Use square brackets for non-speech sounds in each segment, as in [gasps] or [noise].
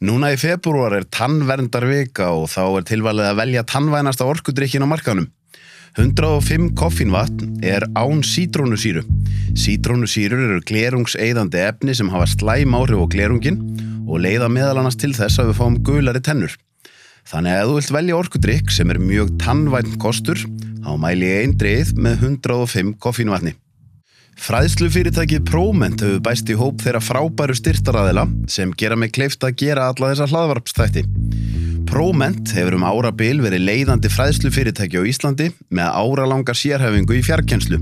Núna í februar er tannverndarvika og þá er tilvalið að velja tannvænasta orkudrykkin á markanum. 105 koffínvatn er án sítrónusýru. Sítrónusýrur eru glerungseiðandi efni sem hafa slæm áhrif á glerungin og leiða meðal annars til þess að við fáum gulari tennur. Þannig að þú vilt velja orkudrykk sem er mjög tannvænt kostur, þá mæli ég einn dreið með 105 koffínvatni. Fræðslufyrirtækið Próment hefur bæst í hóp þeirra frábæru styrtaræðila sem gera mig kleift að gera alla þessa hlaðvarpstætti. Próment hefur um árabil verið leiðandi fræðslufyrirtæki á Íslandi með áralangar sérhefingu í fjarkenslu.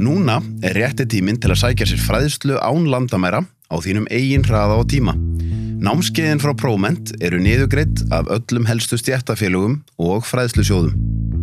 Núna er rétti tíminn til að sækja sér fræðslu án landamæra á þínum eigin hraða og tíma. Námskeiðin frá Próment eru niðugreitt af öllum helstu stjættafélugum og fræðslusjóðum.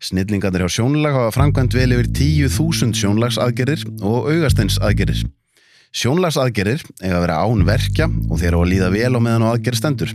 Snillingarnir hjá sjónlag hafa framkvæmt vel yfir 10.000 sjónlagsaðgerir og augasteinsaðgerir. Sjónlagsaðgerir eiga að vera án verkja og þeir á að líða vel á meðan á aðgerð stendur.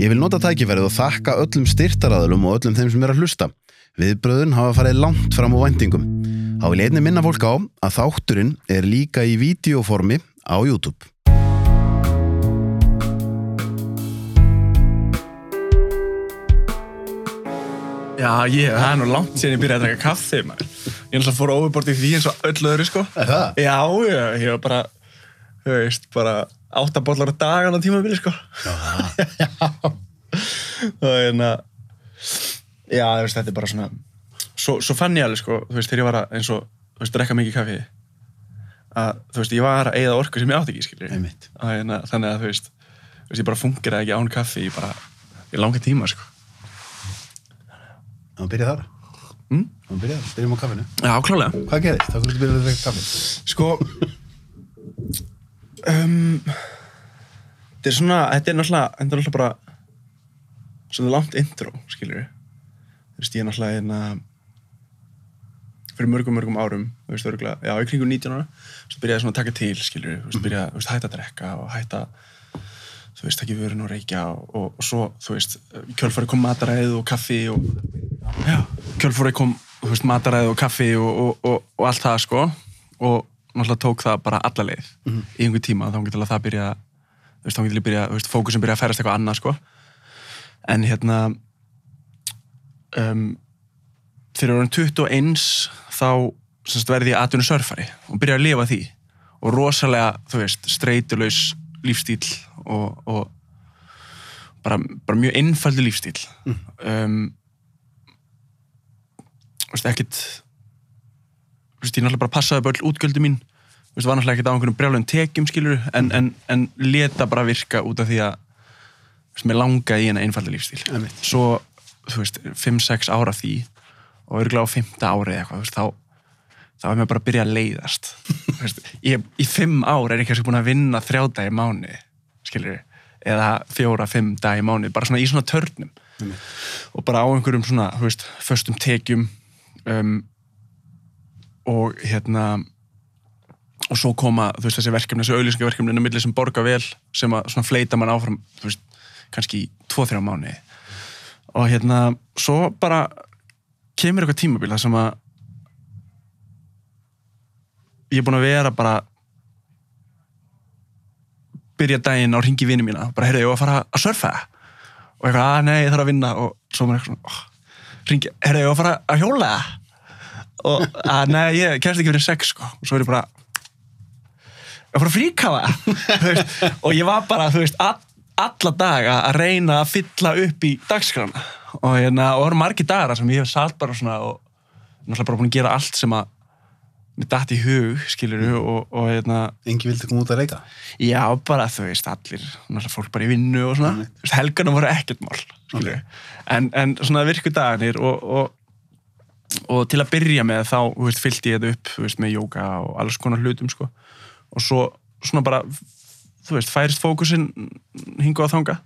Ég vil nota tækifærið og þakka öllum styrtaraðalum og öllum þeim sem er að hlusta. Viðbröðun hafa farið langt fram á vendingum. Há vil einni minna fólk á að þátturinn er líka í videoformi á YouTube. Já, ég, það er nú langt síðan ég byrjaði að draka kaffi, maður. Ég er alltaf fór overbort í því eins og öll öðru, sko. Það? Já, já, ég var bara, þú veist, bara áttabóllar á dagan á tímabili, sko. [laughs] Og hérna, já, þú veist, þetta er bara svona, svo, svo fann ég alveg, sko, þú veist, þegar ég var að, eins og, þú veist, drekka mikið kaffi, að, þú veist, ég var að eigða orku sem ég átti ekki, skiljið. Hérna, þannig að, þú veist, þú veist, ég bara fungeraði ekki án kaffi í bara, í langa tíma, sko. Það byrja þar. Mm? Það byrja þar. Byrjum á kaffinu. Já, klálega. Hvað gerist? Það fyrir að byrja að drikka kaffi. Sko um, Þetta er svona Þetta er náttúrulega, þetta er náttúrulega bara Svona langt intro, skilur Þú veist, ég er náttúrulega hérna Fyrir mörgum, mörgum árum Þú veist, örgulega, já, í kringum 19 ára Svo byrjaði svona að taka til, skilur Þú veist, byrjaði, þú veist, hætta að drekka og hætta Þú veist, ekki vörun og reykja og, og, og svo, þú veist, kjölfari kom mataræð og kaffi og Já, kjölfari kom, þú veist, mataræð og kaffi og, og allt það, sko og náttúrulega tók það bara alla leið í einhver tíma, þá getur það byrja þá getur byrja, þú veist, fókusin byrja að ferast eitthvað annað, sko. En hérna um, þegar ég var 21 þá semst, verði ég atvinnu surfari og byrja að lifa því. Og rosalega, þú veist, streytulaus lífstíl og, og bara, bara mjög einfaldi lífstíl um, þú veist, ég náttúrulega bara passaði bara öll útgöldu mín. Þú veist, var náttúrulega ekkert á einhvern brjálum tekjum skilur, en, en, en leta bara virka út af því að þú veist, mér langaði í hennar einfaldi lífstíl. Svo, þú veist, 5-6 ára því og örgulega á 5. ári eða eitthvað, þú veist, þá þá er mér bara að byrja að leiðast. [laughs] Veist, ég, í 5 ár er ég kannski búin að vinna þrjá dag í mánu skilur eða fjóra, fimm dag í mánu bara svona í svona törnum. Og bara á einhverjum svona, þú veist, föstum tekjum um, og hérna og svo koma, þú veist, þessi verkefni, þessi auðlýsingaverkefni inn á milli sem borga vel, sem að svona fleita mann áfram, þú veist, kannski í tvo-þrjá mánu og hérna, svo bara kemur eitthvað tímabil það sem að ég er búin að vera bara byrja daginn á ringi vinni mína bara, heyrðu, ég var að fara að surfa. Og eitthvað, að nei, ég þarf að vinna. Og svo maður eitthvað svona, oh, ringi, heyrðu, ég var að fara að hjóla og að nei, ég kemst ekki fyrir sex sko, og svo er ég bara ég var að fara að fríkafa Þú veist, og ég var bara, þú veist, all, alla daga að reyna að fylla upp í dagskrána. Og hérna, og það eru margir dagar sem ég hef satt bara svona og náttúrulega bara búin að gera allt sem að mér datt í hug, skilur og, og hérna, Engi vildi koma út að reyka já, bara þú veist, allir, náttúrulega fólk bara í vinnu og svona, þú veist, helgarna voru ekkert mál, skilur en, en svona virku dagarnir og, og, og til að byrja með þá, veist, fylgdi ég þetta upp, veist, með jóga og alls konar hlutum, sko. Og svo, svona bara, þú veist, færist fókusinn hinga og þanga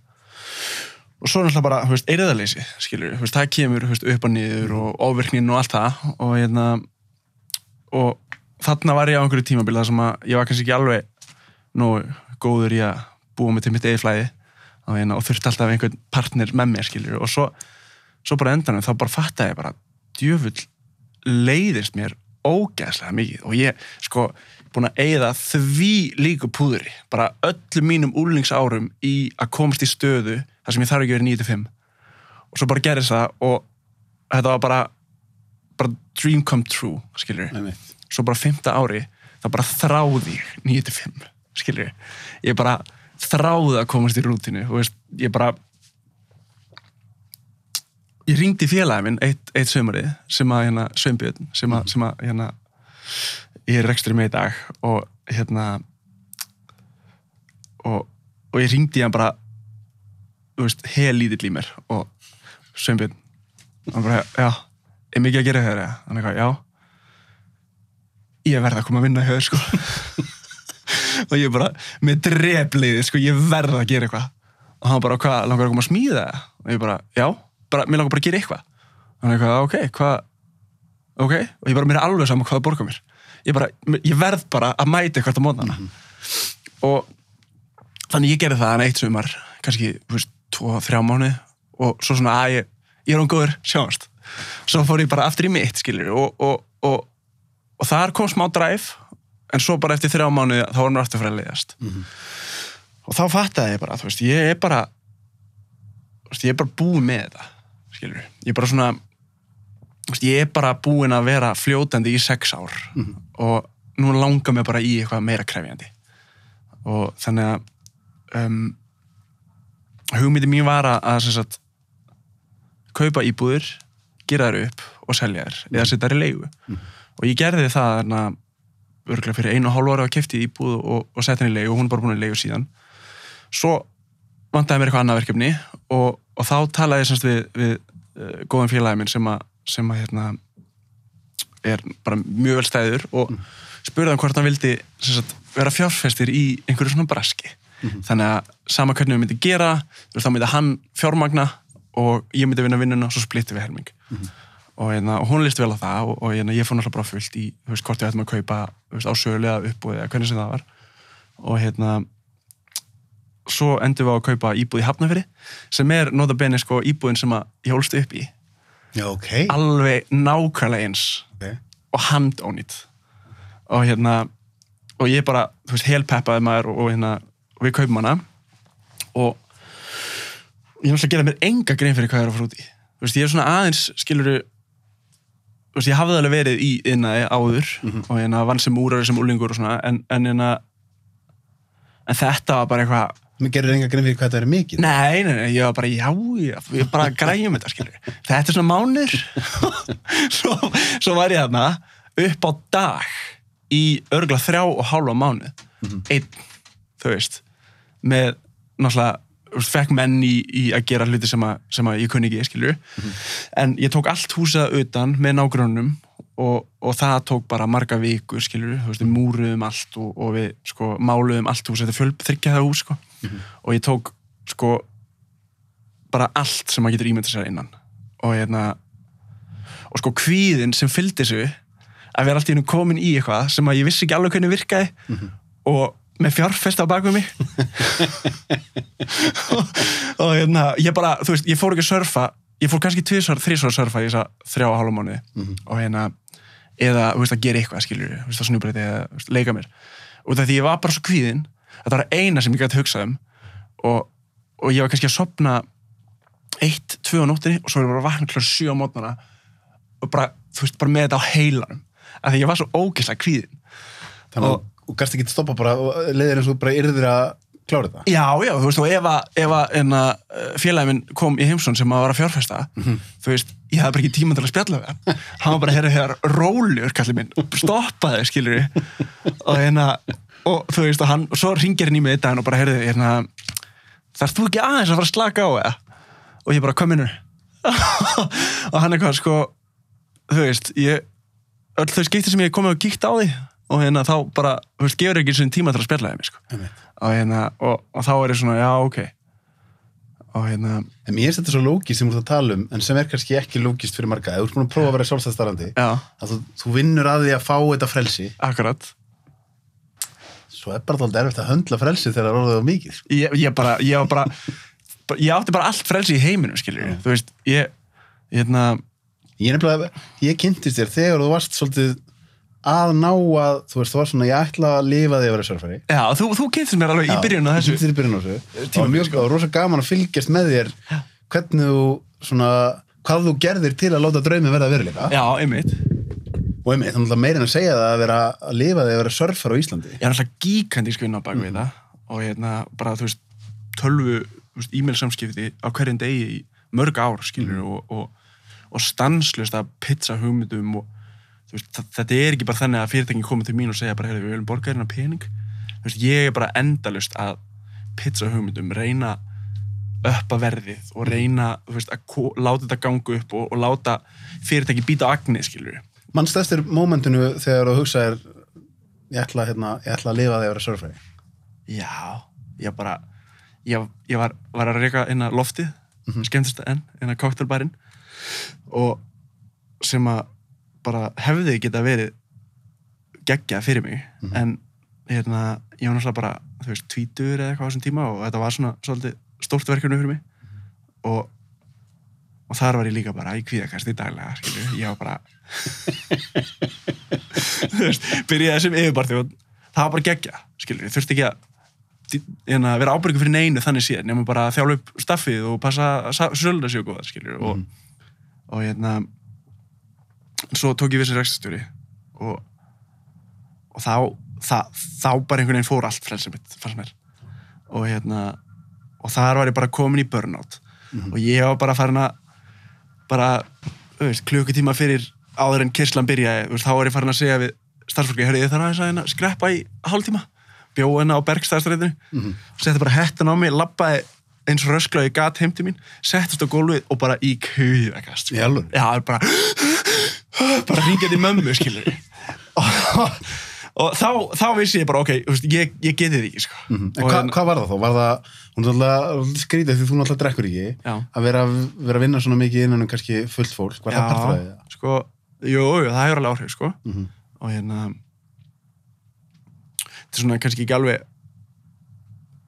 og svo náttúrulega bara, þú veist, eirðaleysi, skilur, þú veist, það kemur, veist, upp og niður og ofvirknin og allt það. Og hérna og þarna var ég á einhverju tímabili þar sem að ég var kannski ekki alveg nógu góður í að búa mig til mitt eigi flæði. Og, hérna, og þurfti alltaf einhvern partner með mér, skilur og svo, svo bara endanum, þá bara fattaði ég bara djöfull leiðist mér ógæðslega mikið og ég, sko, búin að eigða því líku púðri, bara öllum mínum úlningsárum í að komast í stöðu þar sem ég þarf ekki að vera 9-5 og svo bara gerðist það og þetta var bara bara dream come true, Einmitt. svo bara fymta ári þá bara þráði ég 9-5 skilur ég, bara þráði að komast í rútinu veist, ég bara ég ringdi félagi minn eitt, eitt sömurið sem að hérna Sveinbjörn sem að, sem að hérna ég er rekstur með í dag og hérna og, og ég ringdi hann bara þú veist, hel lítill í mér og Sveinbjörn hann bara, já, er mikið að gera þér eða? hann eitthvað, já. Ég verð að koma að vinna hjá þér sko. [laughs] Og ég bara, með drepliði sko, ég verð að gera eitthvað. Og hann bara, hvað, langar að koma að smíða það? Og ég bara, já, bara, mér langar bara að gera eitthvað. Hann eitthvað, ok, hvað ok, og ég bara, mér er alveg saman hvað að borga mér. Ég bara, ég verð bara að mæta eitthvað á mótnana. Og þannig ég gerði það en eitt sumar kannski, þú veist, tvo, þrjá mánu og svo svona, að ég, ég er hún góður sjáumst, svo fór ég bara aftur í mitt skilur, og, og, og, og þar kom smá dræf en svo bara eftir þrjá mánu þá var hann aftur fyrir að leiðast. Og þá fattaði ég bara, þú veist, ég er bara þú veist, ég er bara búið með þetta skilur, ég er bara svona ég er bara búinn að vera fljótandi í sex ár og nú langar mér bara í eitthvað meira krefjandi. Og þannig að um, hugmyndi mín var að, að sagt, kaupa íbúður gera þær upp og selja þær eða setja þær í leigu. Og ég gerði það þarna örgulega fyrir einu og hálf ára og kefti íbúð og, og setja henni í leigu og hún er bara búin að leigu síðan. Svo vantaði mér eitthvað annað verkefni og, og þá talaði ég semst við, við uh, góðan félagi minn sem að, sem að hérna, er bara mjög vel stæður og spurði hann hvort hann vildi sagt, vera fjárfestir í einhverju svona braski. Þannig að sama hvernig við myndi gera þá myndi hann fjármagna og ég myndi vinna vinnuna og svo splitti við helming. Og, hérna, og hún líst vel á það og, og hérna, ég fór náttúrulega bara fullt í hvort við ættum að kaupa þú veist, á sölu eða uppbúið eða hvernig sem það var. Og hérna svo endum við á að kaupa íbúð í Hafnafyrir sem er nota bene sko íbúðin sem að ég hólst upp í. Já, ok. alveg nákvæmlega eins Ok. og handónýtt og hérna og ég bara, þú veist, helpeppaði maður og, og hérna, og við kaupum hana. Og ég er náttúrulega að gera mér enga grein fyrir hvað ég er að fara út í. Þú veist, ég er svona aðeins, skiluru þú veist, ég hafði alveg verið í innaði áður og hérna vann sem úrari sem úlingur og svona, en, en hérna en þetta var bara eitthvað Mér gerir enga grein fyrir hvað þetta er mikið. Nei, nei, nei, ég var bara, já, ég bara græjum þetta, skilur. Þetta er svona mánur. [laughs] svo, svo var ég þarna upp á dag í örgla þrjá og hálfa mánu. Einn, þú veist, með náttúrulega, fekk menn í, í að gera hluti sem að, sem að ég kunni ekki, skilur. En ég tók allt húsið utan með nágrunum og, og það tók bara marga vikur, skilur, þú veist, við múruðum allt og, og við, sko, máluðum allt hús, þetta fjölb þryggja það hús, sko. Og ég tók, sko, bara allt sem maður getur ímyndað sér innan. Og hérna og sko kvíðin sem fylgdi þessu að vera allt í hennu komin í eitthvað sem að ég vissi ekki alveg hvernig virkaði og með fjárfesta á baku mig. Og, [laughs] og hérna ég bara, þú veist, ég fór ekki að surfa. Ég fór kannski tvisvar, þrísvar að surfa í þess að þrjá og hálfa mánuði. Og hérna eða, þú veist, að gera eitthvað, skilur þú veist, að snúbreyta eða veist, leika mér. Og það því ég var bara svo kvíðin þetta var eina sem ég gæti hugsað um. Og, og ég var kannski að sopna eitt, tvö á nóttinni og svo er ég bara að vakna klár sjö á mótnana og bara, þú veist, bara með þetta á heilanum. Af því ég var svo ógeðslega kvíðin Þannig að Og- þú gast ekki að stoppa bara og leiðir eins og bara yrðir að klára þetta? Já, já, þú veist, og ef að, að enna, félagin kom í heimsón sem að var að fjárfesta, þú veist, ég hafði bara ekki tíma til að spjalla við hann. Hann var bara, herra, hér, rólur, kallið minn, stoppaði, skilur við. Og hérna, og þú veist, og hann, og svo ringir hann í mig þetta og bara, herra, hérna, þarf þú ekki aðeins að fara að slaka á eða? Og ég bara, hvað minnur? [laughs] og hann eitthvað, sko, þú veist, ég, öll þau skipti sem ég komið og kíkt á því og hérna þá bara, þú veist, gefur ekki svona tíma til að spjalla við mig, sko. Og, hérna, og, og þá er ég svona, já, ok. Og hérna En mér finnst þetta svo lógist sem þú ert að tala um en sem er kannski ekki lógist fyrir marga. Þú ert búin að prófa að vera sjálfstæðstarandi þú, þú vinnur að því að fá þetta frelsi. Akkurat svo er bara alltaf erfitt að höndla frelsi þegar það er orðið á mikið sko. ég, ég bara, ég var bara ég átti bara allt frelsi í heiminum, skilur þú veist, ég, hérna Ég kynntist þér þegar þú varst svolítið að ná að, þú veist, þú var svona, ég ætla að lifa því að vera surfari. já, þú, þú kynntist mér alveg í byrjun á þessu. Í byrjun á þessu. Var mjög og rosa gaman að fylgjast með þér hvernig þú, svona, hvað þú gerðir til að láta draumi verða veruleika. já, einmitt Og einmitt, þannig að meira en að segja það að vera að lifa því að vera surfar á Íslandi. ég er alltaf gíkandi skvinna á bak við það og hérna bara þú veist tölvu, e-mail samskipti á hverjum degi í mörg ár skilur og, og, og stanslust að pizza hugmyndum og veist, þetta er ekki bara þannig að fyrirtækin komið til mín og segja bara, heyrðu, við viljum borga hérna pening. Veist, ég er bara endalust að pizza hugmyndum, reyna uppa verðið og reyna þú veist, að láta þetta ganga upp og, og láta fyrirtæki býta agnið, skilur Manst eftir mómentinu þegar þú hugsaðir ég ætla, hérna, ég ætla að lifa því að vera surfari. Já, ég bara ég, ég var, var að reyka inn að loftið mm -hmm. skemmtist enn, inn að koktelbærin og sem að bara hefði geta verið geggjað fyrir mig en hérna, ég var náttúrulega bara þú veist, tvítur eða eitthvað á þessum tíma og þetta var svona svolítið stórt verkefni fyrir mig og og þar var ég líka bara í kvíðakast í daglega skilju, ég var bara veist, byrjaði sem yfirbarði og það var bara geggja skilju, ég þurfti ekki að hérna, vera ábyrgu fyrir neinu þannig séð nema bara að þjála upp staffið og passa að sölda séu góðar skilju og, og hérna svo tók ég við sem rekstastjóri og, og þá, það, þá bara einhvern veginn fór allt frelsið mitt fannst mér. Og hérna og þar var ég bara komin í burnout. Og ég var bara farin að bara, veist, klukkutíma fyrir áður en kyrslan byrjaði, veist, þá var ég farin að segja við starfsfólki, hörðu, ég þarf aðeins að hérna skreppa í hálftíma, bjóð hérna á bergstæðastræðinu Mhm. setti bara hettan á mig, labbaði eins og röskla og ég gat heim til mín, settist á gólfið og bara í Í alvöru? Já, bara bara ringið í mömmu, skilur og, [laughs] og þá, þá vissi ég bara, ok, veist, ég, ég geti því sko En Og hva, hérna- hvað var það þá? Var það, hún er alltaf skrítið því þú náttúrulega drekkur ekki, Já. að vera, vera að vinna svona mikið innan um kannski fullt fólk, var það partur af því? sko, jú, það hefur alveg áhrif, sko Mhm. og hérna þetta er svona kannski ekki alveg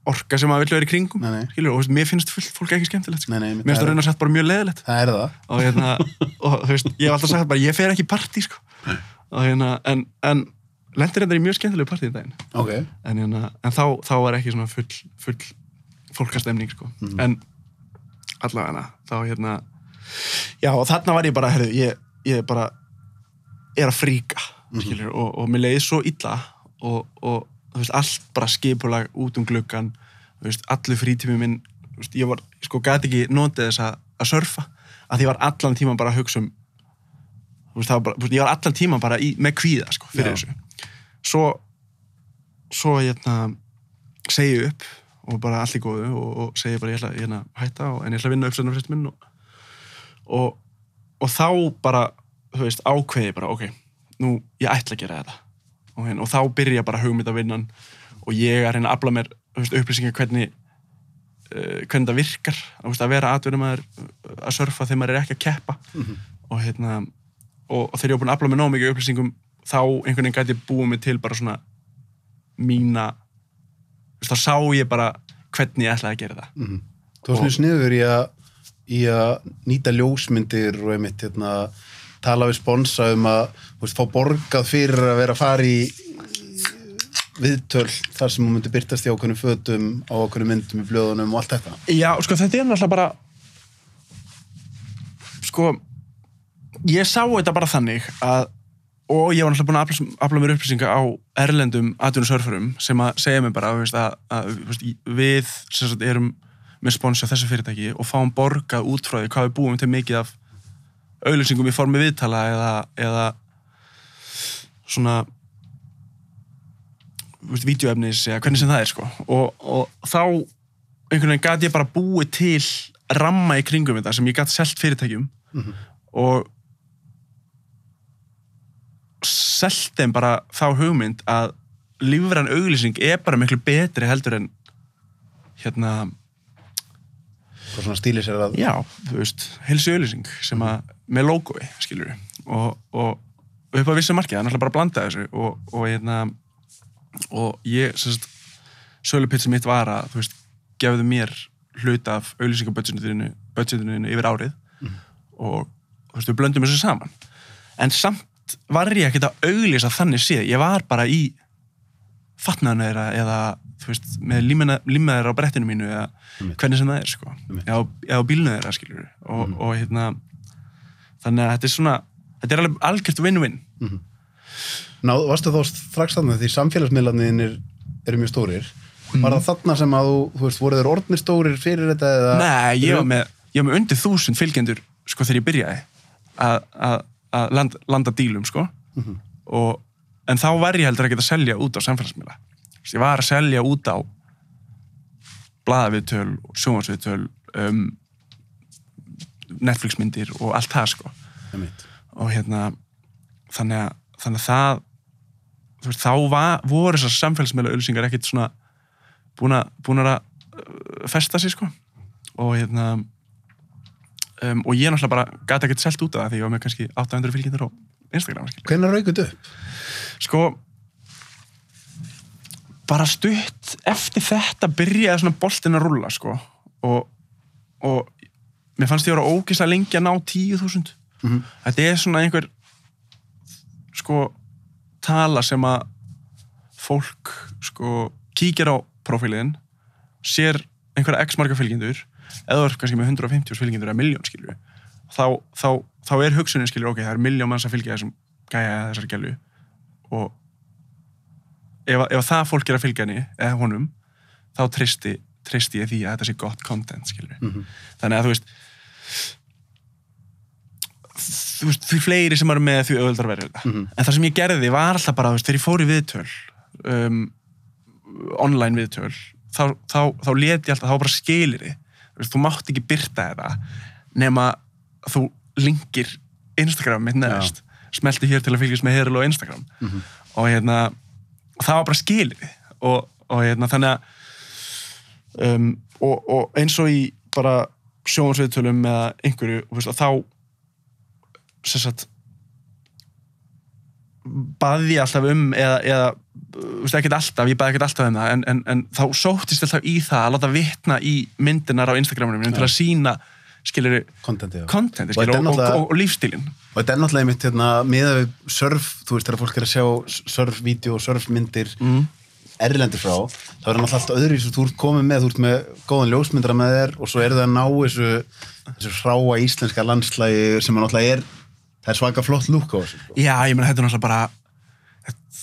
orka sem maður vill vera í kringum Nei, nei. skilur, og veist, mér finnst fullt fólk ekki skemmtilegt sko. Nei, nei, mér finnst það raun og sett bara mjög leðilegt Það er það. og hérna, og þú veist, ég hef alltaf sagt bara, ég fer ekki í partí, sko og hérna, en, en lendir þetta í mjög skemmtilegu partí í daginn Ok. en, hérna, en þá, þá var ekki svona full, full fólkastemning sko. Mhm. en allavega þá hérna já og þarna var ég bara, herru, ég, ég bara er að fríka skilur, og, og mér leiði svo illa og, og veist, allt bara skipulag út um veist, allur frítími minn veist, ég var, sko, gæti ekki notið þess að, að surfa, að ég var allan tíma bara að hugsa um veist, var bara, ég var allan tíma bara í, með kvíða, sko, fyrir Já. þessu svo svo hérna segi ég upp og bara allt í góðu og, og segi bara ég ætla hérna, að hætta og, en ég ætla að vinna uppsöðnarfrest minn og, og, og þá bara þú veist, ákveði bara, ok nú, ég ætla að gera þetta. Og, hérna, og þá byrja bara hugmyndavinnan og ég er að reyna að afla mér upplýsingar hvernig uh, hvernig það virkar. Þú veist, að vera atvinnum að, að surfa þegar maður er ekki að keppa. Og hérna og, og þegar ég var búin að afla mér nóg mikið upplýsingum þá einhvern veginn gæti búið mig til bara svona mína veist, þá sá ég bara hvernig ég ætlaði að gera það. Mm Þú varst mjög sniður í að, í að nýta ljósmyndir og einmitt hérna, tala við sponsa um að veist, fá borgað fyrir að vera að fara í viðtöl þar sem hún myndi byrtast í ákveðnum fötum á ákveðnum myndum í blöðunum og allt þetta. Já, sko þetta er náttúrulega bara sko ég sá þetta bara þannig að og ég var náttúrulega búin að afla, mér upplýsinga á erlendum atvinnusörfurum sem að segja mér bara veist, að, að veist, við sagt, erum með sponsa þessu fyrirtæki og fáum borgað út frá því hvað við búum til mikið af auðlýsingum í formi viðtala eða, eða svona vídeoefnis eða hvernig sem það er sko. og, og þá einhvern veginn gat ég bara búið til ramma í kringum þetta sem ég gat selt fyrirtækjum og selt þeim bara þá hugmynd að lífræn auglýsing er bara miklu betri heldur en hérna, og svona stíli sér að já, þú veist helsi auglýsing sem að, með logoi skilur og, og upp á vissu markið, það er náttúrulega bara að blanda þessu og, og hérna og ég, sem sagt sölupitsi mitt var að, þú veist, gefðu mér hluta af auglýsingabudgetinu budgetinu yfir árið og þú veist, við blöndum þessu saman. En samt var ég ekkert að auglýsa þannig séð, ég var bara í fatnaðan eða þú veist, með þeirra á brettinu mínu eða hvernig sem það er sko. Einmitt. eða, á- eða á bílnu þeirra skilur og, og hérna þannig að þetta er svona þetta er alveg algjört win-win. Ná, varstu þá strax þannig því samfélagsmiðlarnir eru mjög stórir. Var það þarna sem að þú, þú veist, voru þeir orðnir stórir fyrir þetta eða Nei, ég var með, ég var með undir þúsund fylgjendur sko þegar ég byrjaði að, að, að landa, dílum sko. Og, en þá var ég heldur ekki að selja út á samfélagsmiðla Ég var að selja út á blaðaviðtöl og sjónvarsviðtöl um, Netflixmyndir og allt það sko og hérna þannig að, þannig að það veist, þá var, voru þessar samfélagsmiðla auðlýsingar ekkit svona búin að, búin að uh, festa sig sko og hérna um, og ég náttúrulega bara gæti ekkert selt út af það því ég var með kannski 800 fylgjendur á Instagram. Hvenær raukut upp? sko bara stutt eftir þetta byrjaði svona boltin að rúlla sko. Og, og mér fannst ég vera ógislega lengi að ná 10.000 Mhm. þetta er svona einhver sko tala sem að fólk sko kíkir á profíliðin sér einhverja x marga fylgjendur eða kannski með 150 fylgjendur eða miljón skilju þá, þá, þá er hugsunin skilju ok, það er miljón manns að fylgja þessum gæja eða þessar gælu og ef, ef það fólk er að fylgja henni eða honum, þá tristi tristi ég því að þetta sé gott content skilju Mhm. þannig að þú veist þú veist, því fleiri sem eru með því auðvöldar verður þetta Mhm. en það sem ég gerði var alltaf bara, veist, þegar ég fór í viðtöl um, online viðtöl þá, þá, þá leti ég alltaf, þá bara skilir veist, þú mátt ekki byrta þetta nema þú linkir Instagram mitt neðast smelti hér til að fylgjast með hér og Instagram Mhm. og hérna það var bara skilir og, og hérna þannig að um, og, og eins og í bara sjónsviðtölum eða einhverju veist, þá sagt baði ég alltaf um eða, eða veist, ekkert alltaf, ég baði ekkert alltaf um það en, en, en þá sóttist alltaf í það að láta vitna í myndinar á Instagraminu mínum til að sína skilur Kontentið. já. kontenti Og skilur og, og, náttúrulega- og, lífstílin Og þetta er náttúrulega einmitt hérna, miða við surf, þú veist, þegar fólk er að sjá surf-vídeó og surfmyndir mm. erlendi frá, þá er hann alltaf allt öðru þú ert komið með, þú ert með góðan ljósmyndara með þér og svo er það að ná þessu þessu hráa íslenska landslægi sem náttúrulega er, það er svaka flott lúk á þessu. sko. Já, ég meina þetta er náttúrulega bara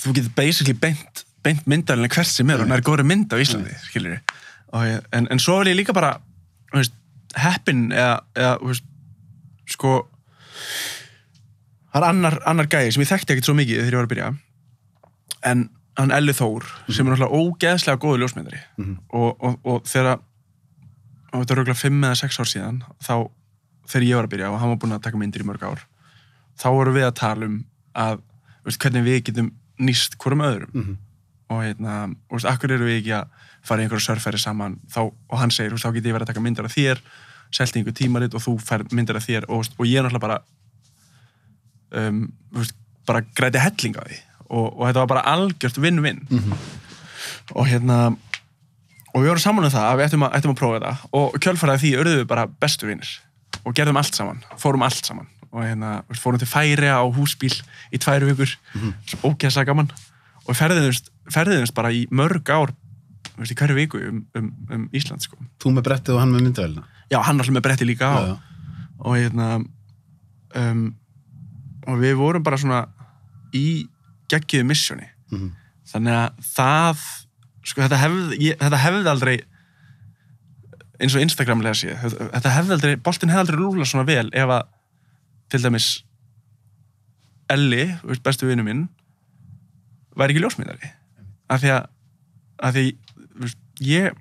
þú getur basically beint, beint myndalinn hvert sem er og það er góður mynd á Íslandi skilur ég, en, en svo vil ég líka bara þú veist, heppin eða, eða veist, sko það er annar, annar gæði sem ég þekkti ekkert svo mikið þegar ég var að byrja en hann Elli Þór sem er náttúrulega ógeðslega góður ljósmyndari Mhm. og, og, og þegar og þetta er röglega 5 eða 6 ár síðan þá þegar ég var að byrja og hann var búinn að taka myndir í mörg ár þá vorum við að tala um að veist, hvernig við getum nýst hvorum öðrum Mhm. og hérna, og veist, akkur eru við ekki að fara í einhverju surferi saman þá, og hann segir, þá get ég verið að taka myndir af þér selti einhver tímarit og þú fær myndir af þér. Og, og ég er náttúrulega bara um, veist, bara græti helling á því. Og, og þetta var bara algjört vinn-vinn og hérna og við vorum saman um það að við ættum að, ættum að prófa þetta. Og kjölfæraði því urðum við bara bestu vinnir og gerðum allt saman, fórum allt saman. Og hérna, fórum til færi á húsbíl í tvær vikur, mm -hmm. ógeðslega gaman. Og ferðiðumst, ferðiðumst bara í mörg ár veist, í hverju viku um, um, um Ísland sko. Þú með brettið og hann með myndavælina. já, hann alltaf með bretti líka Já, já. og hérna um, og við vorum bara svona í geggiðu missjóni Mhm. þannig að það sko, þetta, hefði, ég, þetta hefði aldrei eins og Instagramlega sé þetta hefði aldrei, boltin hefði aldrei rúlað svona vel ef að til dæmis Elli, bestu vinnu minn væri ekki ljósmyndari af því að, að því, ég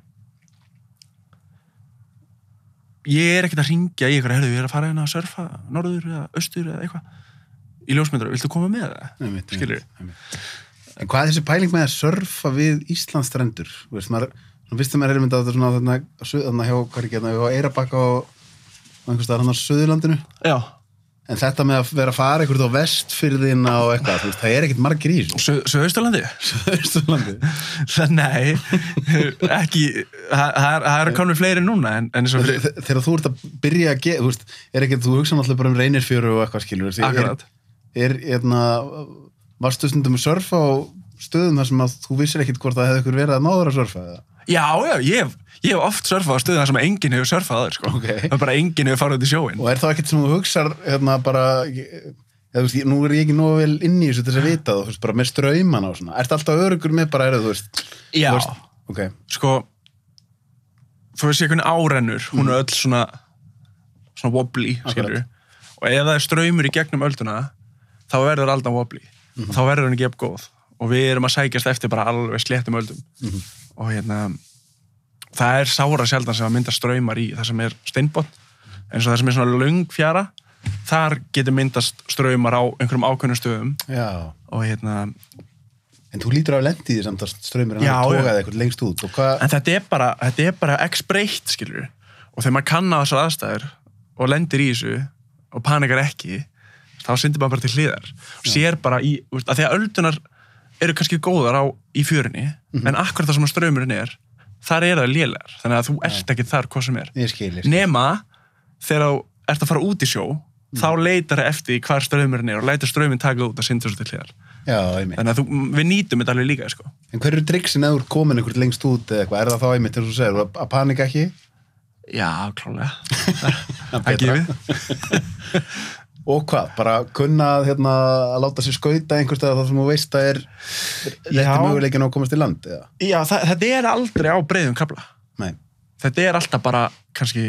ég er ekkert að ringja í ykkur, herðu, ég er að fara hérna að surfa norður eða austur eða eitthvað í ljósmyndara, viltu koma með það? Einmitt. En hvað er þessi pæling með að surfa við Íslandsstrendur? Þú veist, maður, svona fyrst að maður er myndað þarna, hjá, hvað er ekki, þarna hjá Eirabakka og, og einhvers staðar hann á Suðurlandinu. Já, En þetta með að vera að fara einhvern á vestfyrðina og eitthvað, veist, það er ekkert margir í þessu. Suðausturlandi? Suðurlandi. [laughs] Nei, ekki, það það er, það er komið fleiri núna en, en eins og fyrir, Þegar þú ert að byrja að gera, þú veist, er ekkert, þú hugsa náttúrulega bara um reynirfjöru og eitthvað skilur. Akkurat. er, hérna, varstu stundum að surfa á stöðum þar sem að þú vissir ekkert hvort það hefði ykkur verið að náður að surfa eða? Já, já, ég hef, ég hef oft surfað á stöðum þar sem enginn hefur surfað aður, sko. Ok. Það er bara enginn hefur farið út í sjóin. Og er það ekkert sem þú hugsar, hérna, bara, ég, eða, þú veist, nú er ég ekki nógu vel inn í þessu þess að vita það, þú veist, bara með strauman og svona. Ertu alltaf örugur með bara, er þú veist, Já, þú veist, ok, sko, þú veist ég hvernig árennur, hún er öll svona, svona wobbly, skilur Og ef það er ströymur í gegnum ölduna, þá verður aldan wobbly. Og þá verður hann ekki jafn góð. Og við erum að sækjast eftir bara alveg sléttum öldum. Og hérna, það er sára sjaldan sem að mynda ströymar í það sem er steinbott eins og það sem er svona löng fjara þar getur myndast ströymar á einhverjum ákveðnum stöðum. Já. og hérna, En þú lítur af lendi því samt að straumir hann Já, að já. tókaði eitthvað lengst út. En þetta er bara þetta er bara x-breytt, skilur og þegar maður kann á þessar aðstæður og lendir í þessu og panikar ekki þá syndir maður bara til hliðar. Og sér bara í, að því að öldunar eru kannski góðar á í fjörinni en akkurat það sem ströymurinn er þar er það lélegar, þannig að þú ert ekki þar hvað sem er ég skilir, nema þegar þú ert að fara út í sjó þá leitar það eftir hvar ströymurinn er og leitar ströyminn taka út að synda svo til hliðar já, einmitt. þannig að þú, við nýtum þetta alveg líka sko. En hver eru triksin eða ert komin einhvern lengst út eða eitthvað, er það þá einmitt, þegar þú segir, að- að panika ekki? já, klálega betra. ekki við Og hvað, bara kunna hérna, að láta sér skauta einhvers stað þar sem þú veist að er Já. möguleikin að komast í land, eða? Já, það, þetta er aldrei á breiðum kabla. Nei. Þetta er alltaf bara kannski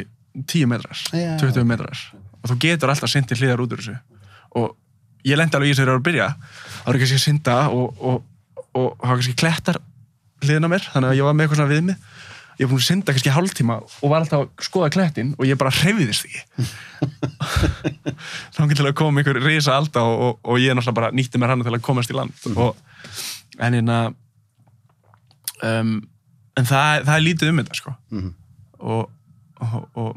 10 metrar, Já. 20 metrar. Og þú getur alltaf synt til hliðar út úr þessu. Og ég lendi alveg í þessu þegar ég var að byrja. Það var kannski að synda og, og, og, og hafa kannski klettar hliðina á mér, þannig að ég var með eitthvað svona við mig. Ég var búin að synda kannski hálftíma og var alltaf að skoða klettin og ég bara hreyfiðist ekki. [laughs] Þá getur að koma einhver risa alda og, og, og ég náttúrulega bara nýtti mér hann til að komast í land. Og, en hérna, um, en það, það er lítið um þetta sko Mhm. og,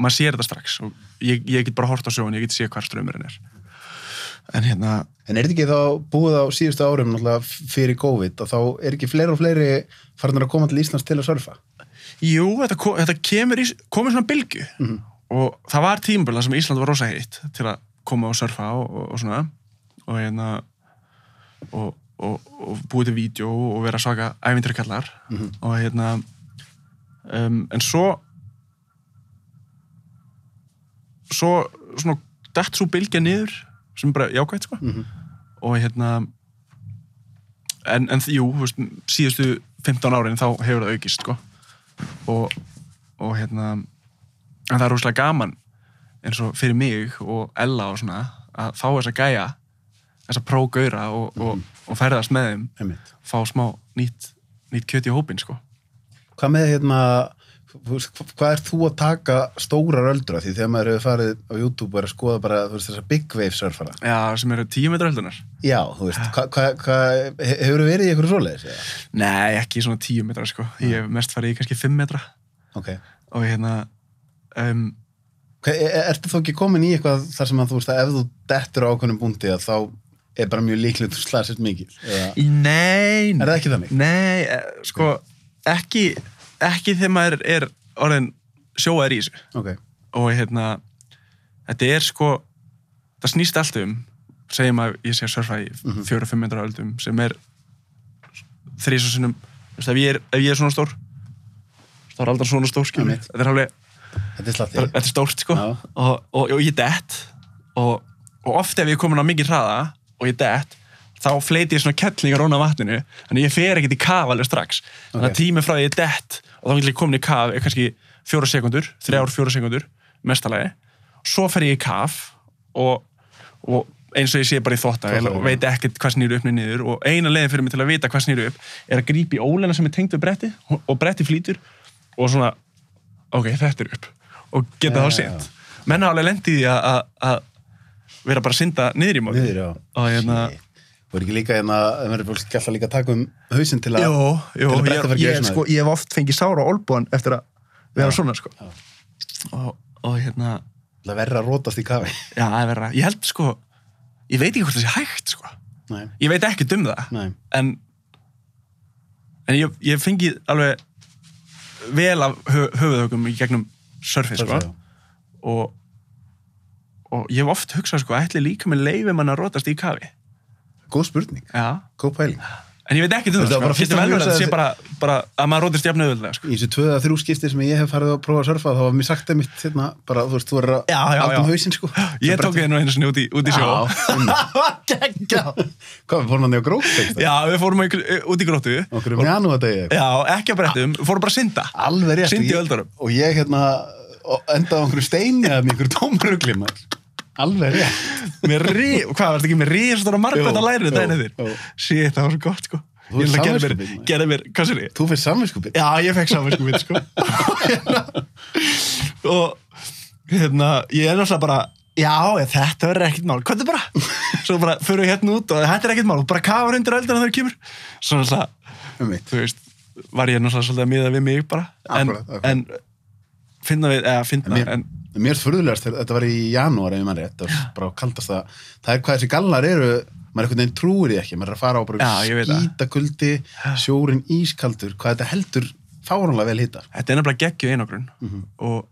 maður sér þetta strax og ég, ég get bara hort á sjóun, ég get séð hvar strömmurinn er en hérna En er þetta ekki þá búið á síðustu árum fyrir COVID og þá er ekki fleiri og fleiri farin að koma til Íslands til að surfa? Jú, þetta, þetta kemur í, komið svona bylgu Mhm. og það var tímaböla sem Ísland var rosa heitt til að koma og surfa og, og, og svona og hérna og, og, og búið til vídeo og vera svaka ævindirkallar Mhm. og hérna um, en svo svo svona dætt svo bylgja niður sem bara jákvæmt sko Mhm. og hérna en, en jú, veist, síðustu 15 árin þá hefur það aukist sko og, og hérna en það er rosalega gaman eins og fyrir mig og Ella og svona að fá þessa gæja þessa prógauðra og, og, og ferðast með þeim Einmitt. fá smá nýtt, nýtt kjöt í hópin sko Hvað með hérna, hvað er þú að taka stórar öldra því þegar maður hefur farið á YouTube og er að skoða bara þú veist, þessa big wave surfara? Já, sem eru 10 metra öldunar Já, þú veist, hvað hva, hva, hefur þú verið í einhverju svoleiðis? Nei, ekki svona 10 metra sko ég hef mest farið í kannski 5 metra Ok. og hérna um, Hva, er, ertu þá ekki komin í eitthvað þar sem að þú veist að ef þú dettur á ákveðnum búndi að þá er bara mjög líklegt þú slæsist mikið? Eða, Nei, er það ekki þannig? Nei, eh, sko ekki, ekki þegar maður er orðin sjóaður í þessu Ok. og hérna þetta er sko það snýst allt um segjum að ég sé að surfa í Mhm. 400-500 öldum sem er þrýsa sinnum veist, ef, ég er, ef ég er svona stór þá er aldrei svona stór skilur þetta er alveg, Þetta er er stórt sko Já. og, og, og ég dett og, og oft ef ég er komin á mikið hraða og ég dett þá fleiti ég svona kettlingar róna vatninu þannig ég fer ekkert í kaf alveg strax þannig Ok. að tími frá því ég er dett og þá vil ég komin í kaf er kannski fjóra sekundur þrjár, fjóra sekundur, mestalagi svo fer ég í kaf og, og eins og ég sé bara í Þvottavél, og veit ekkert hvað snýru upp niður og eina leiðin fyrir mig til að vita hvað snýru upp er að grípa í ólena sem er tengt við bretti og bretti flýtur og svona ok, þetta er upp. Og geta Já, þá sent menn hafa alveg lendið í því að- vera bara synda niður í móti og hérna Shit. Voru ekki líka hérna, það verður fólk alltaf líka að taka um hausinn til að... Jó, jó, til að bretta ég, sko, ég hef oft fengið sára á olbúan eftir að vera svona sko. Og, og hérna Til að verra að rótast í kafi. já, það er verra, ég held sko ég veit ekki hvort það sé hægt sko. Nei, ég veit ekki um það nei. en en ég, ég fengið alveg vel af hö, höfuðökum í gegnum surfið sko. Og og ég hef oft hugsað sko, ætli líka með leifi mann að rótast í kafi Góð spurning, góð pæling. en ég veit ekki um Þetta það var bara sko. fyrst Getur að vel verið hugsa að sé bara, bara að maður rótist jafn auðvöldlega sko. Í þessu tvö að þrjú skipti sem ég hef farið að prófa að surfa þá var mér sagt einmitt hérna, bara, þú veist, þú verður að um já. hausinn, sko. [laughs] ég tók nú einu sinni út í, út í sjó [laughs] Gekkja. Hvað, við fórum hann í það? Já, við fórum í, út í gróttu Okkur um janúardegi. Já, ekki að brettum, fórum bara að synda Alveg rétt. Ég-. Og ég hérna endaði á einhverju Alveg rétt. Hvað, varst ekki með ríðstóra margbætt Jú, að læra þetta þér? jú. Shit, það var svo gott, sko Þú ætla að gera mér, hvað sér ég? Þú fyrir samvinskupið. Já, ég fekk saman sko [laughs] Og, hérna, ég er náttúrulega bara Já, ég, þetta verður ekkert mál, hvað er bara? Svo bara, fyrir við hérna út og þetta er ekkert mál, bara kafar undir öldina þegar það kemur Svo náttúrulega, Um þú veist, var ég náttúrulega svolítið að miða við mig bara En, akkúrat. en finna við, eða finna, Mér, en mér er furðulegast, þegar- þetta var í janúar ef ég mann rétt, það var bara kaldast það það er hvað þessi gallar eru, maður er einhvern veginn trúir því ekki, maður er að fara á bara Já, ég veit það. skýta kuldi, sjórin ískaldur hvað þetta heldur fáránlega vel hittar þetta er nefnilega geggjuð einogrun Mhm. og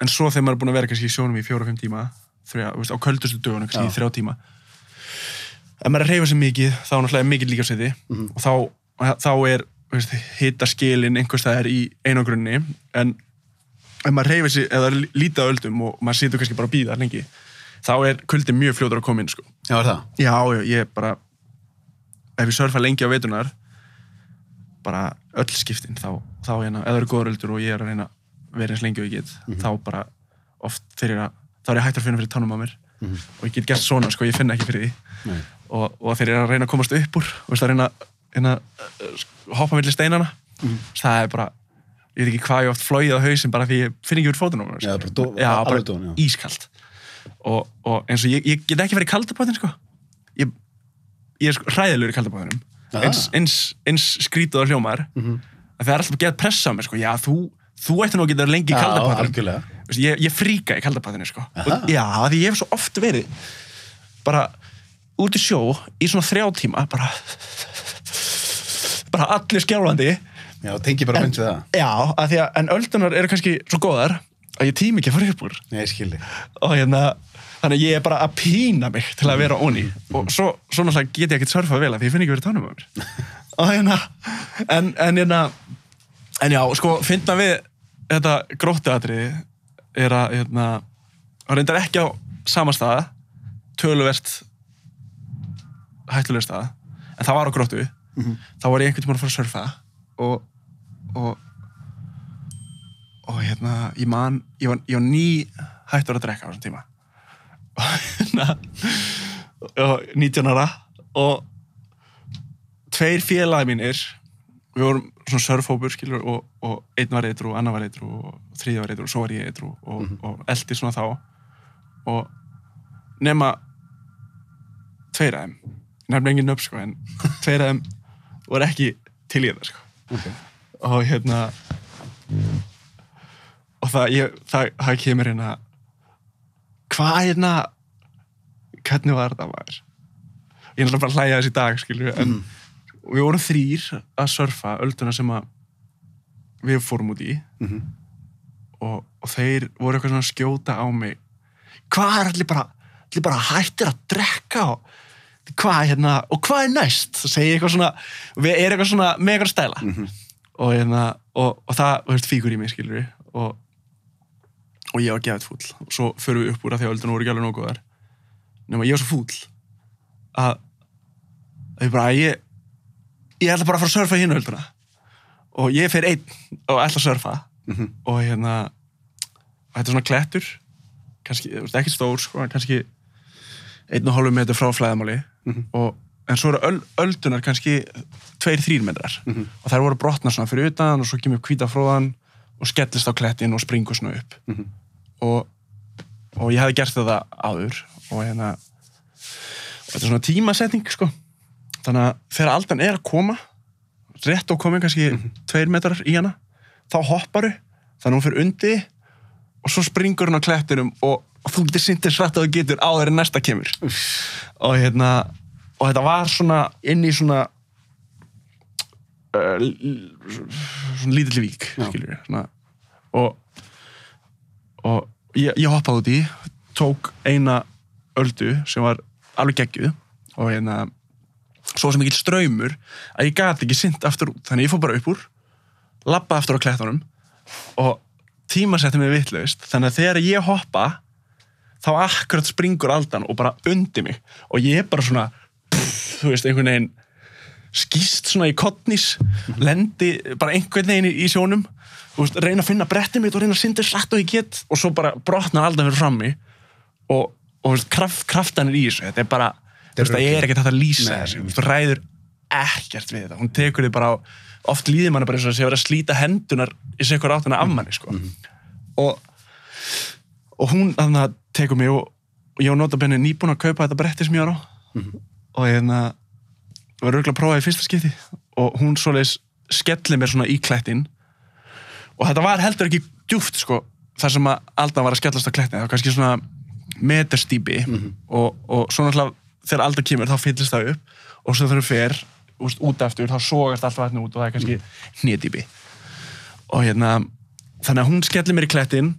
en svo þegar maður er búin að vera kannski í sjónum í fjóra-fimm tíma þrjá, veist, á köldustu dögunum kannski Já. í þrjá tíma ef maður er að reyfa sig mikið þá er náttúrulega mikið líkasveiti Mhm. og þá, þá er hitta skilin einhvers staðar í einogrunni en ef maður reyfa sig eða lítið á öldum og maður situr kannski bara að býða lengi þá er kuldi mjög fljótur að koma inn sko. Já, er það? já, já, ég er bara ef ég surfa lengi á veitunar bara öll skiptin þá, þá hérna, eða eru góður öldur og ég er að reyna að vera eins lengi og ég get þá bara oft fyrir að þá er ég hægt að finna fyrir tánum á mér Mhm. og ég get gert svona, sko, ég finna ekki fyrir því Nei. og, og þegar ég er að reyna að komast upp úr og veist, að reyna, reyna að hoppa milli steinana Mhm. það er bara ég veit ekki hvað ég oft flóið á hausinn bara því ég finn ekki úr fótunum Já, skilur. bara dó- já, bara dón, já. ískalt og, og eins og ég, ég get ekki verið í kaldabátinn sko. ég, ég er sko hræðilegur í kaldabáttinum Aha. eins, eins, eins skrítið og hljómar Mhm. að það er alltaf að geta pressa á mig sko. já, þú, þú ætti nú að geta lengi í. Veist, ég, ég fríka í kaldabátinu sko. Og- já, því ég hef svo oft verið bara út í sjó í svona þrjá tíma bara bara allir skjálfandi Já, tengi bara mynd við það. Já, að því að, en öldunar eru kannski svo góðar að ég tími ekki að fara upp úr. Nei, ég skildi og hérna þannig að ég er bara að pína mig til að vera onni. Og svo, svo náttúrulega get ég ekkert surfað vel að því ég finn ekki verið tánum á mér. [laughs] Og hérna en, en hérna en já, sko, finna við þetta gróttuatriði er að hérna, hann reyndar ekki á sama stað töluvert hættulega stað en það var á gróttu. Þá var ég einhvern tímann að fara að surfa og og og hérna, ég man ég var, ég var ný hættur að drekka á þessum tíma. [laughs] Og hérna og 19 ára og tveir félagi mínir við vorum svona surfhópur skilur og, og einn var eitthru, annar var eitthru og þriði var eitthru og svo var ég eitthru og, og eldi svona þá. Og nema tveir af þeim. Nefnilega engin nöfn sko en tveir af þeim voru ekki til í þetta sko okay. og hérna og það, ég, það, það kemur hérna hvað hérna hvernig var þetta maður ég er náttúrulega bara að hlæja þess í dag skilur en við vorum þrýr að surfa ölduna sem að við fórum út í Mhm. og, og þeir voru eitthvað svona að skjóta á mig hvað er allir bara allir bara hættir að drekka og hvað hérna, og hvað er næst? Það segi ég eitthvað svona, við erum eitthvað svona með eitthvað stæla. Mhm. og, hérna, og, og það, þú veist, fíkur í mig skilur við. Og, og ég var gefið fúll. Og svo förum við upp úr að því að öldun voru ekki alveg nógu góðar. Nema ég var svo fúll að ég bara, ég ég ætla bara að fara að surfa hinn hölduna og ég fer einn og ætla að surfa. Mhm. og hérna og þetta er svona klettur. Kannski, þú veist, ekki stór sko, kannski einn og hálfu metr frá flæðamáli Mhm. og, en svo eru öl, öldunar kannski tveir, þrýr metrar Mhm. og þær voru brotnar svona fyrir utan og svo kemur hvíta fróðan og skellist á klettin og springur svona upp Mhm. og, og ég hefði gert þetta áður og hérna og þetta er svona tímasetning sko þannig að þegar aldan er að koma rétt og komið kannski tveir metrar í hana þá hopparu þannig að hún fyrir undi og svo springur hún á klettinum og, og þú getur sýndir srætt að þú getur áður en næsta kemur. Og hérna og þetta var svona inn í svona uh, svona lítill vík svona, og og ég, ég hoppaði út í tók eina öldu sem var alveg geggjuð. Og hérna svo sem ekki ströymur að ég gati ekki synt aftur út. Þannig ég fór bara upp úr lappa aftur á klettunum og tímasetti mig vitlaust. Þannig að þegar ég hoppa þá akkurat springur aldan og bara undi mig. Og ég er bara svona pff, þú veist, einhvern veginn skýst svona í kottnís lendi bara einhvern veginn í, sjónum veist, reyna að finna brettið mitt og reyna að synda satt og ég get og svo bara brotnar aldan fyrir frammi. Og, og veist, kraft, kraftanir í þessu þetta er bara, þú veist, það er ekkert hægt að lýsa þessu, þú ræður ekkert við þetta, hún tekur þið bara á oft líður manni bara eins og að sé að vera að slíta hendunar í sig ykkur áttina af manni sko. og, og hún þannig að tekur mig og, og ég var notabenni nýbúin að kaupa þetta bretti sem ég var á. Og hérna var örgulega að prófa í fyrsta skipti. Og hún svoleiðis skelli mér svona í klettin. Og þetta var heldur ekki djúft sko þar sem að Alda var að skellast á klettin. Það var kannski svona meterstýpi og, og svo náttúrulega þegar Alda kemur þá fyllist það upp. Og svo hún fer úst, út aftur þá sogast allt vatni út og það er kannski hnétýpi og hérna þannig að hún skellir mér í klettin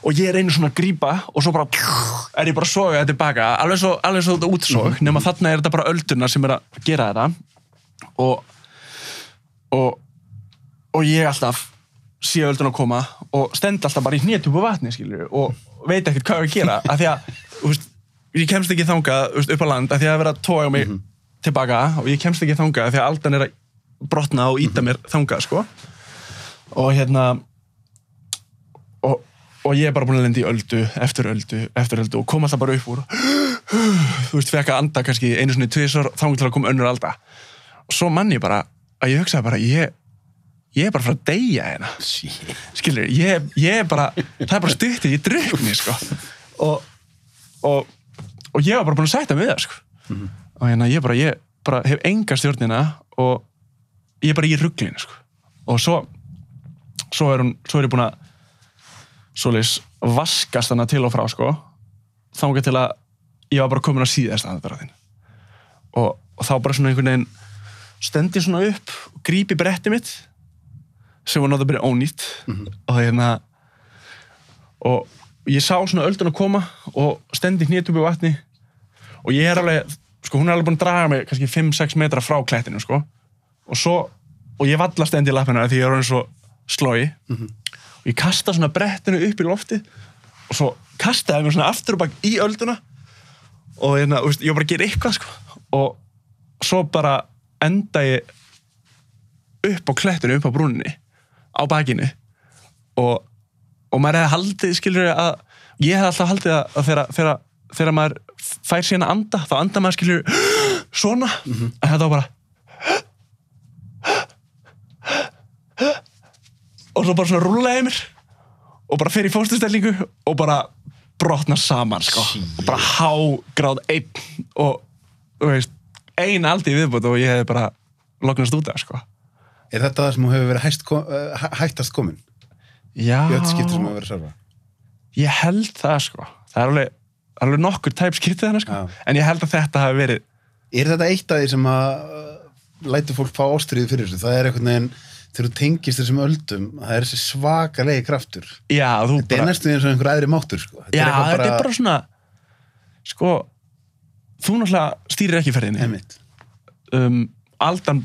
og ég reynir svona að grípa og svo bara er ég bara að soga þetta tilbaka. Alveg svo, alveg svo þetta útsog nema þarna er þetta bara öldurna sem er að gera þetta. Og og, og ég alltaf sé öldurna að koma og stend alltaf bara í hnétjúpu vatni skilur og veit ekkert hvað ég er að gera. Af því að veist, ég kemst ekki þangað veist, upp á land af því að það er að toga mig tilbaka og ég kemst ekki þangað af því að aldan er að brotna og íta mér þangað sko. Og hérna og, ég er bara búin að lenda í öldu eftir öldu, eftir öldu og kom alltaf bara upp úr. Þú veist, fekk að anda kannski einu svona tvisar þá til að koma önnur alda. Og svo mann ég bara að ég hugsaði bara ég, ég er bara frá að deyja hérna. Skilur, ég, ég er bara það er bara stuttið, ég drukni sko. Og, og og ég var bara búin að sætta með það sko. Og hérna ég bara, ég bara hef enga stjórnina og ég er bara í rugglinu sko. Og svo svo er, hún, svo er ég búin að svoleiðis vaskast hana til og frá sko. Þangað til að ég var bara komin á síðast aðeins og, og þá bara svona einhvern veginn stendi svona upp og grípi bretti mitt sem var náttúrulega ónýtt. Og hérna og ég sá svona öldun að koma og stendi hnét upp í vatni. Og ég er alveg, sko hún er alveg búin að draga mig kannski 5-6 metra frá klettinu sko. Og svo, og ég valla stendi í lappina því ég er orðin svo slói og ég kasta svona brettinu upp í loftið og svo kastaði mér svona aftur og bak í ölduna og hérna, veist, ég var bara að gera eitthvað sko. Og svo bara enda ég upp á klettinu, upp á brúninni á bakinu. Og, og maður hefði haldið, skilur að ég hefði alltaf haldið að, þegar, þegar, maður fær síðan að anda þá anda maður skilur [gasps] svona. En þetta var bara og svo bara svona rúlaði mér og bara fer í fóstustellingu og bara brotna saman sko. og bara hágráð einn og þú veist, ein aldi viðbútt og ég hef bara loknast út af sko. Er þetta það sem þú hefur verið hæst, uh, hæ- hættast komin? Já, Í öll skipti sem þú hefur verið að serva? ég held það sko það er alveg, alveg nokkur tæp skiptið þannig sko. Já. en ég held að þetta hafi verið Er þetta eitt af því sem að uh, lætur fólk fá ástriði fyrir þessu? Það er einhvern veginn, þegar þú tengist þessum öldum, það er þessi svakalegi kraftur. já, þú Þetta er bara, næstu eins og einhver aðri máttur, sko. Þetta já, eitthvað þetta er bara svona sko þú náttúrulega stýrir ekki ferðinni. Um, aldan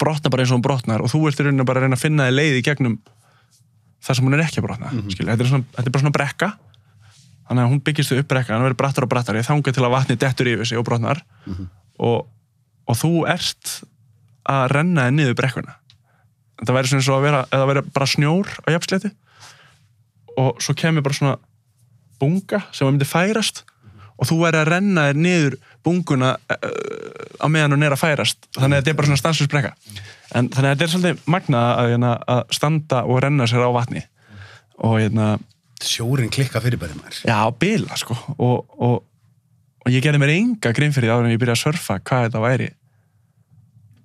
brotnar bara eins og hún brotnar og þú ert í rauninu bara að reyna að finna þig leið í gegnum það sem hún er ekki að brotna mm þetta, er svona, þetta er bara svona brekka. Þannig að hún byggist upp brekka, hann verður brattar og brattari þangað til að vatni dettur yfir sig og brotnar. Og, og þú ert að renna niður brekkuna þetta væri svona og að vera eða væri bara snjór á jafnsleiti og svo kemur bara svona bunga sem að myndi færast og þú væri að renna þér niður bunguna uh, á meðan hún er að færast. Þannig að þetta er bara svona stanslust brekka en þannig að þetta er svolítið magnað að, hérna, að standa og renna sér á vatni. Og hérna Sjórin klikka fyrir bæði maður. Já, bila sko. Og, og, og ég gerði mér enga grinn fyrir því en ég byrjaði að surfa hvað þetta væri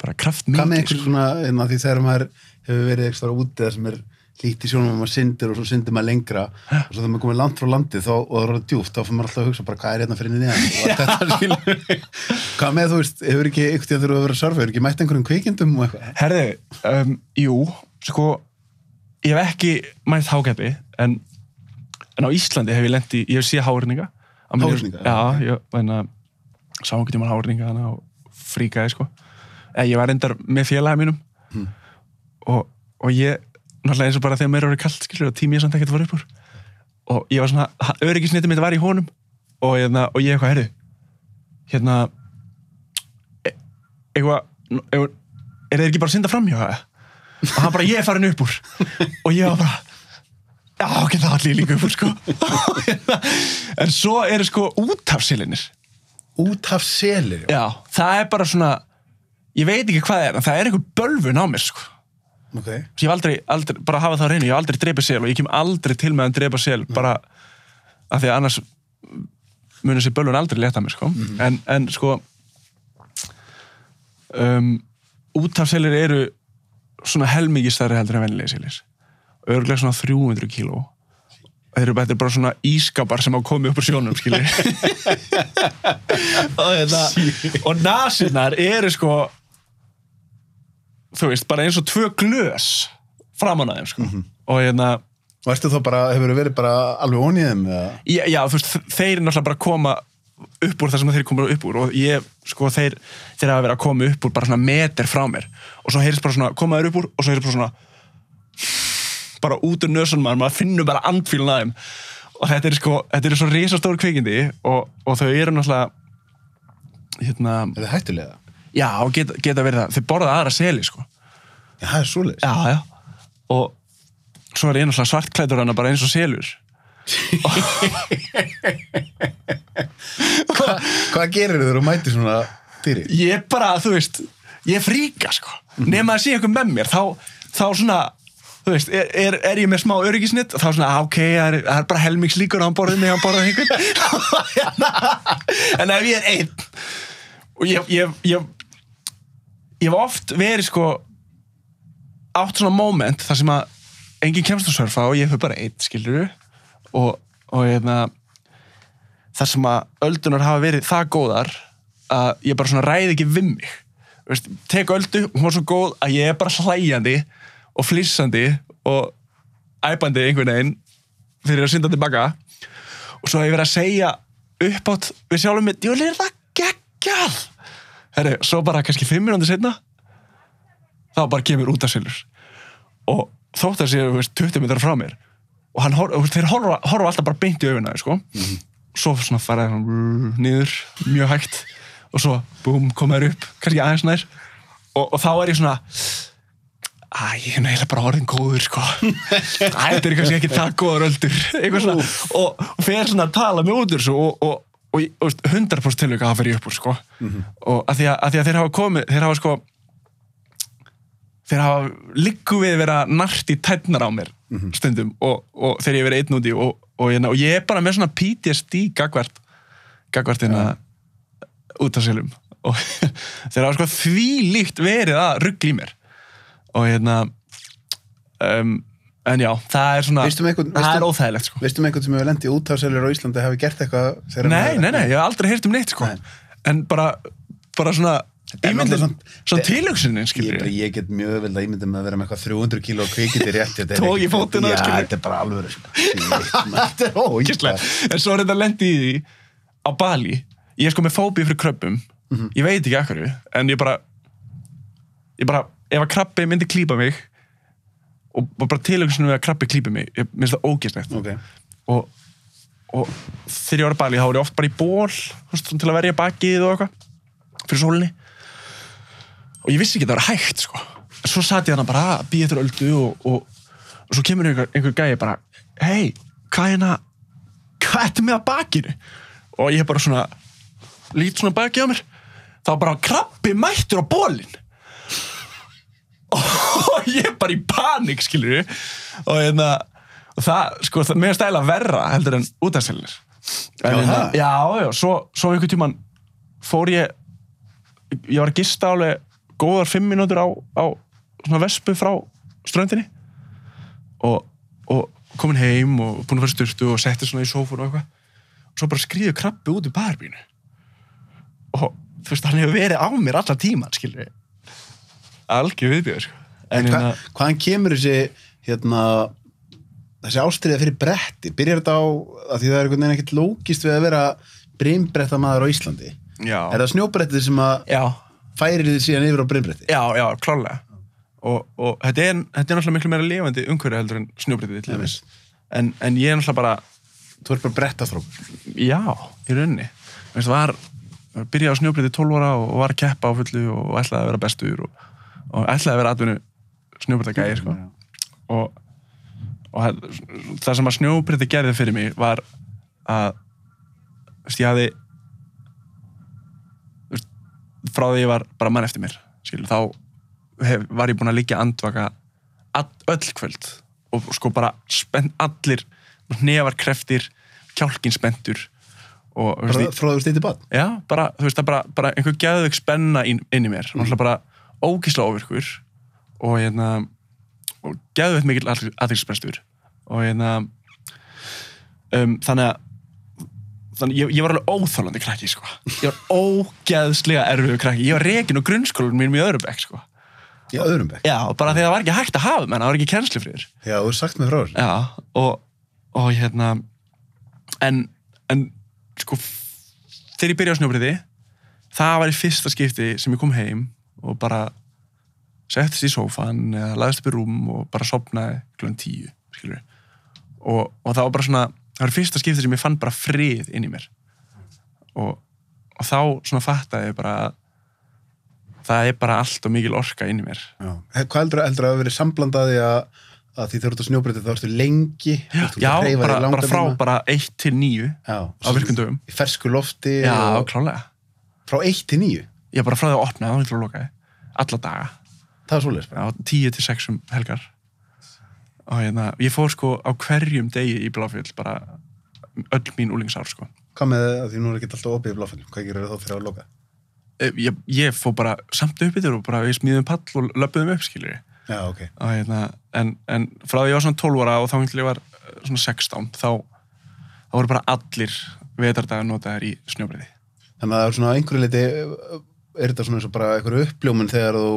bara kraft Hvað með mikið einhver sko. svona, en því þegar maður hefur verið eitthvað úti þar sem er lítið sjónum og maður syndir og svo syndir maður lengra og svo þegar maður komið langt frá landi þá, og það er djúpt, þá fyrir maður alltaf að hugsa bara hvað er hérna fyrir niðan Hvað með þú veist, hefur ekki einhvern tíðan þurfa að vera að surfa, hefur ekki mætt einhverjum kvikindum og eitthvað? Herði, um, jú sko, ég hef ekki mætt hágæti en, en á Íslandi hef ég lent í, ég hef séð hárinninga Háhyrninga? Já, ég meina, sá eða ég var reyndar með félagi mínum Hmm. og, og ég náttúrulega eins og bara þegar mér eru kallt skilur og tími ég samt ekkert fara upp úr og ég var svona, öryggisnetið mitt var í honum og, hérna, og ég eitthvað, herru hérna e- eitthvað, eitthvað er þeir ekki bara að synda framhjá það? og hann bara, ég er farin upp úr [laughs] og ég var bara já, ok, það allir líka upp úr sko [laughs] en svo eru sko útafsilinir Úthafselir, já. já, það er bara svona ég veit ekki hvað það er, en það er einhver bölvun á mér sko. Ok. ég hef aldrei, aldrei, bara hafa það á reynu ég hef aldrei dreipið sel og ég kem aldrei til með að dreipa sel bara af því að annars munir sér bölvun aldrei leta mér sko. En, en sko um, útafselir eru svona helmingi stærri heldur en venilegi selir. Örgulega svona 300 kíló. Þeir eru bara, bara svona ískapar sem á komið upp úr sjónum, skiljið. [laughs] hérna, [laughs] og nasinnar eru sko, þú veist, bara eins og tvö glös framan að þeim, sko. Og hérna, Og ertu þá bara, hefur verið bara alveg eða? já, já, þú veist, þeir eru náttúrulega bara koma upp úr það sem þeir koma upp úr og ég, sko, þeir, þeir hafa verið að koma upp úr bara svona meter frá mér og svo heyrðist bara svona, koma þeir upp úr og svo heyrðist bara svona bara út úr nösunum maður, maður finnur bara andfílun að þeim og þetta er sko, þetta er svo risastór kvikindi og, og þau eru náttúrulega hérna, Er það hættulega? Já, geta, geta verið það. Þau borða aðra seli, sko. Já, það er svoleiðis. já, já, og svo er náttúrulega svartklæður hana bara eins og selur. Hva, hvað gerir þau þegar þú mætir svona dýri? ég bara, þú veist, ég fríka sko, nema að sé eitthvað með mér þá, þá svona, þú veist er, er, er ég með smá öryggisnitt þá svona, ah, ok, það er, er bara helmingslíkur á hann borðið mig, hann borðið einhvern. [laughs] En ef ég er einn og ég, ég, ég ég hef oft verið sko átt svona moment þar sem að enginn kemst að surfa og ég hef bara einn, skilur og, og hérna þar sem að öldunar hafa verið það góðar að ég bara svona ræði ekki við mig. Veist, tek öldu, hún var svo góð að ég er bara hlæjandi og flissandi og æpandi einhvern veginn fyrir að synda tilbaka. Og svo hef ég verið að segja uppátt við sjálfum mitt, jú, er það geggjað herri, svo bara kannski fimm minúti setna þá bara kemur út af silur og þótt að séu þú veist, 20 metrar frá mér og hann, hor- þeir horfa, horfa alltaf bara beint í auðvina sko. svo svona fara hann niður mjög hægt og svo búm, koma þér upp, kannski aðeins nær og, og þá er ég svona Æ, ég er neila bara orðin góður, sko. [laughs] Æ, þetta er kannski ekki það góður öldur. Eitthvað svona. Og, og fer svona að tala með út og, og, og, og veist, 100% tilvæg að það ég upp úr, sko. Og að því að, að því að þeir hafa komið, þeir hafa sko, þeir hafa liggu við vera nart í tætnar á mér stundum og, og þegar ég verið einn úti og, og, hérna, og ég er bara með svona PTSD gagvart, gagvart hérna út af selum og [laughs] þeir hafa sko því líkt verið að ruggla í mér. Og hérna um, en já, það er svona Veistu um einhvern- það er óþægilegt sko. Veistu um einhvern sem hefur lendið úthafselir á Íslandi hafi gert eitthvað þegar hann nei, hefur- nei, nei, ég hef aldrei heyrt um neitt sko. Nei. en bara, bara svona er ímyndin, náttúrulega svona samt- tilhugsunin Ég, skilur bara, ég get mjög vel að ímynda með að vera með eitthvað 300 kíló kvikindi rétt þetta er [laughs] Tók í ekki- fótinn á þér, Já, skilur. þetta er bara alveg [laughs] Þetta er ógislega en svo er þetta lendi í því á Bali. Ég er sko með fóbi fyrir kröppum Mhm. ég veit ekki akkur en ég bara ég bara, ef að krabbi myndi klípa mig og, bara tilöksunum við að krabbi klípi mig. Ég minnst það ógislegt Ok, og, og þegar ég var á Bali þá var ég oft bara í ból veist, til að verja bakið og eitthvað fyrir sólinni. Og ég vissi ekki að það var hægt sko. svo satt ég hana bara að býja eftir öldu og, og, og svo kemur einhver, einhver gæi bara, hei, hvað er hérna hvað ertu með að bakinu? Og ég bara svona lít svona baki á mér. Þá bara krabbi mættur á bólinn og ég er bara í panik skilur og hérna og það, sko, það mér stæla verra heldur en útastælinir Já, hérna, það? já, já, svo, svo einhvern tíman fór ég ég var að gista alveg góðar fimm mínútur á, á svona vespu frá ströndinni. Og, og komin heim og búin að í styrtu og setti svona í sófun og eitthvað. Og svo bara skriðu krabbi út í barbínu. Og þú veist, hann hefur verið á mér allan tíman, skilur við algjör viðbjöður sko. En en hva, hérna, hvaðan kemur þessi, hérna, þessi ástriða fyrir bretti? Byrjar þetta á, að því það er einhvern veginn ekkert lógist við að vera brimbrettamaður á Íslandi. já, Er það snjóbrettið sem að já, færir þið síðan yfir á brimbretti? já, já, klálega og, og þetta, er, þetta er náttúrulega miklu meira lifandi umhverju heldur en dæmis en, en ég er náttúrulega bara Þú ert bara brettastrók. Já, í rauninni Veist, var, var byrjaði á snjóbriði 12 ára og var að keppa á fullu og ætlaði að vera bestur og, og ætlaði að vera atvinnu snjóbriðagæði sko. og, og það- sem að snjóbriði gerði fyrir mig var að veist, ég veist, frá því ég var bara mann eftir mér skil, þá hef, var ég búinn að liggja andvaka all, öll kvöld og sko bara spennt allir nefar kreftir, kjálkin spenntur og Bara veist, frá þú stýtti bann. já, bara, þú veist, það bara, bara einhver gæðug spenna inn, inn í mér, mm. bara ógísla óvirkur og hérna og gæðveitt mikil aðeinsprestur og hérna um, þannig að þannig, ég, ég var alveg óþálandi krakki sko. ég var ógeðslega erfiðu krakki ég var rekin á grunnskólanum mínum í öðrum bekk sko. Já, öðrum bekk. já, og bara því að það var ekki hægt að hafa menn, það var ekki kennslufriður Já, þú er sagt með frá. Já, og, og hérna en, en sko þegar ég byrjaði á snjóbriði það var í fyrsta skipti sem ég kom heim og bara settist í sófan eða lagðist upp í rúm og bara sopnaði klun tíu, skilur og, og það var bara svona, það var fyrsta skipti sem ég fann bara frið inn í mér og, og þá svona fattaði ég bara að það er bara allt og mikil orka inn í mér Já. Hvað heldur, heldur að hafa verið samblandaði að, að því þú ert á snjóbrettið þá ertu lengi? Já, þig bara, bara frá tíma? bara 1 til 9 Já. á Í fersku lofti Já, og klálega frá 1 til 9. Ég bara frá því að opna þá til að lokaði alla daga, Það 10 til 6 um helgar og hérna, ég fór sko á hverjum degi í Bláfjöld bara öll mín úlingsár sko Hvað með að því nú er ekki alltaf opið í bláfællum? Hvað gerir það þá fyrir að loka? Eh, ég, ég fór bara samt upp yfir og bara við smíðum pall og löpuðum upp skiljur Já, ok. og hérna, en, en frá því ég var svona 12 ára og þá hintil ég var eh, svona 16 þá, þá voru bara allir vetardagar notaðir í snjóbriði Þannig að það er svona einhverju leiti er þetta svona eins og bara einhverju uppljómun þegar þú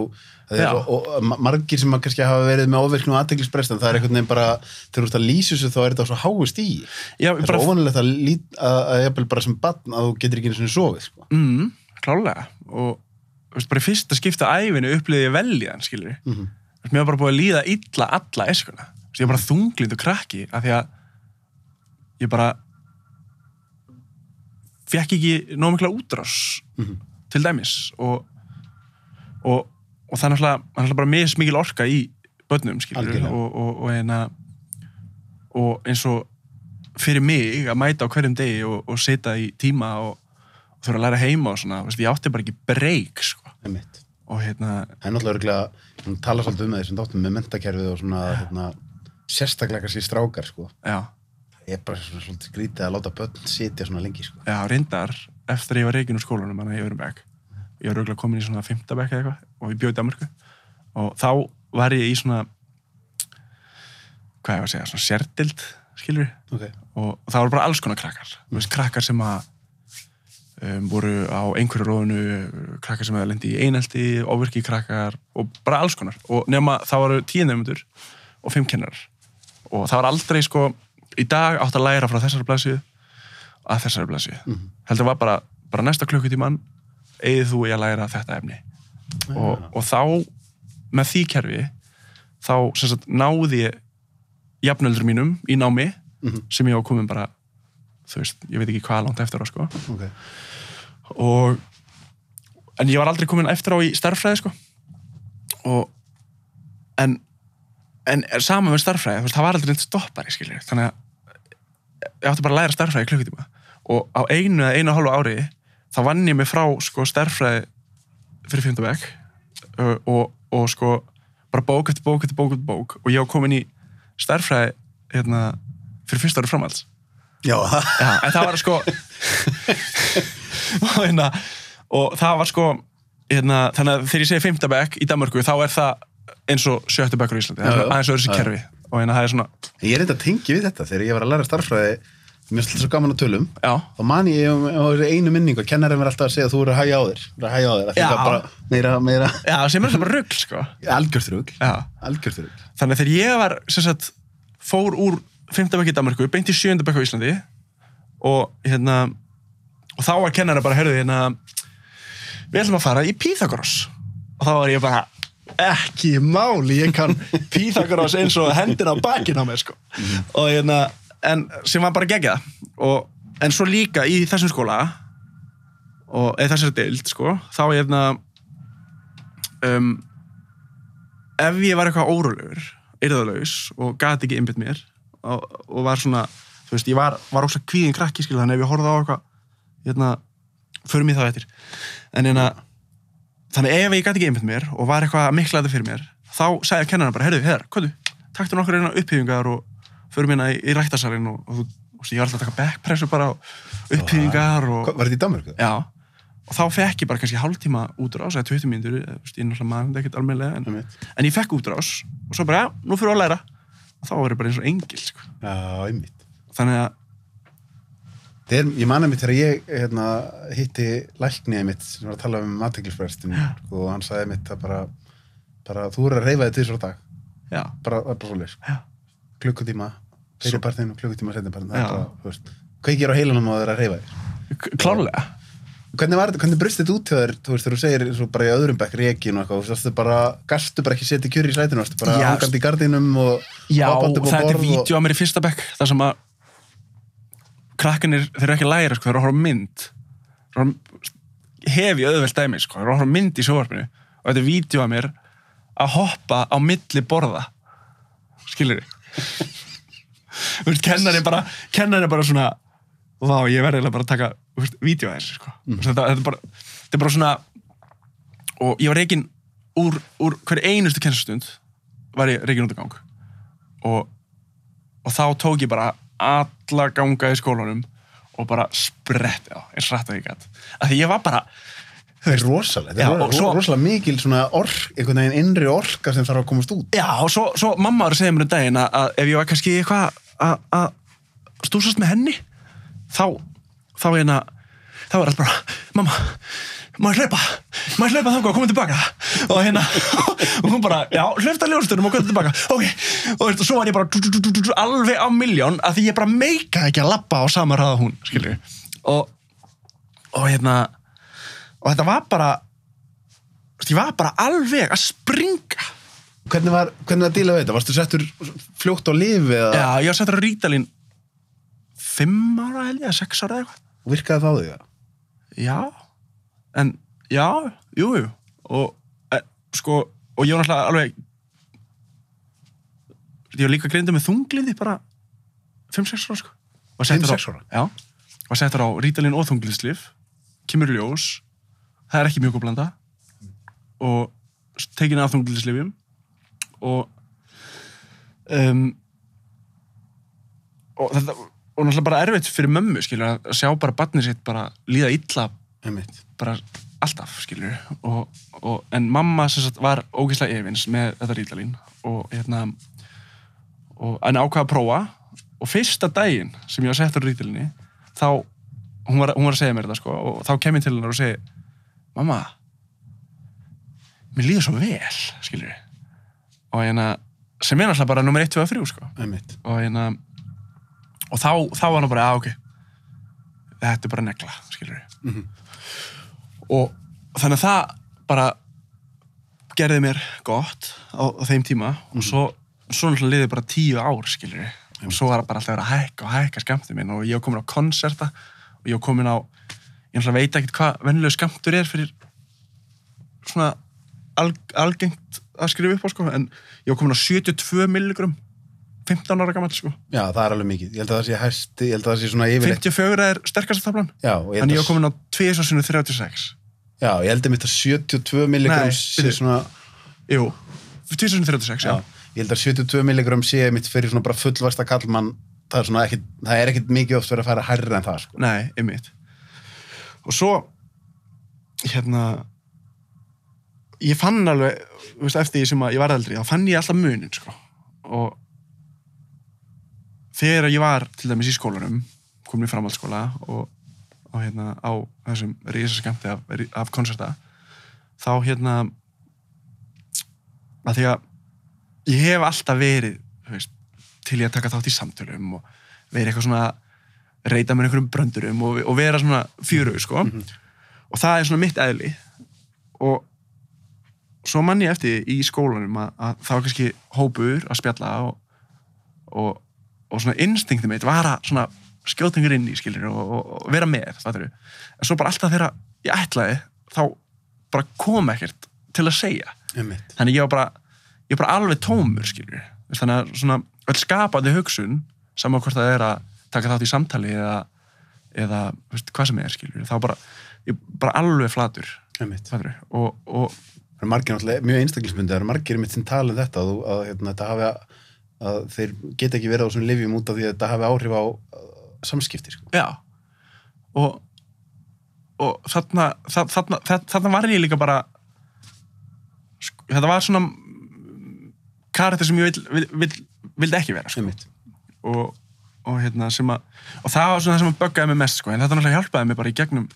og, og margir sem kannski hafa verið með ofvirknum og aðteglisbrest en það er einhvern veginn bara þegar þú ert að lýsa þessu þá er þetta svo háist í Já, það er bara, svo óvanilegt að, lít, að, að jafnvel bara sem barn að þú getur ekki einu svona sofið sko. mm, klálega og veist, bara í fyrsta skipta æfinu upplýði ég vel í þann, skilur mm -hmm. Veist, mér var bara búið að líða illa alla eskuna veist, ég var bara þunglind og krakki af því að ég bara fekk ekki nóg mikla útrás Mhm. Til dæmis og, og, og það er náttúrulega, bara mis mikil orka í börnum skilur og, og, og, eina, og eins og fyrir mig að mæta á hverjum degi og, og setja í tíma og, þurfa að læra heima og svona, veist, ég átti bara ekki breyk sko. og hérna, það er náttúrulega örugglega- hún tala svolítið um það þessum dáttum með mentakerfið og svona hérna, sérstaklega kannski strákar sko. það er bara svona, svolítið skrítið að láta börn sitja svona lengi sko. Já, reyndar, eftir að ég var reikin úr skólanum, þannig að ég var um bekk. Ég var auðvitað komin í svona fymta bekk eða eitthvað og ég bjóði í Danmarku. Og þá var ég í svona, hvað ég var að segja, svona sérdild, skilur við. okay. Og, það voru bara alls konar krakkar. Veist, krakkar sem að um, voru á einhverju róðinu, krakkar sem hefði lendi í einelti, ofvirki krakkar og bara alls konar. Og nema það voru tíu nefndur og fimm kennarar. Og það var aldrei, sko, í dag átt að læra frá þessari blæsju að þessari blæsju. Mhm. Heldur var bara, bara næsta klukkutíman eigið þú í að læra þetta efni. Og, og þá, með því kerfi, þá sagt, náði ég jafnöldur mínum í námi Mhm. sem ég á komin bara þú veist, ég veit ekki hvað langt eftir á sko. Okay. og en ég var aldrei komin eftir á í starffræði sko. og en, en saman með starffræði, það var aldrei neitt stoppari, skilur, þannig að ég átti bara að læra starffræði klukkutíma og á einu eða einu og hálfu ári þá vann ég mig frá sko starffræði fyrir fjöndabæk og, og, og sko bara bók eftir bók eftir bók eftir bók. Og ég var komin í starffræði hérna, fyrir fyrsta ári framhalds. Já, Já, en það var sko [laughs] og, hérna, og það var sko hérna, þannig að þegar ég segi fimmtabæk í Danmarku þá er það eins og sjöttabækur í Íslandi, það er aðeins öðru sér kerfi. Og hérna það er svona, Ég er reynda að tengja við þetta þegar ég var að læra starffræði mér er alltaf svo gaman að tölum já, þá man ég um, einu minningu að kennarinn var alltaf að segja að þú eru að hægja á þér þú eru að hægja á þér, af því Já. það er bara meira, meira já, sem er alltaf bara rugl sko. algjörþrugl, já. algjörþrugl þannig að þegar ég var sem sagt, fór úr fimmtabæk í Danmarku, beint í sjöndabæk á Íslandi og hérna og þá var kennara bara, heyrðu hérna við ætlum að fara í Pythagoras og þá var ég bara ekki máli, ég kann [laughs] Pythagoras eins og hendina á bakinn á mér sko. og hérna en sem var bara gegja og, en svo líka í þessum skóla og eða þessari deild sko, þá hérna um, ef ég var eitthvað órólegur yrðalaus og gati ekki einbytt mér og, og var svona þú veist, ég var, var óslega kvíðin krakki skil, þannig ef ég horfði á eitthvað hérna, förum ég það eftir. En hérna, þannig ef ég gati ekki einbytt mér og var eitthvað miklaði fyrir mér þá sagði kennarinn bara, heyrðu, heyrðu, hvað þú taktu nokkur eina upphýfingar og förum hérna í, í ræktasalinn og, og veist, ég var alltaf að taka backpressu bara á upphýfingar og, Var þetta í Danmarku? já, og þá fekk ég bara kannski hálftíma útrás eða 20 mínútur, eða, þú veist, ég náttúrulega maður ekkert almennilega, en, Einmitt. en ég fekk útrás og svo bara, já, nú fyrir að læra. Og þá var ég bara eins og engil sko. Já, einmitt. Þannig að, er, ég man einmitt þegar ég hérna, hitti lækni einmitt sem var að tala um aðteglisverðstin og hann sagði einmitt að bara, bara þú eru að reyfa þig til svo dag já, bara, bara svoleiðis já, klukkutíma, fyrir partinn og klukkutíma setni partinn, það Já. er á heilanum það er að reyfa k- klárlega. Hvernig var þetta, hvernig brust þetta út þér þegar þú segir svo bara í öðrum bekk rekin og eitthvað, bara, gastu bara ekki setja kjör í varstu bara hangandi í gardinum og já, á það er vídeo að mér í fyrsta bekk þar sem að krakkanir, þeir eru ekki læra sko, þeir eru að horfa á mynd. Þeir eru að- hef ég auðvelt dæmi sko, þeir eru að horfa á mynd í sjóvarpinu og þetta er vídeo að mér að hoppa á milli borða. Skilur þú veist, kennari bara bara svona vá, ég verði bara að taka vídeo að þessu sko. mm. þetta, þetta, er bara, þetta er bara svona og ég var reikin úr, úr hverju einustu kennstund var ég reikin út á gang og, og þá tók ég bara alla ganga í skólanum og bara spretti á, eins rætt að ég gætt af því ég var bara það er rosalega, það er rosalega mikil svona ork, einhvern veginn innri orka sem þarf að komast út Já, og svo, svo mamma var að segja mér um daginn að ef ég var kannski eitthvað að- stúsast með henni þá, þá hérna þá var allt bara, mamma maður hlaupa, maður hlaupa þangað og koma tilbaka? Og hérna [laughs] og hún bara, já, hlaupa ljóstunum og koma tilbaka. Ok, og svo var ég bara alveg á miljón að því ég bara meikaði ekki að labba á sama hraða hún skilju, og og hérna og þetta var bara ég var bara alveg að springa hvernig var, hvernig var að díla við þetta, varstu settur fljótt á lifi eða? Já, ég var settur á rítalín fimm ára held ég, eða sex ára eða eitthvað. Virkaði það á því það? Já, en já, jú, jú. Og e, sko, og ég var náttúrulega alveg ég var líka greindu með þungliði bara 5-6 ára sko. Var settur á- 5-6 ára? Já, var settur á rítalín og þungliðslif kemur ljós. Það er ekki mjög góð blanda. Og tekin af þungliðslifjum og um, og þetta og náttúrulega bara erfitt fyrir mömmu skilur að sjá bara barnið sitt bara líða illa Einmitt. bara alltaf skilur og, og, en mamma sem sagt var ógeðslega efins með þetta rítalín og hérna og en ákvaða að prófa og fyrsta daginn sem ég var settur á rítalínu þá, hún var, hún var að segja mér þetta sko og þá kem ég til hennar og segi mamma mér líður svo vel skilur og hérna sem er náttúrulega bara nummer 1, 2 og 3 sko. Og hérna og þá, þá var hann bara, að ok. Þetta er bara negla, skilur Mhm. og þannig að það bara gerði mér gott á, á þeim tíma. Og svo, svo náttúrulega liði bara tíu ár, skilur og svo var það bara alltaf að hækka og hækka skamtið minn. Og ég var komin á konserta. Og ég var komin á, ég náttúrulega veit ekkert hvað venjulegu skamtur er fyrir svona al, algengt að skrifa upp á sko, en ég var komin á 72 milligram 15 ára gammal sko Já, það er alveg mikið. Ég held að það sé hæsti, ég held að það sé svona yfirleitt. 54 er sterkast og ég en ég var komin á 2036 já, ég held að mitt að 72 milligram sé svona, jú, 2036, já, já, ég held að 72 milligram sé mitt fyrir svona bara fullvasta kallmann, það er svona ekkit, það er ekkit mikið oft verið að fara hærri en það, sko. nei, einmitt og svo hérna ég fann alveg, veist, eftir því sem ég var eldri, þá fann ég alltaf munin sko. og þegar ég var til dæmis í skólanum komin í framhaldsskóla og, og hérna á þessum risaskemmti af, af konserta þá hérna að því að ég hef alltaf verið veist, til ég að taka þátt í samtölum og verið eitthvað svona reyta með einhverjum bröndurum og, og vera svona fjöru sko. og það er svona mitt eðli og svo mann ég eftir í skólanum að, að það var kannski hópur að spjalla og, og, og svona instinkti mitt var að svona skjóta yngur inn í skilir og, og, vera með fattarðu. en svo bara alltaf þegar ég ætlaði þá bara kom ekkert til að segja Einmitt. þannig ég var bara, ég var bara alveg tómur skilur þannig að svona öll skapandi hugsun saman hvort það er að taka þátt í samtali eða, eða veist, hvað sem er skilur þá bara, ég bara alveg flatur og, og Það eru margir náttúrulega, mjög einstaklismundi, það eru margir mitt sem tala um þetta, að, að, hérna, þetta hafi að, að þeir geta ekki verið á svona livjum út af því að þetta hafi áhrif á samskipti, sko. já og, og þarna, þa- þarna, þarna, þarna var ég líka bara sko, þetta var svona karakter sem ég vil, vil, vil, vildi ekki vera sko. Og, og hérna sem að og það var svona það sem að böggaði mig mest sko. en þetta náttúrulega hjálpaði mig bara í gegnum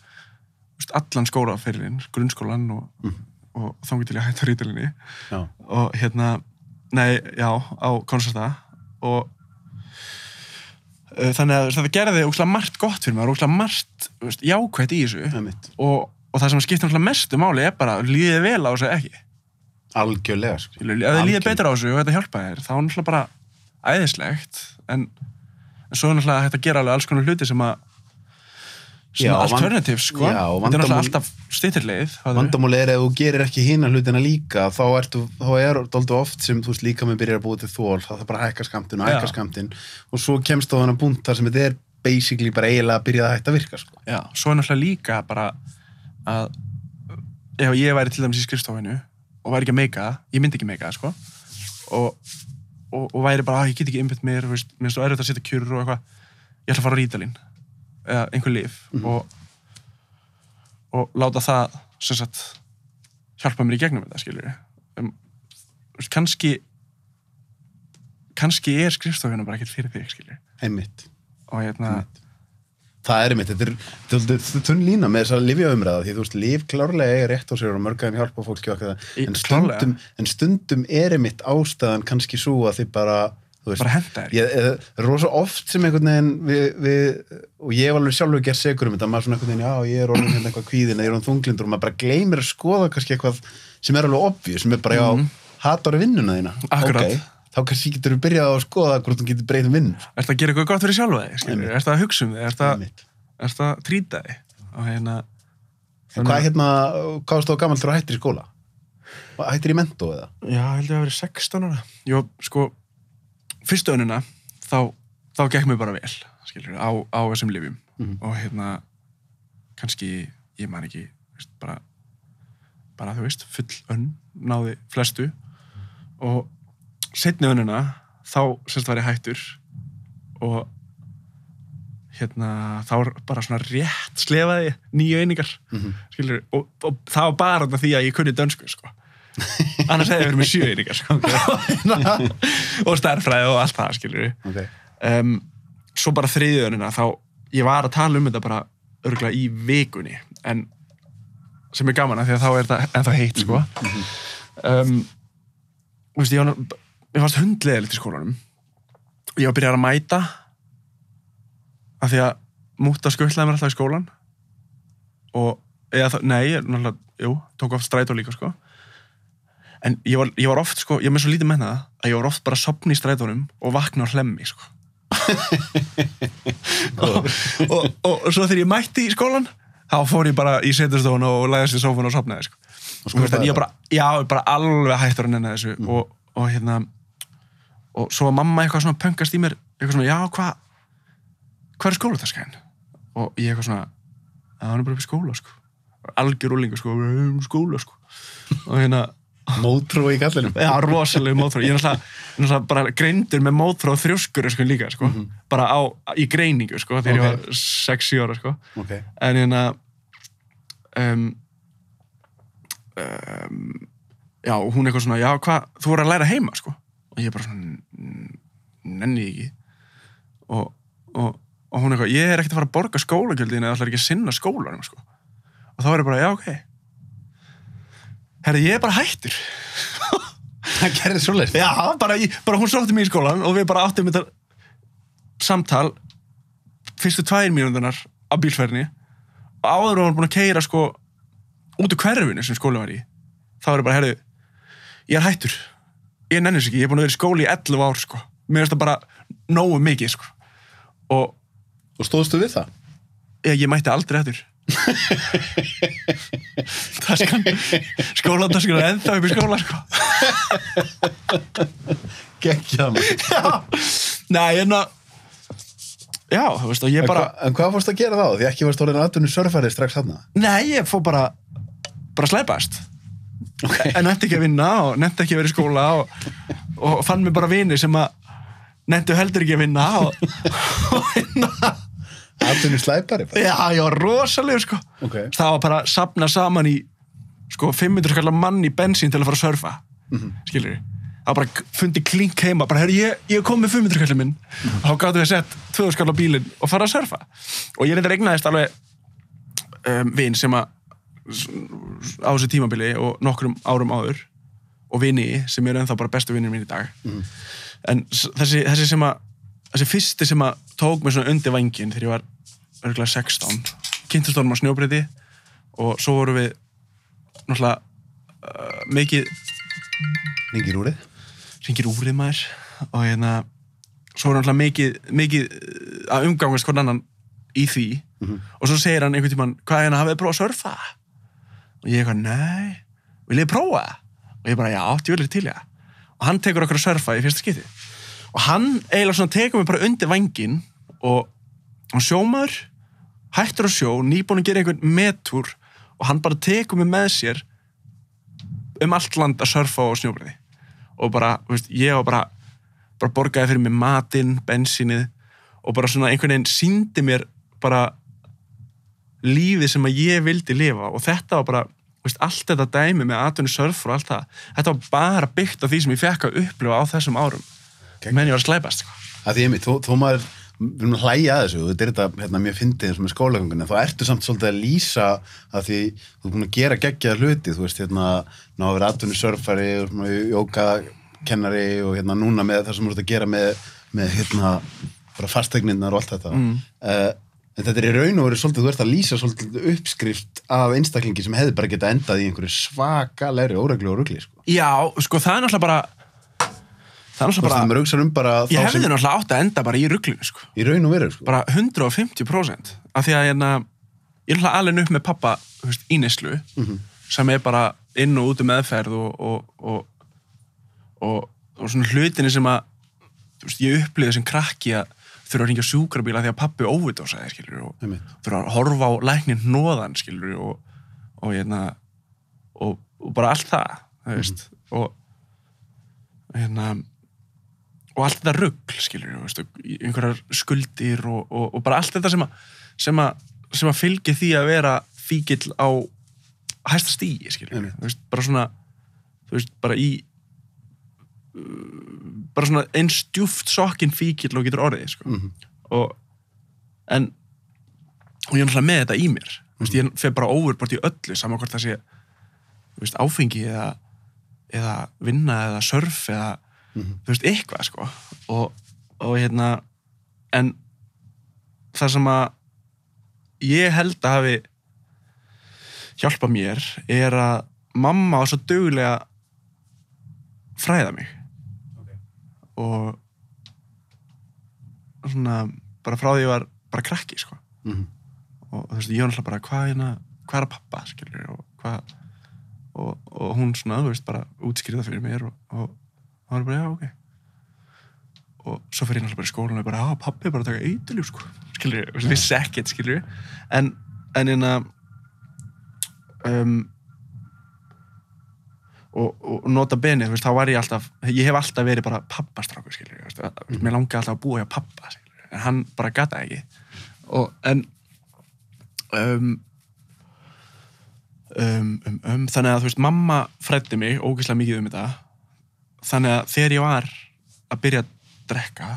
allan skólaferðin, grunnskólan og, Mhm. Og þá til ég að hætta rítalinni Já, og hérna nei, já, á konserta. Og uh, þannig að þetta gerði ógslag margt gott fyrir mig, það ógslag margt veist, jákvætt í þessu. Og, og það sem skiptir ógslag mestu máli er bara líðið vel á þessu ekki? Algjörlega, sko. Ef þið líðið betur á þessu og þetta hjálpa þér þá er náttúrulega bara æðislegt. En, en svo er náttúrulega hægt að gera alveg alls konar hluti sem að svona alternative sko. Já, þetta er náttúrulega alltaf stýttirleið Vandamáli er ef þú gerir ekki hina hlutina líka, þá, ertu, þá er dálítið oft sem þú veist líka með byrjar að búa til þól, þá það bara að hækka skamtin og hækka Já. skamtin og svo kemst á þennan punkt þar sem þetta er basically bara eiginlega að byrja að hætta að virka, sko. Já, svo er náttúrulega líka bara að ef ég væri til dæmis í skrifstofinu og væri ekki að meika, ég myndi ekki meika sko. Og, og, og væri bara að ég get ekki einbytt mér, þú veist, mér er svo erfitt að setja kjurur og eitthvað, ég ætla að fara á rítalín eða einhver lif og, og láta það sem sagt hjálpa mér í gegnum þetta, skilur um, kannski kannski er skrifstofinu bara ekkert fyrir þig, skilur Einmitt. og hérna, Það er einmitt, þetta er, tunn lína með þess að lifjaumræða, því þú veist, lif klárlega er rétt á sér og mörgæðum hjálpa fólki Í- en en stundum er einmitt ástæðan kannski svo að þið bara, bara henda þér er rosa oft sem einhvern veginn við, við, og ég hef alveg sjálfur gert segur um þetta, maður svona einhvern veginn, já, ég er orðin hérna eitthvað kvíðin, ég er orðin þunglindur og maður bara gleymir að skoða kannski eitthvað sem er alveg obvious, sem er bara, já, Mhm. hatar vinnuna þína, Akkurat. ok, þá kannski getur við byrjað að skoða hvort þú getur breyðum vinnu, Ertu að gera eitthvað gott fyrir sjálfa þig? Einmitt. Ertu að hugsa um þig? Einmitt. ertu að trýta þig? Hérna, hvað hérna, hvað þú gammal til að hættir í skóla? Hættir í mentó eða? já, held ég að vera 16 ára. Jó, sko, fyrstu önuna, þá, þá gekk mér bara vel, skilur, á, á þessum lifjum. Mhm. Og hérna, kannski, ég man ekki, veist, bara, bara, þú veist, full önn, náði flestu. Og setni önuna, þá, semst var ég hættur. Og hérna, þá bara svona rétt slefaði nýju einingar Mhm. skilur, og, og það var bara því að ég kunni dönsku sko. [laughs] annars hefði ég verið með sjö einingar sko. [laughs] og stærfræði og allt það skilur Ok. um, svo bara þriðjönina þá ég var að tala um þetta bara örgulega í vikunni en sem er gaman að því að þá er þetta ennþá heitt sko. um, þú veist, ég, var, ég fannst hundleðilegt í skólanum ég var að byrja að mæta af því að múta skuttlaði mér alltaf í skólan og eða, nei, ég, náttúrulega, jú, tók oft strætó líka sko en ég var, ég var oft sko, ég er með svo lítið með það að ég var oft bara að sopna í strætónum og vakna á hlemmi sko og, [laughs] og, og, og svo þegar ég mætti í skólan þá fór ég bara í setjastofun og læðist í sófun og sopnaði sko. Og en skrópaði ég bara, já, bara alveg hættur að nenni þessu Mm. og, og hérna og svo var mamma eitthvað svona pöngast í mér eitthvað svona, já, hvað hvað er skólataskæðin? og ég eitthvað svona, að hann er bara upp í skóla sko. algjör úlingu sko, skóla sko. og hérna Mótrú í kallinum. Já, rosalega mótrú. Ég er náttúrulega, ég er bara greindur með mótrú og þrjóskur sko, líka, sko. Bara á, í greiningu, sko, þegar ég Ok. var 6-7 ára, sko. Ok. En hérna, um, um, já, hún eitthvað svona, já, hvað, þú voru að læra heima, sko. Og ég bara svona, "N- nenni ég ekki. Og, og, og hún eitthvað, ég er ekkert að fara að borga skólagjöldin eða ætlar ekki að sinna skólanum, sko. Og þá er ég bara, já, ok. Herri, ég er bara hættur. [laughs] Það gerði svoleiðis. Já, bara, bara hún sótti mig í skólan og við bara áttum þetta samtal fyrstu tvær mínúndunar á bílferðinni og áður var hún búin að keira sko út úr hverfinu sem skóli var í þá er ég bara, herðu, ég er hættur ég nenni þess ekki, ég er búin að vera í skóli í 11 ár sko, mér finnst það bara nógu mikið sko og Og stóðstu við það? ég, ég mætti aldrei hættur Taskan skólataskan er ennþá upp í skóla sko Gekkja maður. Nei, en að Já, þú veist, og ég En, bara hva, en hvað fórst að gera þá? Því ekki varst orðin aðtunni surfari strax hann. Nei, ég fór bara bara slæpast Ok. en nefndi ekki að vinna og nefndi ekki að vera í skóla og, og fann mér bara vini sem að nefndi heldur ekki að vinna og, og vinna Aðtunni slæpari bara. Já, ég var rosalega sko. Ok. Það var bara að sapna saman í sko 500 skallar mann í bensín til að fara að surfa Mhm. skilur við það var bara fundi klink heima bara, herri, ég, ég kom með 500 skallar minn. Og þá gáttu við að sett 200 skallar bílinn og fara að surfa. Og ég reyndar eignaðist alveg um, vin sem að á þessu tímabili og nokkrum árum áður og vini sem eru ennþá bara bestu vinnir mín í dag. En s- þessi, þessi sem að þessi fyrsti sem að tók mig svona undir vangin þegar ég var örgulega 16 kynntustónum á snjóbreyti og svo vorum við náttúrulega uh, mikið Ringir úrið. ringir úrið maður. Og hérna svo vorum náttúrulega mikið, mikið uh, að umgangast hvern annan í því. Og svo segir hann einhvern tímann hvað er hann hafið prófað að surfa? Og ég eitthvað, nei, vil ég prófa? Og ég bara, já, djúlega til ég og hann tekur okkur að surfa í fyrsta skipti og hann eiginlega svona tekur mig bara undir vangin og hann sjómaður hættur á sjó, nýbúin að gera einhvern metúr og hann bara tekur mig með sér um allt land að surfa á snjóbriði og bara, veist, ég var bara bara borgaði fyrir mig matinn, bensínið og bara svona einhvern veginn síndi mér bara lífið sem að ég vildi lifa. Og þetta var bara, veist, allt þetta dæmi með atvinni surfur og allt það þetta var bara byggt á því sem ég fekk að upplifa á þessum árum. Menn ég var að slæpast sko. að því þó maður við erum að hlæja að þessu, þetta er þetta hérna, mjög fyndið eins og með skólagöngunni, þá ertu samt svolítið að lýsa að því þú er búin að gera geggjaða hluti, þú veist, hérna ná að vera atvinni surfari, jókakennari og hérna núna með það sem þú ert að gera með, með hérna bara fastegninnar og allt þetta mm. en þetta er í raun og verið svolítið, þú ert að lýsa svolítið uppskrift af einstaklingi sem hefði bara geta endað í einhverju svakalegri óreglu og rugli, sko. já, sko það er bara það það um bara ég hefði sem náttúrulega átt að enda bara í ruglinu sko. í raun og veru, sko. bara 150% af því að hérna, ég er náttúrulega alveg upp með pappa veist, í neslu sem er bara inn og út um meðferð og, og, og, og, og svona hlutinni sem að veist, ég upplýði sem krakki að þurfa að ringja sjúkrabíla því að pappi skilur og Einmitt. þurfa að horfa á læknin nóðan skilur og, og, hérna, og, og bara allt það þú veist, og hérna og allt þetta rugl, skilur einhverjar skuldir og, og, og bara allt þetta sem að, sem að, sem að fylgi því að vera fíkill á hæsta stíi, skilur veist, bara svona, veist, bara í uh, bara svona eins djúft sokkin fíkill og getur orðið, sko, Mhm. og en og ég er náttúrulega með þetta í mér, þú veist, ég fer bara overbort í öllu, saman hvort það sé veist, áfengi eða eða vinna eða surf eða þú veist, eitthvað sko. Og, og hérna en það sem að ég held að hafi hjálpa mér er að mamma var svo duglega fræða mig. Og svona bara frá því ég var bara krakki sko. Mhm. og þú veist, ég var náttúrulega bara hvað hérna, hvað er að pappa, skilur og hvað og, og hún svona, þú veist, bara útskýrði það fyrir mér og, og hann var bara, já, ok. Og svo fyrir ég náttúrulega bara í skólan og ég bara, já, pappi er bara að taka eiturljúf, sko, skilur ég, ja. vissi ekkert, skilur ég en, en hérna um, og, og nota beni, þú veist, þá var ég alltaf ég hef alltaf verið bara veist, mm. mér langi alltaf að búa hjá pappa, skilur en hann bara gata ekki. Og, en um, um, um, um, þannig að, þú veist, mamma frætti mig ógeðslega mikið um þetta þannig að þegar ég var að byrja að drekka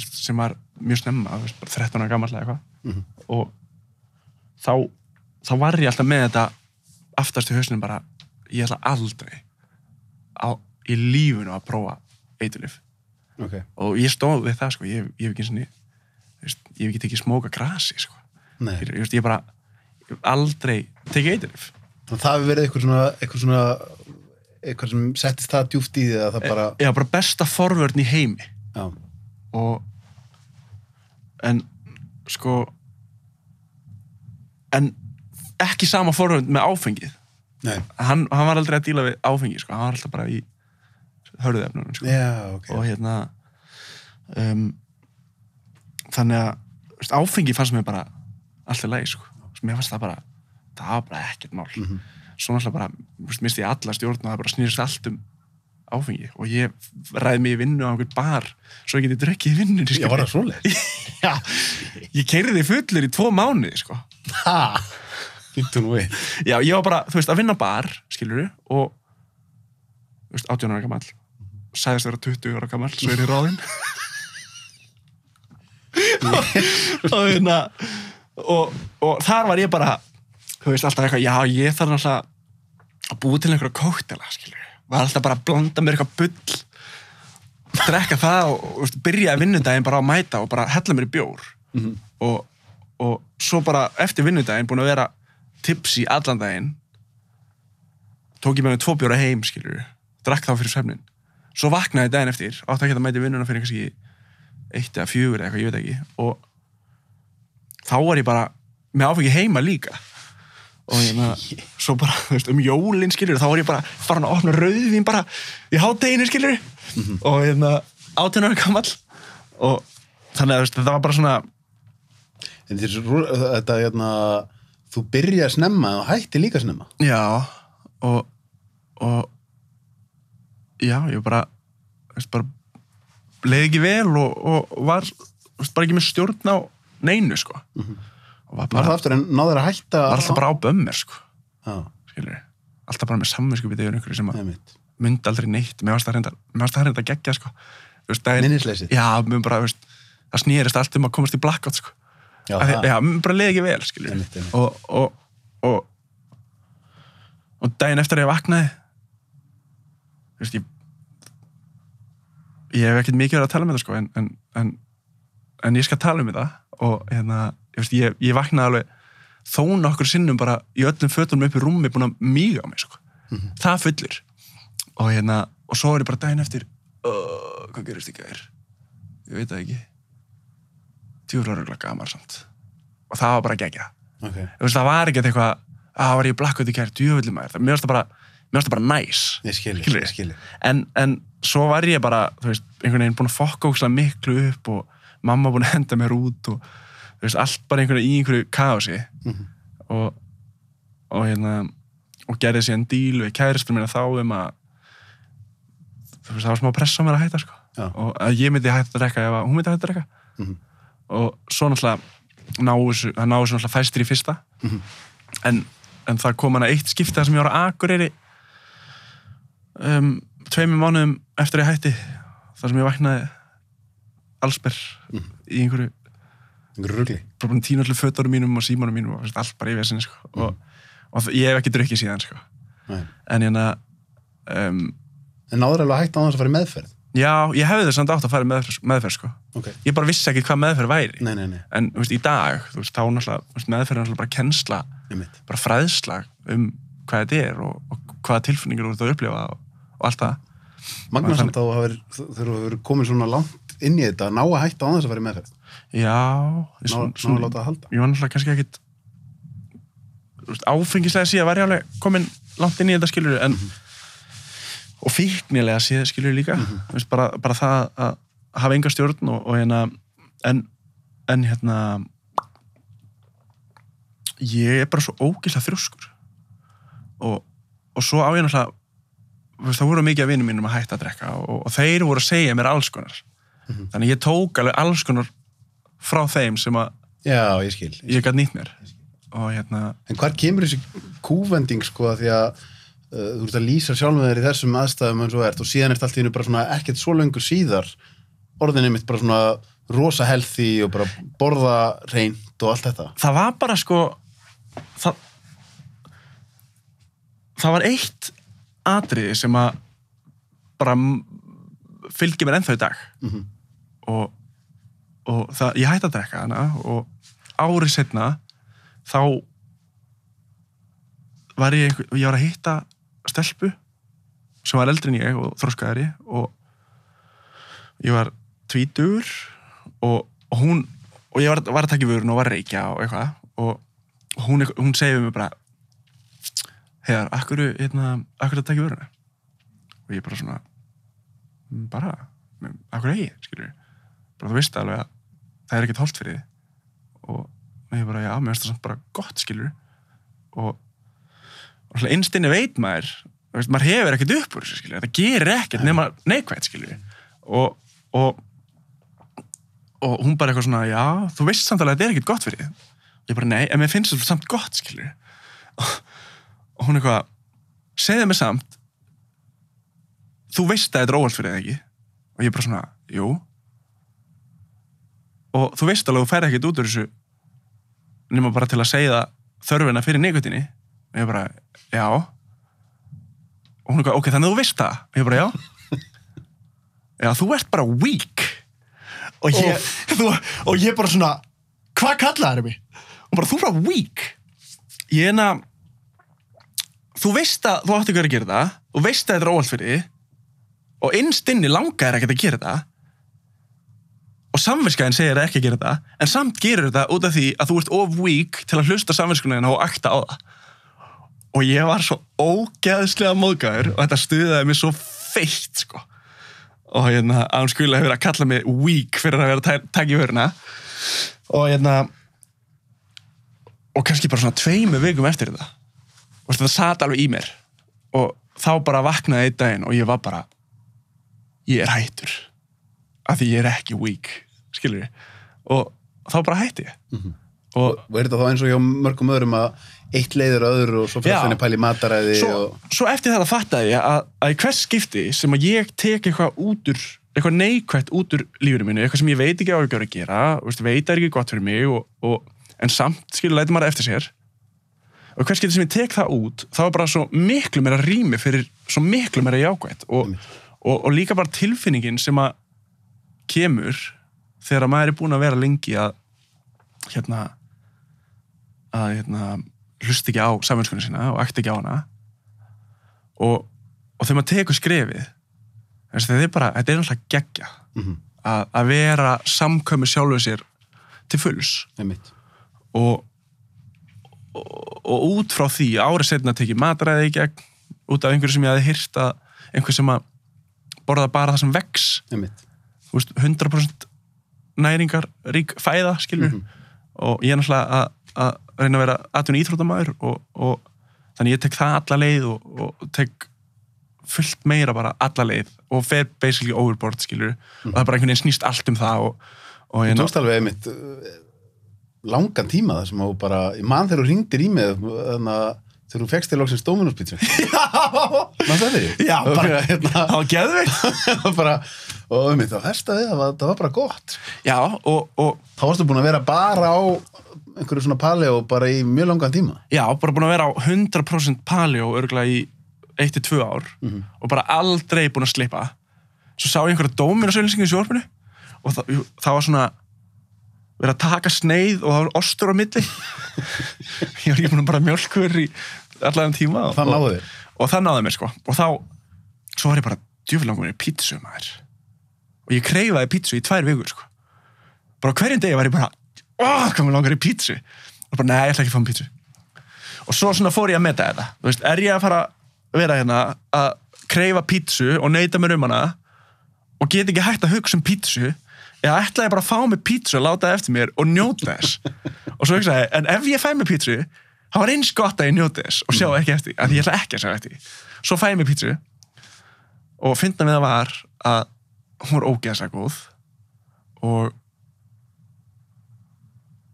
sem var mjög snemma, veist, bara 13 ára gammal eða eitthvað Mhm. og þá, þá var ég alltaf með þetta aftast í hausnum bara ég ætla aldrei á, í lífunu að prófa eiturlif ok, og ég stóð við það sko, ég, ég hef ekki veist, ég hef ekki tekið smóka grasi sko. ég, ég, bara aldrei tekið eiturlif það hefur verið eitthvað svona, eitthvað svona eitthvað sem settist það djúft í því að það bara, já, bara besta forvörn í heimi já, og en sko en ekki sama forvörn með áfengið nei, hann, hann var aldrei að díla við áfengi sko. hann var alltaf bara í hörðuefnunum sko. já, ok og hérna um, þannig að veist, áfengi fannst mér bara alltaf leið sko. mér fannst það bara það var bara ekkert mál Mhm. Svo náttúrulega bara, veist, misti ég alla stjórn og það bara snýrist allt um áfengi og ég ræði mig í vinnu á einhvern bar svo ég geti drukkið í vinnunni Já, var það svoleið? [laughs] Ég keiriði fullur í tvo mánuði sko. Við. Já, ég var bara, þú veist, að vinna bar, skilur og, þú veist, 18 ára gamall, sæðist vera 20 ára gamall, svo er ég ráðinn. [laughs] og, hérna, og, og þar var ég bara, þú veist, alltaf eitthvað, já, ég þarf náttúrulega að búa til einhverja kóktela, var alltaf bara að blanda mér eitthvað bull, drekka það og, og veist, byrjaði vinnudaginn bara á að mæta og bara hella mér í bjór. Mhm. og, og svo bara eftir vinnudaginn búin að vera tipsi allan daginn tók ég með mér tvo bjóra heim skilur, drakk þá fyrir svefnin svo vaknaði daginn eftir, átti ekki að mæti vinnuna fyrir kannski eitt eða fjögur eða eitthvað, ég veit ekki. Og þá var ég bara með áfengi heima líka og með, svo bara, þú veist, um jólin skilur, þá var ég bara farin að opna rauðvín bara í hátteginu skilur og ég með átjónar gamall og þannig að það var bara svona En þetta, hérna, þú byrja snemma og hætti líka snemma. Já, og, og já, ég bara, veist, bara leiði ekki vel og, og var veist, bara ekki með stjórn á neinu, sko. Mhm. Og var Var bara, það aftur en náður að hætta? var alltaf bara á bömmir, sko, Alltaf bara með samvinsku við yfir einhverju sem að myndi aldrei neitt. Mér varst það það reynda að gegja, sko. Minnisleysið? Það snýrist allt um að komast í blackout, sko. Já, það. já, bara leiði ekki vel, Einmitt, einmitt. og, og, og og daginn eftir að ég vaknaði veist, ég ég hef ekkert mikið verið að tala um þetta sko, en, en, en, en ég skal tala um þetta og hérna, ég, ég, ég vaknaði alveg þó nokkur sinnum bara í öllum fötunum upp í rúmi búin að míga á mig sko. Mhm. það fullir og hérna, og svo er ég bara daginn eftir uh, hvað gerist í gær? Ég veit það ekki. Tjúr ára gamar samt. Og það var bara gegja Ok. Þú veist, það var ekkert eitthvað að það var ég blakkuð í kæri djöfulli maður. Það, mér finnst það bara, mér finnst það bara næs. Skilji. en, en svo var ég bara veist, einhvern veginn búin að fokka ókslega miklu upp og mamma búin að henda mér út og veist, allt bara einhverju í einhverju kaosi Mhm. og, og hérna og gerði síðan díl við kæristur minna þá um að þú veist, það var smá pressa á mér að hætta sko. Og að ég myndi hætta að drekka ef að hún myndi hætta að drekka Mhm. og svo náttúrulega náðu þessu, náttúrulega fæstir í fyrsta Mhm. en, en það kom hana eitt skipta sem ég var að Akureyri um, tveimur mánuðum eftir ég hætti þar sem ég vaknaði allsber Mhm. í Einhverju rugli. bara búin tína allir fötunum mínum og símanum mínum og allt bara í vesinni sko. og, og það- ég hef ekki drukkið síðan sko. Nei. en hérna um, En náður alveg hætta á þess að fara í meðferð. já, ég hefði þess að átt að fara í meðferð, meðferð sko. Ok. ég bara vissi ekki hvað meðferð væri Nei, nei, nei. en þú veist, í dag, þú veist, þá náttúrulega meðferð er náttúrulega bara kennsla Nefnitt. bara fræðslag um hvað þetta er og, og hvaða tilfinningar þú ert að upplifa og, og allt það Magna samt að þú hefur komið svona langt inn í þetta, ná að hætta á þess að fara í meðferð. Já, ég, var náttúrulega kannski ekkit áfengislega síðan var ég alveg komin langt inn í þetta skilur en og fíknilega síðan skilur líka. Þú veist, bara, bara það að hafa enga stjórn og, og hérna en, en hérna ég er bara svo ógeðslega þrjóskur. Og, og svo á ég náttúrulega það voru mikið af vinnum mínum að hætta að drekka og, og þeir voru að segja mér alls konar. Þannig að ég tók alveg alls konar frá þeim sem að Já, ég skil. ég gæti nýtt mér og hérna, En hvar kemur þessi kúvending sko að því að uh, þú ert að lýsa sjálfum þér í þessum aðstæðum eins og ert og síðan ert allt í hennu bara svona ekkert svo löngu síðar orðin einmitt bara svona rosa healthy og bara borða reynd og allt þetta. það var bara sko það það var eitt atriði sem að bara fylgir mér ennþá í dag Mhm. og, og það, ég hætti að drekka hana og árið setna þá var ég, einhver, ég var að hitta stelpu sem var eldri en ég og þroskaðari og ég var tvítur og, og hún og ég var, var að taka í vörun og var að reykja og eitthvað og, hún, hún segir við mig bara heiðar, akkur, hérna, akkur að taka í vöruna? Og ég bara svona "Mm, bara, akkur eigi skilur bara þú veist alveg að það er ekkert holdt fyrir þið og ég bara, já, mér finnst það samt bara gott skilur og, og einstinni veit maður veist, maður hefur ekkert upp úr þessu skilur það gerir ekkert nema neikvægt skilur og, og og hún bara eitthvað svona, já, þú veist samt alveg að þetta er ekkert gott fyrir þig. Ég bara, nei, en mér finnst þetta samt gott skilur og, og hún eitthvað segðu mig samt þú veist að þetta er óvald fyrir þig ekki? Og ég bara svona, jú og þú veist alveg þú færi ekkert út úr þessu nema bara til að segja þörfina fyrir nikotinni og ég bara, já. Og hún er ok, þannig að þú veist það. Og ég bara, já. Já, þú ert bara weak. Og ég, þú, og ég bara svona hvað kallaði mig? og bara, þú er bara weak. Ég er að þú veist að þú átti ekki að gera það. Og veist að þetta er óvald fyrir og innst inni langar ekkert að gera það og samverskaðin segir það ekki að gera það en samt gerur þetta út af því að þú ert of weak til að hlusta samverskunina og akta á það. Og ég var svo ógeðslega móðgæður og þetta stuðaði mig svo feitt sko. Og hérna að hún skulle hefur að kalla mig weak fyrir að vera að ta- taka í vöruna og hérna og kannski bara svona tveimu vikum eftir þetta. Og þetta sat alveg í mér. Og þá bara vaknaði einn daginn og ég var bara ég er hættur af því ég er ekki weak skilur við og þá bara hætti ég Mhm. og Og er þetta þá eins og hjá mörgum öðrum að eitt leiður öðru og svo fyrir Já. þenni pæli mataræði svo, og... svo eftir þetta fattaði ég að, að í hvers skipti sem að ég tek eitthvað út úr eitthvað neikvætt út úr lífinu mínu eitthvað sem ég veit ekki á að gera að gera veist, veit að er ekki gott fyrir mig og, og, en samt skilur læti maður eftir sér og hvers skipti sem ég tek það út þá er bara svo miklu meira rými fyrir svo miklu meira jákvætt og, og, og líka bara tilfinningin sem að kemur þegar að maður er búin að vera lengi að hérna að hérna hlusta ekki á samvinskunni sína og akta ekki á hana og, og þegar maður tekur skrefið þetta er bara, þetta er náttúrulega geggja Mhm. að, að vera samkömmu sjálfu sér til fulls og, og, og út frá því árið setna tekið matræði í gegn út af einhverju sem ég hefði hýrt að einhver sem að borða bara það sem vex Einmitt. Veist, 100% næringar rík fæða, skilur Mhm. og ég er náttúrulega að, að reyna að vera atvinni íþróttamæður og, og þannig ég tek það alla leið og, og tek fullt meira bara alla leið og fer basically overboard, skilur og það er bara einhvern veginn snýst allt um það og, og ég tókst alveg einmitt uh, langan tíma þar sem þú bara, ég man þegar þú ringdir í mig þannig að þegar þú fegst til loksins Dominos-pítsu [laughs] Man það er Já, bara- hérna, [laughs] það var geðveikt. [laughs] Bara, og einmitt, það versta við það var, það var bara gott. Já, og, og þá varstu búin að vera bara á einhverju svona pali og bara í mjög langan tíma. Já, bara búin að vera á 100% paleo örgulega í 1-2 ár Mhm. og bara aldrei búin að slipa. Svo sá ég einhverja dóminasauðlýsingu í sjórfinu og það, það var svona verið að taka sneið og það var ostur á milli. [laughs] Ég var ekki búin að bara mjölkur í allan tíma og, og, þér. og það náði mér sko. Og þá, svo var ég bara djúfilangur í pítsu maður og ég kreifaði pítsu í tvær vikur sko. Bara hverjum degi var ég bara oh, mér langar í pítsu. Og bara, nei, ég ætla ekki að fá mér pítsu. Og svo svona fór ég að meta þetta. Þú veist, er ég að fara að vera hérna að kreifa pítsu og neyta mér um hana og get ekki hægt að hugsa um pítsu? Eða ætla ég bara að fá mig pítsu og láta það eftir mér og njóta þess? Og svo hugsaði, en ef ég fæ mig pítsu það var eins gott að ég njóta þess og sjá ekki eftir, að ég ætla ekki að sjá eftir. Svo fæ ég mig pítsu og finna við það var að hún var ógeðslega góð og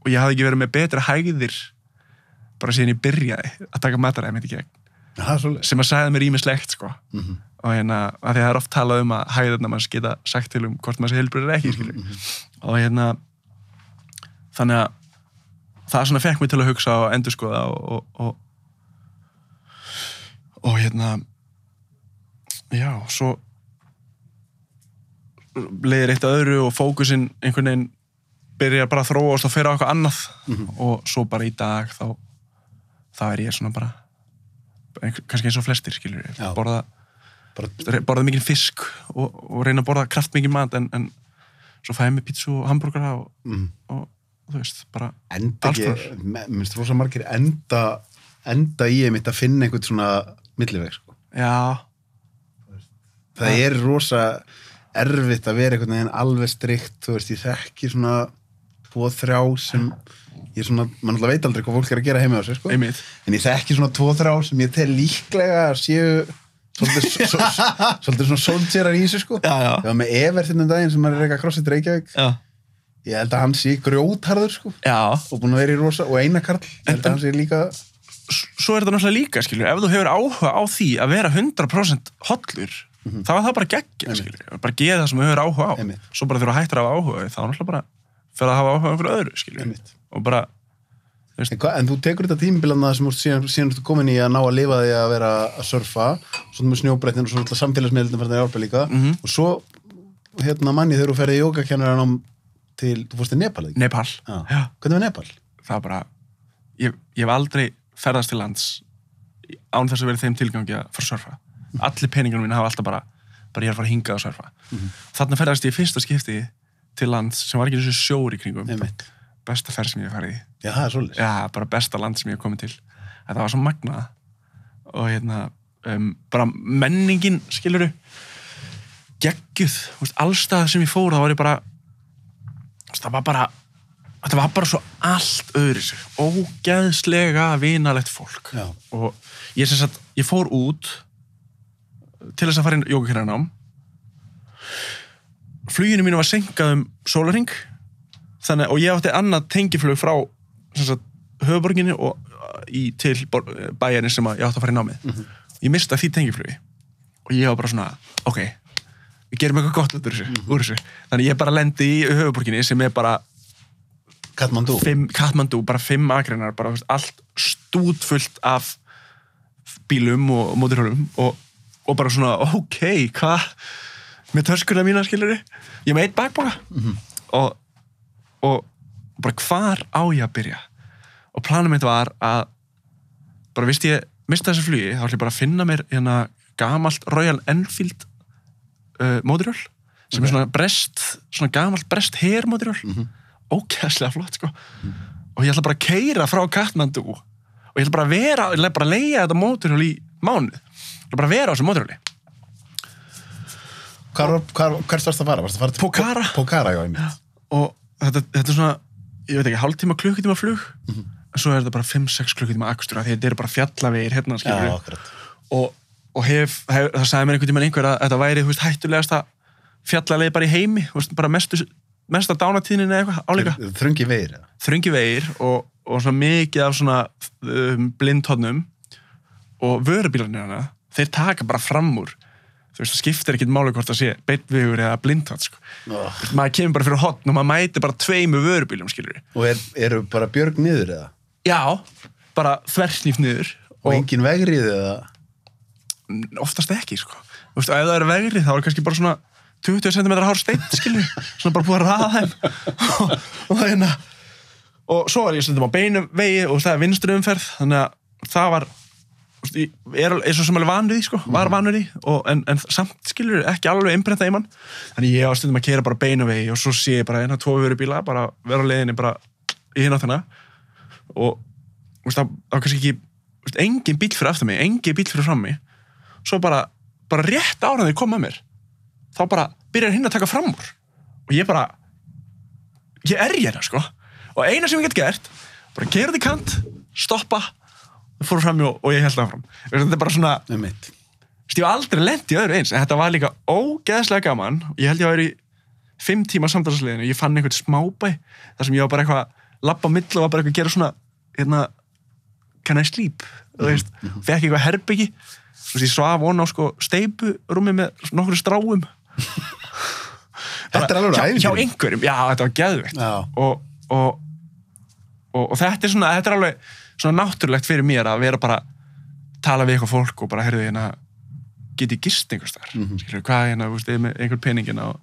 og ég hafði ekki verið með betra hægðir bara síðan ég byrjaði að taka mataræði mitt í gegn. Svolítið sem að sagði mér ímislegt sko. Mhm. og hérna, að því að það er oft talað um að hægðirna manns geta sagt til um hvort maður sé heilbröður ekki skilur og hérna þannig að það svona fekk mig til að hugsa og endurskoða og og, og, og hérna já, svo leiðir eitt að öðru og fókusinn einhvern veginn byrjar bara að þróast og fyrir á eitthvað annað. Og svo bara í dag þá þá er ég svona bara kannski eins og flestir skilur Já. borða, bara, borða mikið fisk og, og reyna að borða kraftmikið mat en, en svo fæði mig pítsu og hambúrgara og, mm, og þú veist, bara me- minnst rosa margir enda enda í einmitt að finna einhvern svona milliveg sko. já, það er rosa erfitt að vera einhvern veginn alveg strikt þú veist, ég þekki svona tvo, þrjá sem ég svona, mann alltaf veit aldrei hvað fólk er að gera heima á sig sko. einmitt en ég þekki svona tvo, þrjá sem ég tel líklega að séu svolítið, svo, svo, svolítið svona soldier í þessu sko. já, já, ég var með Evert þinnum daginn sem er eitthvað crossfit Reykjavík já, ég held að hann sé grjótharður sko. já. og búin að vera í rosa, og eina karl ég held að hann sé líka S- svo er þetta náttúrulega líka, skilur, ef þú hefur áhuga á því að vera 100% hollur þá er það bara skilur bara geða það sem þú hefur áhuga á Einmitt. svo bara þegar þú hættir að hafa áhuga þá er náttúrulega bara fyrir að hafa áhuga á einhverju öðru, og bara, En, hva, en þú tekur þetta tímabilana sem þú síðan, síðan ertu komin í að ná að lifa því að vera að surfa, svona með snjóbreytin og svo alltaf samfélagsmiðlum fyrir það hjálpa líka Mhm. og svo hérna manni þegar þú ferði í jógakennaranám til, þú fórst til Nepal ekki? Nepal Já. Já. Hvernig var Nepal? það er bara ég, ég hef aldrei ferðast til lands án þess að vera í þeim tilgangi að fara að surfa allir peningunum mín hafa alltaf bara bara ég er að fara að hinga að surfa þarna ferðast ég fyrsta skipti til lands sem var ekki þessu sjór í kringum. Einmitt. besta ferð sem ég hef farið í. Já, það er svolítið. já, bara besta land sem ég hef komið til. Þetta var svo magnað og hérna um, bara menningin skiluru geggjuð, allstað sem ég fór þá var ég bara það var bara þetta var bara svo allt öðru sig ógeðslega vinalegt fólk. Já. og ég sagt, ég fór út til þess að fara inn jógakennarnám fluginu mínu var senkað um sólaring þannig, og ég átti annað tengiflug frá sagt, höfuborginni og í, til bæjarinn sem ég átti að fara í námið ég mista því tengiflugi og ég var bara svona, ok við gerum eitthvað gott úr þessu, úr þessu. þannig ég bara lendi í höfuborginni sem er bara Katmandú. fimm, Katmandú, bara fimm akreinar bara allt stútfullt af bílum og móturhjólum og, og bara svona ok, hvað með töskurna mína skilur ég með eitt bakboka og, og bara hvar á ég að byrja? Og planum mitt var að bara vist ég mista þessu flugi þá ætlum ég bara að finna mér hérna gamalt Royal Enfield uh, móturhjól sem er svona brest, svona gamalt brest her móturhjól ógæðslega flott sko. Og ég ætla bara að keira frá Katmandu og ég ætla bara að vera, ég ætla bara að leia þetta móturhjól í mánuð ég ætla bara að vera á þessu móturhjóli Hvar, var- hvar, hvar stvarst að fara? Varst að fara til Pokhara. Pokhara, já, einmitt. og þetta, þetta er svona ég veit ekki, hálftíma klukkutíma flug en svo er þetta bara 5-6 klukkutíma akstur því þetta eru bara fjallavegir hérna akkurat. og, og hef, hef, það sagði mér einhvern tímann einhver að þetta væri veist, hættulegasta fjallaleið bara í heimi veist, bara mestu, mesta dánatíðnin eða eitthvað álíka Þröngi veir, eða? þröngi vegir og, og svona mikið af svona um, blindhóðnum og vörubílarnir hana þeir taka bara fram úr þú veist, það skiptir ekkit máli hvort það sé beitvegur eða blindhóð sko. Oh. maður kemur bara fyrir hotn og maður mæti bara tveimu vörubílum skilur Og er, eru bara björg niður, eða? já, bara þversnýft niður Og engin vegrið, eða? oftast ekki sko. Þú veist, og ef það er vegri þá er kannski bara svona 20 cm hár steinn skilur [laughs] svona bara búið að raða þeim og, og það hérna og svo var ég stundum á beinu vegi og það er vinstri umferð þannig að það var er, er svo sem alveg vanur í sko, var vanur í og, en, en samt skilur ekki alveg innbrenta í mann. Þannig ég var stundum að kera bara beinu vegi og svo sé ég bara eina tvo vörubíla bara vera á leiðinni bara í hinn á þennan og það var kannski ekki veist, engin bíl fyrir aftur mig, engin bíl fyrir fram mig svo bara, bara rétt ára þegar kom að mér þá bara byrjar hinn að taka fram úr og ég bara ég er ég hérna sko. Og eina sem ég get gert, bara gera þetta í kant stoppa, fór fram og, og ég held áfram, þetta er bara svona ég var aldrei lent í öðru eins. En þetta var líka ógeðslega gaman. Ég held ég að vera í fimm tíma samtalsliðinu. Ég fann einhvern smábæ þar sem ég var bara eitthvað lappa á milli og var bara eitthvað að gera svona hérna, can I sleep? Þú veist, fekk eitthvað herbyggi. Þú veist, ég svaf von á sko steipurúmi með nokkru stráum. [laughs] Þetta er alveg hjá, hjá einhverjum, já þetta var geðveikt. Já. og, og, og, og þetta er svona þetta er alveg svona náttúrulegt fyrir mér að vera bara tala við eitthvað fólk og bara heyrðu hérna get ég gist einhvers þar mm. -hmm. hvað hérna, veist, er með einhver peningin og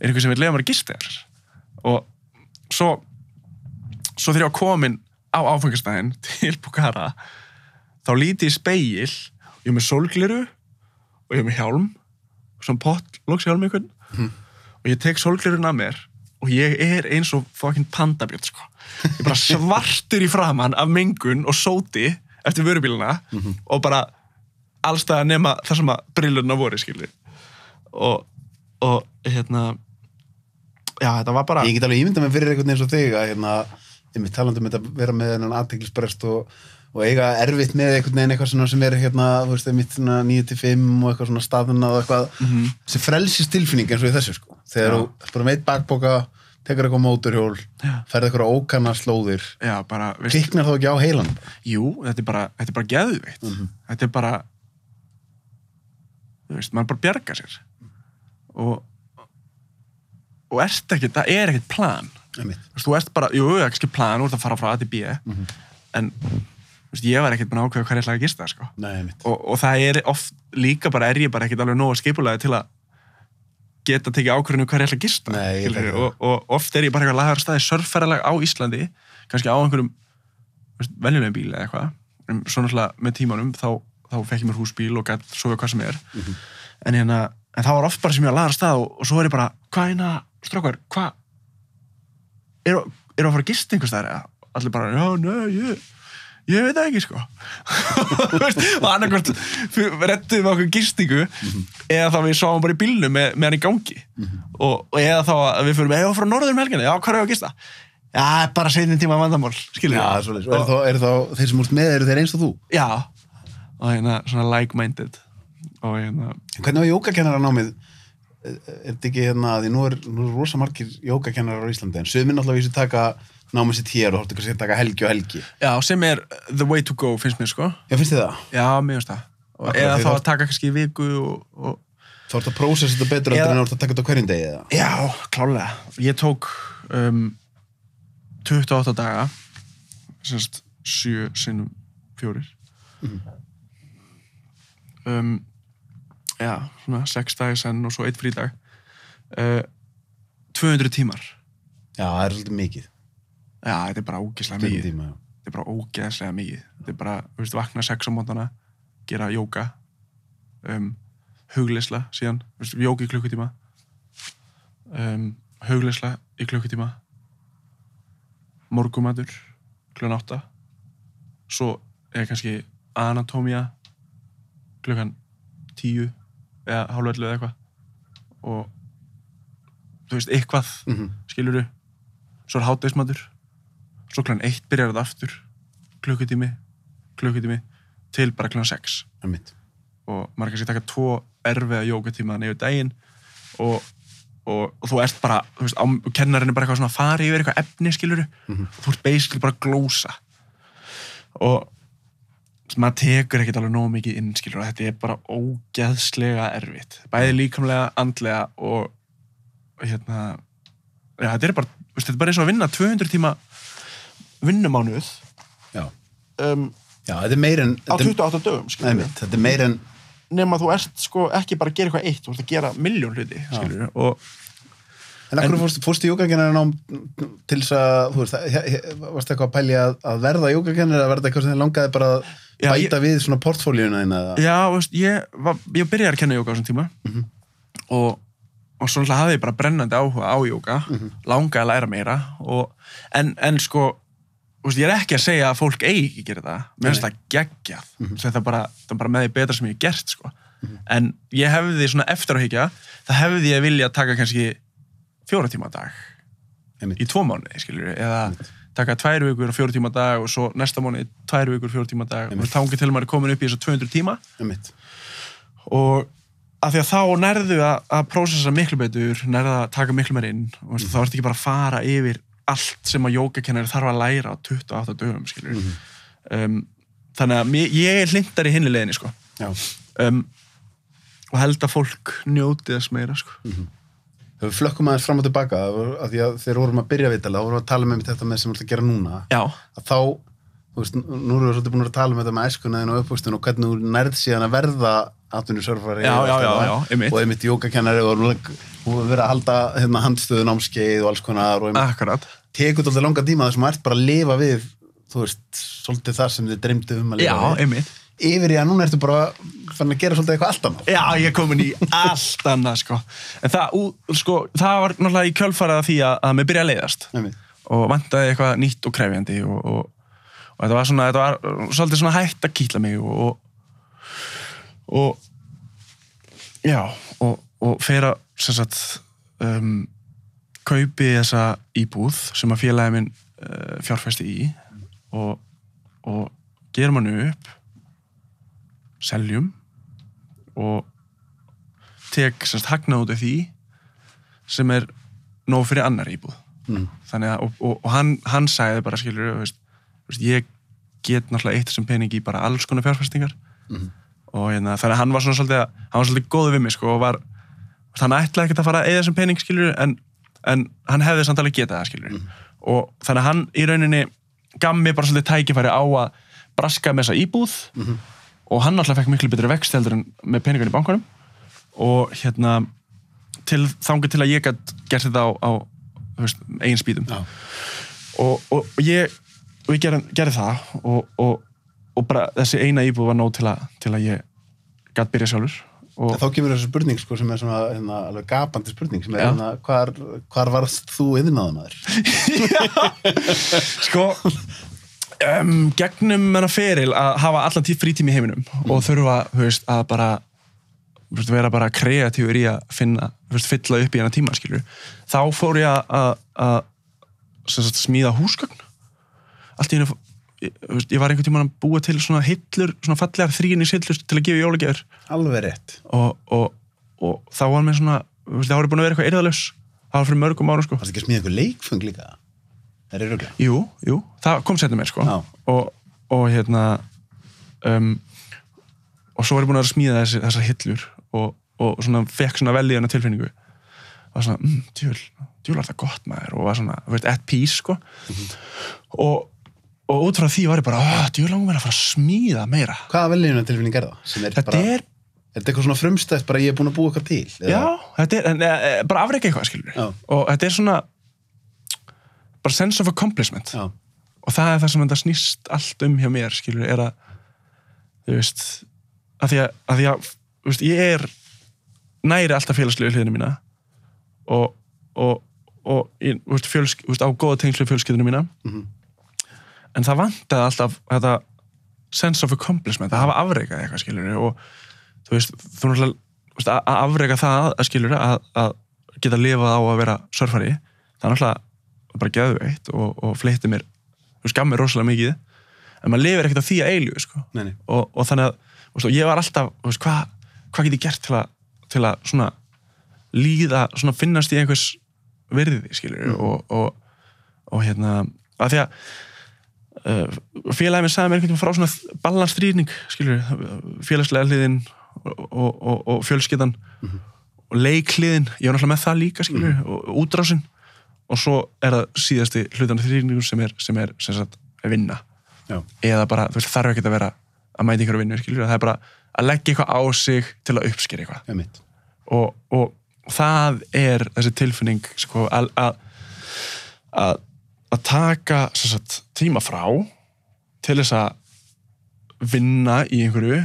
er einhver sem vil lefa mér að gist þér og svo svo þegar ég var komin á áfengastæðin [laughs] til Bukara þá líti ég speil ég er með sólgliru og ég er með hjálm svona pott, lokshjálm einhvern og ég tek sólglirun að mér og ég er eins og fucking pandabjörn sko. Ég bara svartur í framann af mengun og sóti eftir vörubíluna og bara allstæða nema þar sem að brillurna voru skilur og, og hérna já þetta var bara Ég get alveg ímyndað mig fyrir einhvern eins og þig að hérna, einmitt talandi um þetta að vera með þennan aðteklisbrest og, og eiga erfitt með einhvern veginn eitthvað sem er hérna, þú veist, svona 9-5 og eitthvað svona staðuna og eitthvað Mhm. sem frelsist tilfinning eins og í þessu sko. Þegar þú ert bara með eitt bakboka tekur eitthvað móturhjól, Já. ferð eitthvað ókanna slóðir, já bara, veist, kliknar þá ekki á heilan jú, þetta er bara þetta er bara geðveitt þetta er bara þú veist, maður bara bjarga sér. Og og ert ekki, það er ekkert plan. Einmitt, þú ert bara, jú, ekki skil plan, þú ert að fara frá A til B. En, þú veist, ég var ekkert búin að ákveða hvað ég ætlaði að gista, sko. Nei, og, og það er oft, líka bara er ég bara ekkert alveg nógu skipulega til að geta tekið ákvörðinu hvað ég ætla að gista Nei, ég það. og, og oft er ég bara eitthvað lagar staði surfferðalag á Íslandi kannski á einhverjum venjulegum bíl eða eitthvað en svo náttúrulega með tímanum þá, þá fekk ég mér húsbíl og gætt svo hvað sem er Mhm. en, hérna, en það var oft bara sem ég var lagar stað og, og svo er ég bara, hvað eina strákar, hvað eru er að fara að gista einhvers þar allir bara, já, nei, ég ég veit það ekki, sko. [laughs] Og annarkvært rettuðum við okkur gistingu eða þá við sáum bara í bílnum með, með hann í gangi. Og, og eða þá að við fyrir með, eða frá norður um helgina, já, hvað er ég að gista? Já, bara seinni tíma vandamál, Já, svoleiðis. og eru þá, eru þá þeir sem úrst með eru þeir eins og þú? Já, og hérna svona like-minded. Og hérna, Hvernig var jógakennara námið? Er þetta ekki hérna, því nú er, nú er rosa margir jógakennarar á Íslandi, en söguminn alltaf vísu taka námið sitt hér og hortu kannski að taka helgi og helgi. já, sem er the way to go, finnst mér, sko Já, finnst þið það? Já, mér finnst það og Akkurat, eða þá að taka kannski í viku og, og Þá ertu að prósessa þetta betur Eða- en þú ert að taka þetta hverjum degi eða? Já, klálega. Ég tók um, 28 daga, semst 7 sinnum fjórir. Um, já, svona 6 dagi senn og svo 1 frídag. Uh, 200 tímar. Já, það er svolítið mikið. Já, þetta er bara ógeðslega mikið. tíma. Þetta er bara ógeðslega mikið. Þetta er bara, þú veist, vakna 6 á mótana, gera jóka, um, hugleisla síðan, þú veist, jóka í klukkutíma, um, hugleisla í klukkutíma, morgumatur, klukkan 8, svo er kannski anatómía, klukkan 10 eða hálfveldu eða eitthvað og þú veist, eitthvað Mhm. skiluru, svo er hátægismatur svo klæðan eitt byrjar þetta aftur klukkutími, klukkutími til bara sex. Einmitt. og maður kannski taka tvo erfiða jókatíma nefnir daginn og, og, og þú ert bara þú veist, á, kennarinn er bara eitthvað svona að fara yfir eitthvað efni skiluru, Mhm. þú ert basically bara að glósa. Og maður tekur ekkert alveg nógu mikið inn skilur og þetta er bara ógeðslega erfitt. Bæði líkamlega, andlega og og hérna ja, þetta er bara, þetta er bara eins og að vinna 200 tíma vinnumánuð. Já. um, Já, þetta er meir en... á þetta er- 28 dögum skilur Einmitt, þetta er meir en... nema þú ert sko ekki bara að gera eitthvað eitt þú ert að gera miljón hluti skilur og En akkur fórstu, fórstu jógakennara nám til þess að, þú veist, he- varstu eitthvað að pælja að, að verða jógakennara eða verða eitthvað sem þið langaði bara að Já, bæta við svona portfólíuna þín eða? já, veist, ég, var, ég byrjaði að kenna jóka á þessum tíma. Mhm. og, og svo náttúrulega hafði ég bara brennandi áhuga á jóka. Langaði að læra meira. Og, en, en sko veist, ég er ekki að segja að fólk eigi ekki að gera það, mér finnst það geggjað Mhm. það er bara, það er bara með því betra sem ég hef gert sko. en ég hefði svona eftir að higgja það hefði ég vilja taka kannski fjóra tíma dag Einmitt. í tvo mánuði, skilur eða taka tvær vikur og fjóra tíma dag og svo næsta mánuði tvær vikur og fjóra tíma dag Einmitt. og þangi til maður er komin upp í þessu 200 tíma Einmitt. og að því að þá nærðu að, að prósessa miklu betur, nærðu að taka miklu meir inn og mm. þá ertu ekki bara að fara yfir allt sem að jógakennari þarf að læra á 28 dögum, skilur Mhm. um, þannig að mér, ég er hlindar í hinni leiðinni, sko. Um, og held að fólk njóti þess meira, sko. Þegar við flökkum aðeins fram og tilbaka að því að þegar vorum að byrja vitalega og vorum að tala með þetta með sem við ætlum að gera núna. Já, að þá, þú veist, nú erum við svolítið búin að tala um þetta með æskunaðin og uppvöxtun og hvernig þú nærð síðan að verða atvinnusörfari Já, og já, já, þetta. já, einmitt. jógakennari og þú verið að halda hérna, handstöðu námskeið og alls konar og tekur alltaf langa tíma þar sem þú ert bara að lifa við þú veist, svolítið það sem þið dreymdu um að Já, lifa við. einmitt. Yfir í að núna ertu bara fann að gera svolítið eitthvað allt annað. Já, ég er komin í allt annað, sko. En það, sko, það var náttúrulega í kjölfarað af því að, að mér byrja að leiðast. Og vantaði eitthvað nýtt og krefjandi og, og, og þetta var svona, þetta var svolítið svona hægt að kýtla mig og, og, og já, og, og fyrir að sem sagt um, kaupi þessa íbúð sem að félagi minn uh, fjárfesti í og, og gerum hann upp seljum og tek sagt hagnað út af því sem er nóg fyrir annar íbúð Mm. þannig að, og, og, og hann, hann sagði bara skilur, veist, ég get náttúrulega eitt þessum pening í bara alls konar fjárfestingar. Mhm. og hérna, þannig að hann var svona svolítið hann var svolítið góður við mig sko og var, hann ætlaði ekkert að fara eða þessum pening skilur en, en hann hefði samt alveg getað það skilur og þannig að hann í rauninni gaf mér bara svolítið tækifæri á að braska með þessa íbúð. Og hann alltaf fekk miklu betri vext heldur en með peningun í bankanum. Og hérna til, þangur til að ég gætt gert þetta á, á veist, eigin spýtum. Og, og, og ég, og ég gerði, gerði það og, og, og bara þessi eina íbúð var nóg til að, til að ég gætt byrja sjálfur og Þá kemur þessu spurning sko, sem er svona hérna, alveg gapandi spurning sem er hérna, hvar, hvar varst þú yðnaðanaður? [laughs] sko um, gegnum hennar feril að hafa allan tíð frítími í heiminum og þurfa veist, að bara veist, vera bara kreatífur í að finna veist, fylla upp í hennar tíma skilur þá fór ég að- smíða húsgögn allt í hennu ég, var einhvern tímann að búa til svona hillur svona fallegar þrýnis hillur til að gefa jólagjafir. Alveg rétt. og, og, og þá var mér svona var ég búin að vera eitthvað eirðalös það var fyrir mörgum árum sko. Varst ekki að smíða eitthvað leikfung líka? Það er röglega. Jú, jú, það kom setna mér sko. Og, og hérna um, og svo var ég búin að vera að smíða þessi, þessar hillur og, og svona fekk svona vel í hana tilfinningu. Og svona, mm, djúl, djúl var það gott maður og var svona, veist, at peace sko. Og, og út frá því var ég bara, oh, djúl langum mér að fara að smíða meira Hvaða veljuna tilfinning er það? Sem er þetta bara, er, er þetta eitthvað svona frumstætt bara ég er búin að búa eitthvað til? já, þetta er en, e, bara afreika eitthvað skilur Já. og þetta er svona bara sense of accomplishment Já. og það er það sem þetta snýst allt um hjá mér skilur, er að þú veist, að því að, að, því að veist, ég er næri alltaf félagslegu hliðinu mína og, og, og ég, þú veist, fjölsk, veist, á góða tengslu fjölskyldinu mína Mhm. En það vantaði alltaf þetta sense of accomplishment, að hafa afreikað eitthvað skilur og þú veist, þú náttúrulega að afreika það að skilur að, að geta lifað á að vera surfari það er náttúrulega bara geðveitt og, og fleitti mér, þú mér rosalega mikið. En maður lifir ekkert á því að eilju sko. Og, og þannig að veist, og ég var alltaf, hvað hva get ég gert til að, til að svona líða, svona finnast í einhvers virði, skilur og, og, og hérna að því að félagið minn sagði mér einhvern veginn frá svona balanstrýrning, skilur félagslega hliðin og, og, og, og fjölskyldan og leikliðin, ég var náttúrulega með það líka skilur, og, og útrásin. Og svo er það síðasti hlutan þrýrningur sem er, sem er sem sagt, vinna. Já. eða bara, þú veist, þarf ekki að vera að mæta ykkur að vinna, skilur, það er bara að leggja eitthvað á sig til að uppskýra eitthvað. Og það er þessi tilfinning sko, að, að, að, taka sagt, tíma frá til þess að vinna í einhverju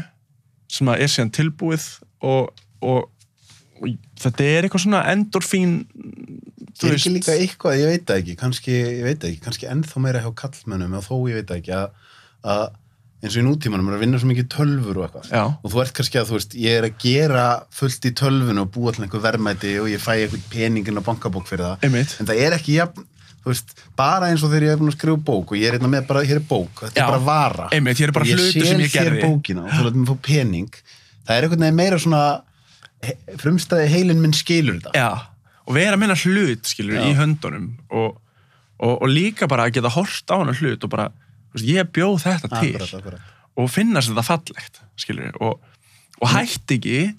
sem að er síðan tilbúið og, og og þetta er eitthvað svona endorfín er ekki líka eitthvað, ég veit ekki kannski, ég veit ekki, kannski ennþá meira hjá kallmönnum og þó ég veit ekki að, að eins og í nútímanum er að vinna svo mikið tölfur og eitthvað. Já. og þú ert kannski að þú veist, ég er að gera fullt í tölfun og búa til einhver verðmæti og ég fæ einhvern peningin á bankabók fyrir það. Einmitt. En það er ekki jafn, þú veist, bara eins og þegar ég er búin að skrifa bók og ég er einna með bara, hér er bók, þetta Já. er bara vara Einmitt, hér er bara Og hlutur sem ég gerði. þér bókina og þú lætur mig fá pening það er einhvern veginn meira svona he, frumstæði heilin minn skilur þetta Já, og vera að minna hlut, skilur, Já. í höndunum og, og, og líka bara að geta hort á hana hlut og bara, þú veist, ég bjóð þetta til Akkurat, akkurat. og finnast þetta fallegt, skilur, og, og hætt ekki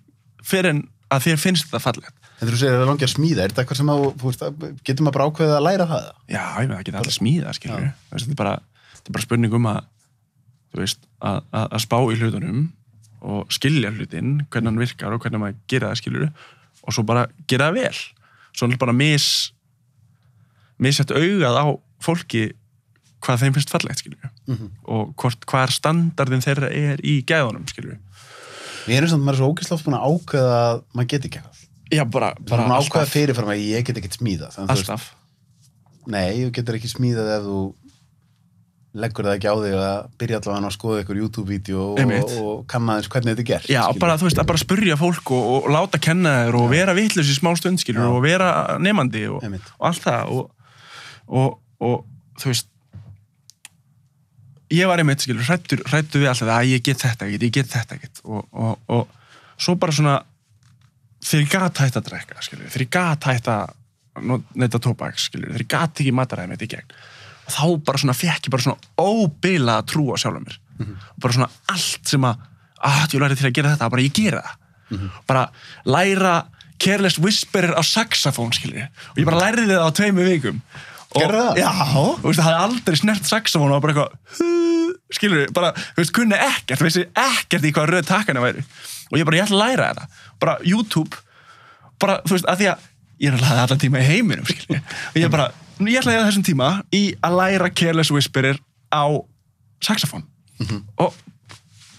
fyrir en að þér finnst þetta fallegt. En þú segir að það er langið að smíða, er þetta eitthvað sem að, veist, að- getur maður bara ákveðið að læra það? Já, ég með það geta allir smíða, skilur, þetta er bara, þetta er bara spurning um að, veist, að, að, að spá í hlutunum og skilja hlutin, hvernig hann virkar og hvernig maður gera það, skilur, og svo bara gera það vel. Svo er bara mis, missett augað á fólki hvað þeim finnst fallegt, skilur, Mhm. og hvort, hvað er standardin þeirra er í gæðunum, skilur. Við erum samt maður er svo oft búin að ákveða að maður geti ekki eitthvað. Já, bara, Bara alltaf, fyrirfram að ég get ekkert smíðað. Þú veist, alltaf. Nei, þú getur ekki smíðað ef þú leggur það ekki á þig að byrja allavega að skoða ykkur YouTube-vídeó og, og kanna aðeins hvernig þetta er gert. Já, bara, þú veist, að bara spurja fólk og, og láta kenna þér og vera vitlaus í smá stund, skilur, Já. og vera nefandi og, og allt það og, og, og þú veist ég var einmitt, skilur, hrættu við alltaf að ég get þetta ekkert, ég get þetta ekkert og, og, og svo bara svona þegar ég gat hætt að drekka, skilur þegar ég gat hætt að neyta tóbak, skilur, þegar ég gat ekki mataræði mitt í gegn. Og þá bara svona fekk ég bara svona óbila að trúa sjálfum mér. Og bara svona allt sem að að ég læri til að gera þetta, bara ég gera það. Bara læra Careless Whisperer á saxofón, skilur og ég bara lærði það á tveimu vikum. Og, Gerðu það? Já, þú veist, það hafði aldrei snert saxofón og bara eitthvað skilur, bara, þú veist, kunni ekkert vissi ekkert í hvað röð takkana væri og ég bara, ég ætla að læra þetta bara YouTube, bara, þú veist, að því að ég er að laða allan tíma í heiminum skilur, og ég bara, ég ætla að eða þessum tíma í að læra Careless Whisperer á saxofón og,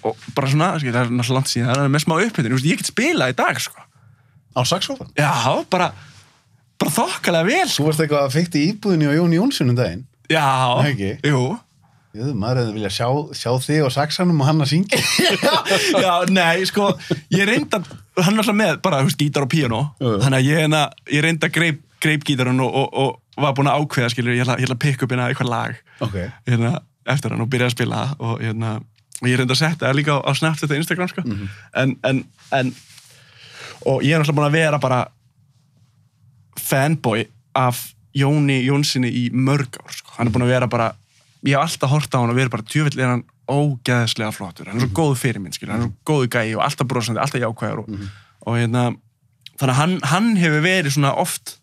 og bara svona, skilur, það er náttúrulega langt síðan það er með smá upphittun, ég get spilað í dag sko. Á saxofón? já, bara bara þokkalega vel. Þú varst eitthvað að fykti íbúðinni á Jón Jónsson um daginn. já, Ekki? jú Jú, maður hefði viljað sjá, sjá þig á saxanum og hann að syngja. [laughs] Já, nei, sko, ég reynda hann var alltaf með bara, þú veist, gítar og píano Jú, þannig að ég, hérna, ég reynda greip, greip gítarun og, og, og var búin að ákveða skilur, ég ætla, að pikka upp hérna eitthvað lag ok. hérna, eftir hann og byrja að spila og hérna, og ég reynda að setja líka á, á Snapchat og Instagram, sko. En, en, en og ég er alltaf búin að vera bara fanboy af Jóni Jónssoni í mörg ár, sko, hann er búin að vera bara ég hef alltaf hort á hann og verið bara djöfill er hann ógeðslega flottur, hann er svo góð fyrir minn skilur, hann er svo góðu gæi og alltaf brosandi, alltaf jákvæður og, og hérna þannig að hann, hann hefur verið svona oft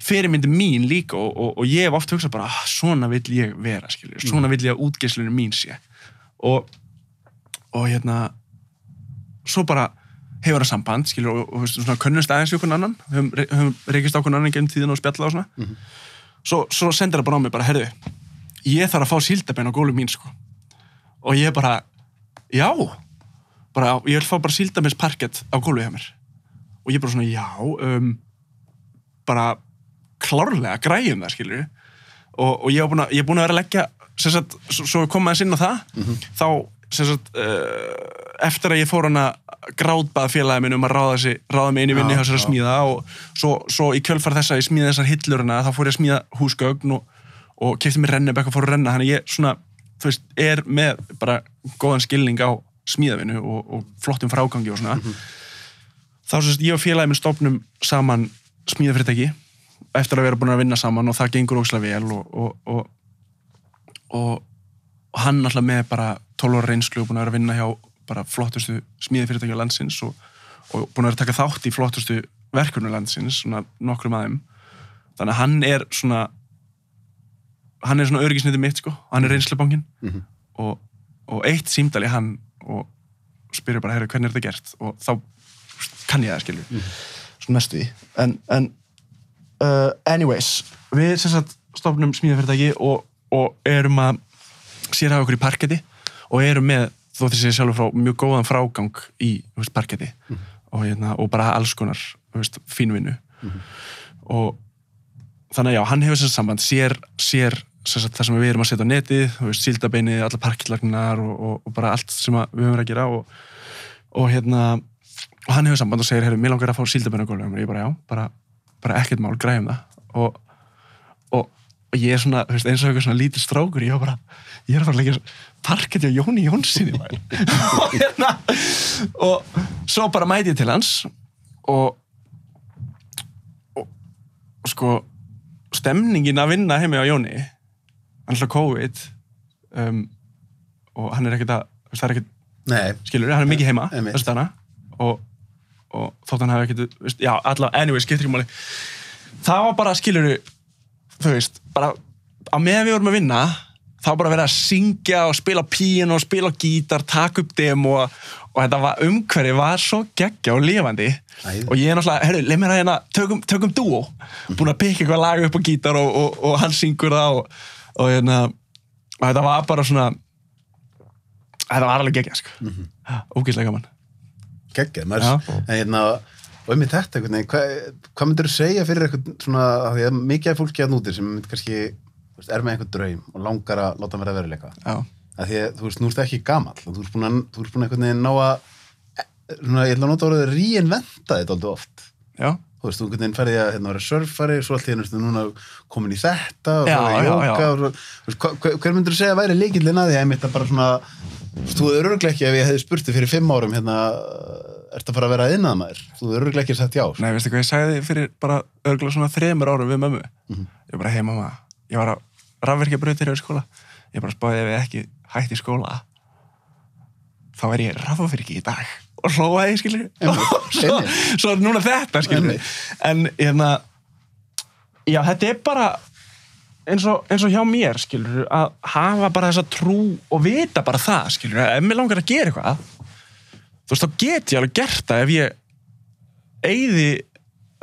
fyrirmyndi mín líka og, og, og ég hef oft hugsað bara ah, svona vill ég vera, skilur, svona vill ég að útgeislunum mín sé. Og, og hérna svo bara hefur það samband skilur, og, svona könnust aðeins við okkur annan höfum, höfum reykist á okkur annan genn tíðin og spjalla og svona. Svo, svo sendir það bara á mig bara, herðu ég þarf að fá síldabein á gólum mín sko. og ég bara já. Bara, ég vil fá bara síldabeins parkett á gólfið hjá mér. Og ég bara svona, já um, bara klárlega græjum það, skilur og, og ég er búin búin að vera að leggja sem sagt, svo, við komum aðeins inn á það þá, sem sagt uh, eftir að ég fór hana grátbað félagi minn um að ráða, sig, ráða mig inn í vinni Já, hjá sér að smíða og svo, svo í kjölfar þess að ég smíða þessar hillurina þá fór ég að smíða húsgögn og, og kefti mér rennibekk og fór að renna. Þannig að ég svona, þú veist, er með bara góðan skilning á smíðavinu og, og flottum frágangi og svona. Þá sem sagt ég og félagi minn stofnum saman smíðafyrirtæki eftir að vera búin að vinna saman og það gengur óslega vel og, og, og, hann alltaf með bara 12 ára reynslu og búin að vera að vinna hjá bara flottustu smíðafyrirtæki á landsins og, og búin að vera að taka þátt í flottustu verkefnu landsins, svona nokkrum aðeim þannig að hann er svona hann er svona öryggisniti mitt sko, hann er Mhm. og, og eitt símdali hann og spyrir bara, herru, hvernig er þetta gert? Og þá kann ég það, skilju svona mestu því en, en uh, anyways við sagt stofnum smíðafyrirtæki og, og erum að sérhafa okkur í parketti og erum með, þó þessi sjálfur frá mjög góðan frágang í veist, parketti. Og, hérna, og bara alls konar fínvinnu. Og þannig að já, hann hefur þessi samband sér, sér það sem við erum að setja á netið síldabeinið, alla parkillagnar og, og, og bara allt sem við höfum að gera og, og hérna og hann hefur samband og segir, herru, mér langar að fá síldabeinu á gólfum og ég bara, já, bara, bara ekkert mál, græfum það og, og, og ég er svona, þú veist, eins og eitthvað svona lítið strákur, ég var bara ég er að fara að leggja parketti á Jóni Jónssoni maður. [laughs] og hérna og svo bara mæti ég til hans og og, og sko stemningin að vinna heimi á Jóni alltaf COVID um, og hann er ekkert að það er ekkert, skilur, hann er mikið heima þessu dana og, og þótt hann hafi ekkert, já, allavega, anyway, skiptir ekki máli. Það var bara, skilur þú veist, bara á meðan við vorum að vinna þá bara verið að syngja og spila píano og spila gítar, taka upp demo og, og þetta var umhverfi var svo geggja og lifandi. Æði. og ég er náttúrulega, herru, leið mér að hérna tökum, tökum dúo, búin að pikka eitthvað lag upp á gítar og, og, og hann syngur það og, og hérna og þetta var bara svona þetta var alveg geggja, sko. Mm -hmm. ógeðslega gaman. Geggjað, maður, en hérna og einmitt þetta, einhvern veginn, hvað, hvað myndir þú segja fyrir eitthvað svona, því að mikið af fólki að núti sem mynd kannski, þú veist, er með einhvern draum og langar að láta hann vera veruleika. Já, að því að, þú veist, nú ertu ekki gamall og þú ert búin að, þú ert búin að veginn ná að e, svona, ég ætla að nota orðið reinventa þetta aldrei oft. Já, þú veist, þú einhvern veginn ferði að hérna, vera surfari svo allt í stu núna komin í þetta og það er jóka og svo, hver, hver myndir þú segja að væri leikillin að því? Að einmitt að bara svona þú er öruglega ekki ef ég hefði spurt þig fyrir fimm árum hérna, ertu að fara að vera innað maður? Þú er öruglega ekki sagt já sko. nei, veistu hvað ég sagði fyrir bara örgulega svona þremur árum við mömmu? Ég bara, hei mamma, ég var að rafverkja brautir í skóla, ég bara spáði ef ég ekki hætti skóla þá er ég rafverki í dag og hlóaði, skilur Einmitt, [laughs] svo, svo er núna þetta, skilur en hérna já, þetta er bara eins og, eins og hjá mér, skilur að hafa bara þessa trú og vita bara það, skilur, ef mér langar að gera eitthvað þú veist, þá get ég alveg gert það ef ég eyði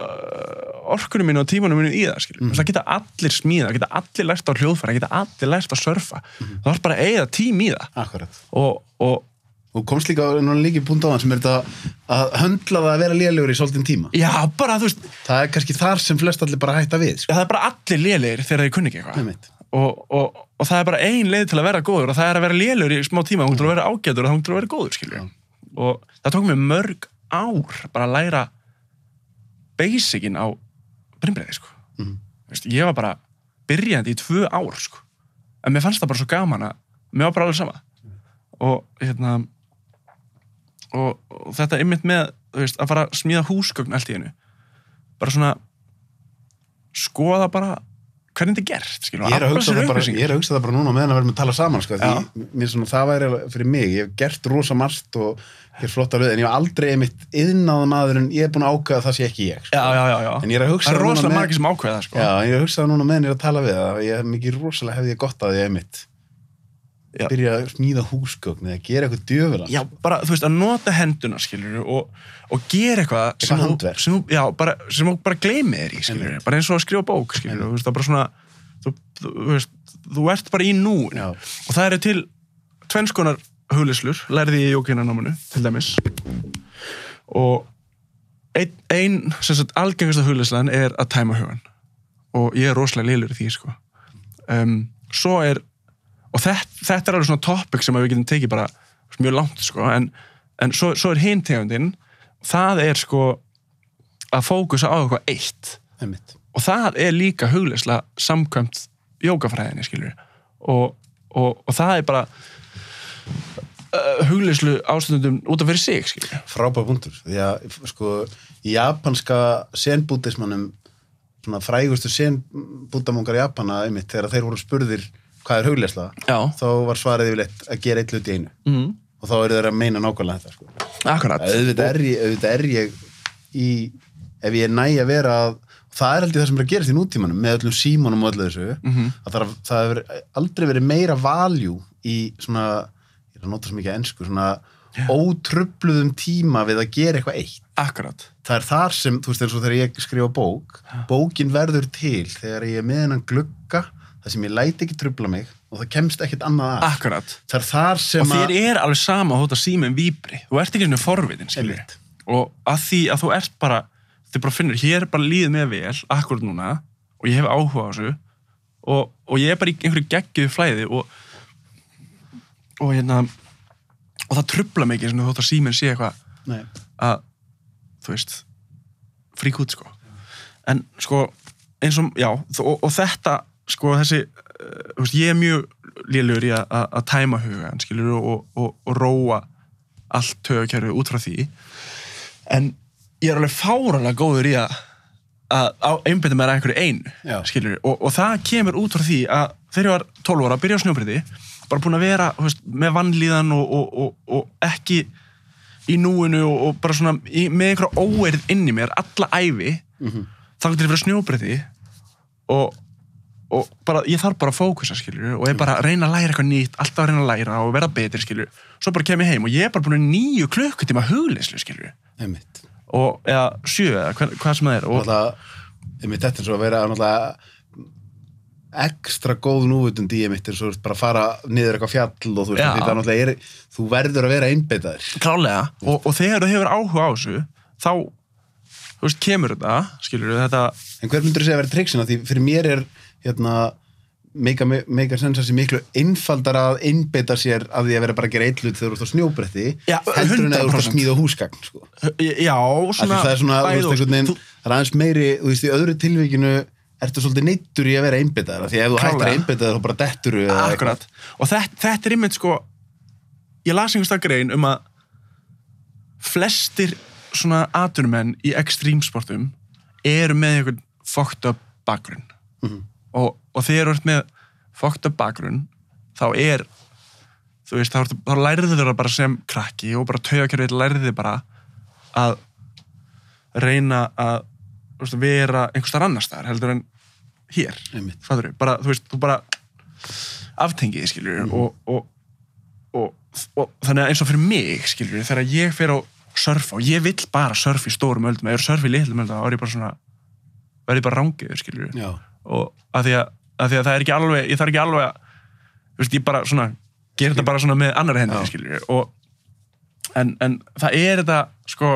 uh, orkunum mínu og tímanum mínu í það. Mm. Það geta allir smíða, það geta allir lært á hljóðfæra, það geta allir lært að surfa. Það var bara að eyða tím í það. Og, og og komst líka, nú er líka punkt á hann sem er þetta að höndla það að vera lélugur í svolítinn tíma já, bara, þú veist, það er kannski þar sem flest allir bara hætta við sko. það er bara allir lélegir þegar þeir kunni ekki eitthvað. Og, og, og það er bara ein leið til að vera góður og það er að vera lélegur í smá tíma, hún til að vera ágætur og hún til að vera góður, skilur. Og það tók mér mörg ár bara að læra basicin á brimbreiði, sko. Mhm. Veist, ég var bara byrjandi í tvö ár, sko. En mér fannst það bara svo gaman að mér var bara alveg sama. Og, hérna, og, og þetta einmitt með, þú veist, að fara að smíða húsgögn allt í hennu. Bara svona skoða bara hvernig þetta er gert, ég er að hugsa það bara, ég er hugsa það bara núna meðan að verðum að tala saman sko, því svona það væri fyrir mig ég hef gert rosa margt og ég er flottar við en ég hef aldrei einmitt yðnáða maður en ég er búin að ákveða að það sé ekki ég sko. Já, já, já, já. en ég er að hugsa Það er rosalega með- margir sem ákveða það, sko. Ég er að hugsa það núna meðan ég er að tala við það ég hef mikið rosalega hefði ég gott að ég einmitt Já. byrja að smíða húsgögn eða gera eitthvað djöfula Já, bara, þú veist, að nota henduna, skilur og, og gera eitthvað Eitthvað handverk. sem þú, já, bara, sem þú bara gleymi þér í, Einmitt. bara eins og að skrifa bók, skilur þú veist, það er bara svona þú, þú, veist, þú ert bara í nú Já. og það eru til tvennskonar huglislur, lærði ég í jókinanámanu til dæmis og ein, ein sem sagt, algengasta huglislan er að tæma hugan og ég er rosalega lélur í því, sko um, svo er og þetta, þetta er alveg svona topic sem við getum tekið bara mjög langt sko, en, en svo, svo er hinn tegundin. Það er sko að fókusa á eitthvað eitt. Einmitt. Og það er líka hugleislega samkvæmt jógafræðinni skilur og, og, og það er bara uh, hugleislu ástundum út af fyrir sig skilur frábær punktur. Því að sko japanska senbútismannum svona frægustu senbútamungar Japana einmitt þegar þeir voru spurðir hvað er hugleysla Já. þá var svarið yfirleitt að gera eitt hlut í einu mm. og þá eru þeir að meina nákvæmlega þetta sko. Akkurat auðvitað er, ég, auðvitað er ég í ef ég er næ að vera að það er ég það sem er að gerast í nútímanum með öllum símónum og öllu þessu Mhm. að það, það hefur aldrei verið meira valjú í svona ég er að nota svo mikið ennsku svona ótrubluðum tíma við að gera eitthvað eitt Akkurat það er þar sem, þú veist eins og þegar ég skrifa bók bókin verður til þegar ég er með hennan glugga það sem ég læti ekki trubla mig og það kemst ekkert annað að. Akkurat. Það er þar og sem þér er alveg sama að hóta síminn víbri. Þú ert ekki svona forvitin og að því að þú ert bara þið bara finnur, hér er bara líðið með vel akkurat núna og ég hef áhuga á þessu og, og ég er bara í einhverju geggjuðu flæði og og hérna og það trubla mig ekki svona þótt að síminn sé eitthvað að þú veist frík út sko. En sko eins og já og, og þetta sko þessi uh, þú veist, ég er mjög lélur í að, tæma hugan skilur og, og, og róa allt tögakjörfi út frá því. En ég er alveg fáralega góður í að einbyrða mér að einhverju einu skilur, og, og það kemur út frá því að þegar ég var 12 ára að byrja á snjóbriði bara búin að vera veist, með vannlíðan og, og, og, og ekki í núinu og, og bara svona í, með einhverja óerið inn í mér alla ævi þá getur ég fyrir snjóbriði og, og bara, ég þarf bara að fókusa skilur, og ég bara að reyna að læra eitthvað nýtt alltaf að reyna að læra og vera betri skilur. svo bara kem ég heim og ég er bara búin nýju klukkutíma hugleyslu og, eða sjö, eða hvað, hvað sem það er og, þetta er svo að vera ekstra góð núvitund í einmitt er svo bara fara niður eitthvað fjall og þú veist, er þú verður að vera einbeitaður klálega og, og þegar þú hefur áhuga á þessu þá, veist, kemur þetta skilur þetta, En hver myndur þú segja að vera triksin? Því fyrir mér er hérna meika, meika sens að sé miklu einfaldar að einbeita sér af því að vera bara að gera eitthlut þegar þú ert á snjóbretti Já, heldur en að þú ert að 100%. smíða húsgagn sko. já, svona það er svona, þú veist, það er aðeins meiri, þú veist, í öðru tilvíkinu ertu svolítið neittur í að vera einbeitaður af því ef þú hættir að Klárlega. einbeita þá bara dettur Akkurat. Og þetta, þetta er einmitt sko, ég las einhverstað grein um að flestir svona atunumenn í ekstrímsportum eru með einhvern fucked up bakgrunn. Mhm. Og, og þegar þú ert með fucked up bakgrunn, þá er, þú veist, þá, þá lærðu þau bara sem krakki og bara taugakerfið lærðu þau bara að reyna að veist, vera einhvers þar annars þar heldur en hér bara, þú veist, þú bara aftengið, skilur Mhm. og, og, og, og þannig að eins og fyrir mig, skilur þegar ég fer á surfa og ég vill bara surfa í stórum öldum, er surfa í litlum öldum þá er ég bara svona, verð ég bara rangiður, skilur Já, og að því að, að því að það er ekki alveg, ég þarf ekki alveg að veist, ég bara svona gera þetta bara svona með annar skilur og en, en það er þetta sko,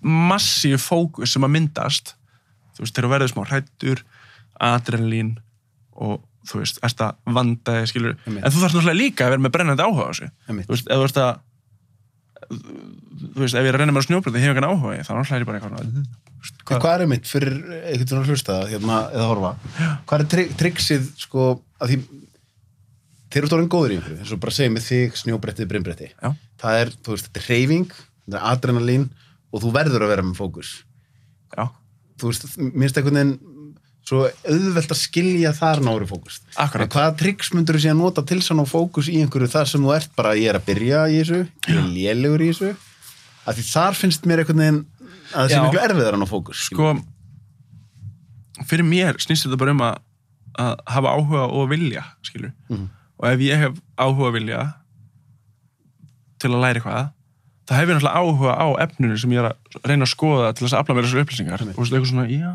massíu fókus sem að myndast þú veist, þegar verður smá hrættur adrenalín og þú veist, ert að vanda þig, skilur en þú þarf náttúrulega líka að vera með brennandi áhuga á þessu. Þú veist, ef þú veist að þú veist, ef ég er að reyna mér á snjóbröndi hefur ekki áhuga, í, þá er ég bara eitthvað En hvað er einmitt fyrir veginn að hlusta hérna, eða horfa? Hvað er tri triksið sko að því þeir eru orðin góður í einhverju, eins og bara segja með þig snjóbrettið, brimbretti. Það er, þú veist, þetta er hreyfing, þetta er adrenalín og þú verður að vera með fókus. já, Þú veist, minnst einhvern veginn svo auðvelt að skilja þar nári fókus. En hvaða triks myndur þú sé að nota til þess að ná fókus í einhverju þar sem þú ert bara, ég er að byrja í þessu, ég er lélegur í þessu. Af því þar finnst mér einhvern veginn að það sé miklu erfiðar að ná fókus. sko fyrir mér snýst þetta bara um að, að hafa áhuga og vilja skilur Mhm. og ef ég hef áhuga og vilja til að læra eitthvað þá hef ég náttúrulega áhuga á efninu sem ég er að reyna að skoða til þess að afla mér þessar upplýsingar Einmitt. og svo eitthvað svona, já,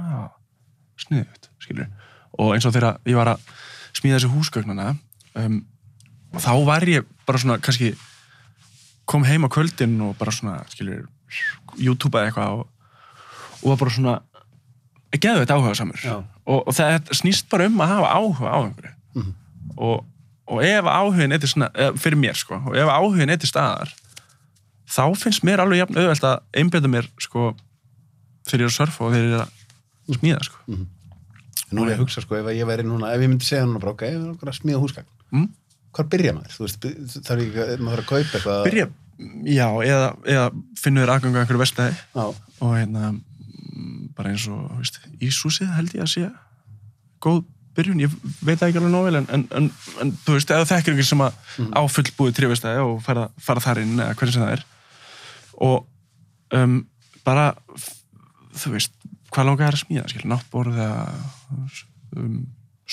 sniðut skilur, og eins og þegar ég var að smíða þessi húsgögnana um, þá var ég bara svona kannski kom heim á kvöldin og bara svona, skilur YouTube eða eitthvað og, og var bara svona geðu þetta áhuga samur og, og það snýst bara um að hafa áhuga á einhverju. Mhm. og, og ef áhugin er til svona, eða, fyrir mér sko, og ef áhugin er til staðar þá finnst mér alveg jafn auðvelt að einbeta mér sko fyrir að surfa og fyrir að smíða sko Nú er ég að hugsa sko, ef ég væri núna, ef ég myndi segja núna ok, ég er að smíða húsgagn. mm? Hvar byrja maður? Þú veist, þarf að- maður að kaupa eitthvað. byrja, já, eða, eða finnur þér aðgangu að einhverju vestæði Já, og hérna mm, bara eins og, veist, Ísúsið held ég að sé góð byrjun, ég veit það ekki alveg nóg vel en, en, en, en þú veist, eða þekkir einhver sem að á fullbúið trífistæði og fara, fara þar inn eða hvernig sem það er og um, bara þú veist, hvað langar þær að smíða skilur, náttborð eða um,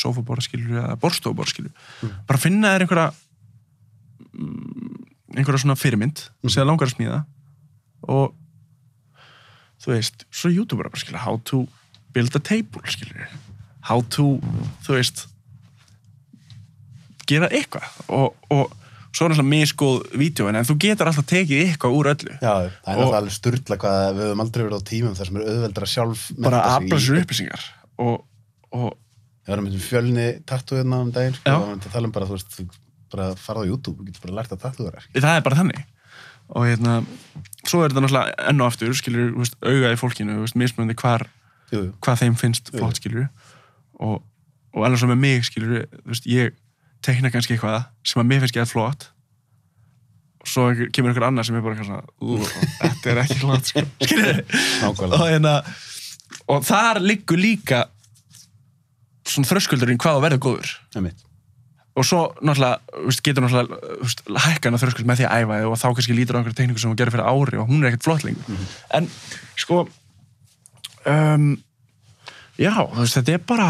sofaborð skilur eða borstofuborð skilur bara finna þér einhverja mm, einhverja svona fyrirmynd sem það langar að smíða og þú veist, svo YouTube bara skilur, how to build a table skilur, how to þú veist gera eitthvað og, og, svo er náttúrulega misgóð vídjóin en þú getur alltaf tekið eitthvað úr öllu. Já, það er alveg sturla hvað við höfum aldrei verið á tímum þar sem er auðveldra sjálf bara mennta sig afla í- sér upplýsingar og, og Ég var með fjölni tattúina um daginn, sko, Já. og við tala um bara, þú veist, þú bara farað á YouTube, þú getur bara lært að tattúara. það er bara þannig. Og hérna, svo er þetta náttúrulega enn og aftur, skilur, auga í fólkinu mismunandi hvar, hvað þeim finnst flott, skilur og, og alveg svo með mig, skilur ég tekna kannski eitthvað sem að mér finnst ekki að flott. Og svo kemur einhver annar sem er bara svona, "Ú, þetta er ekki flott sko. [laughs] og, hérna, og þar liggur líka svona þröskuldurinn hvað að verða góður. Einmitt. og svo náttúrulega veist, getur náttúrulega veist, hækkan að þröskuld með því að æfa þig og þá kannski lítur á einhverju tekníku sem hún gerir fyrir ári og hún er ekkert flott lengur. En sko um, já, veist, þetta er bara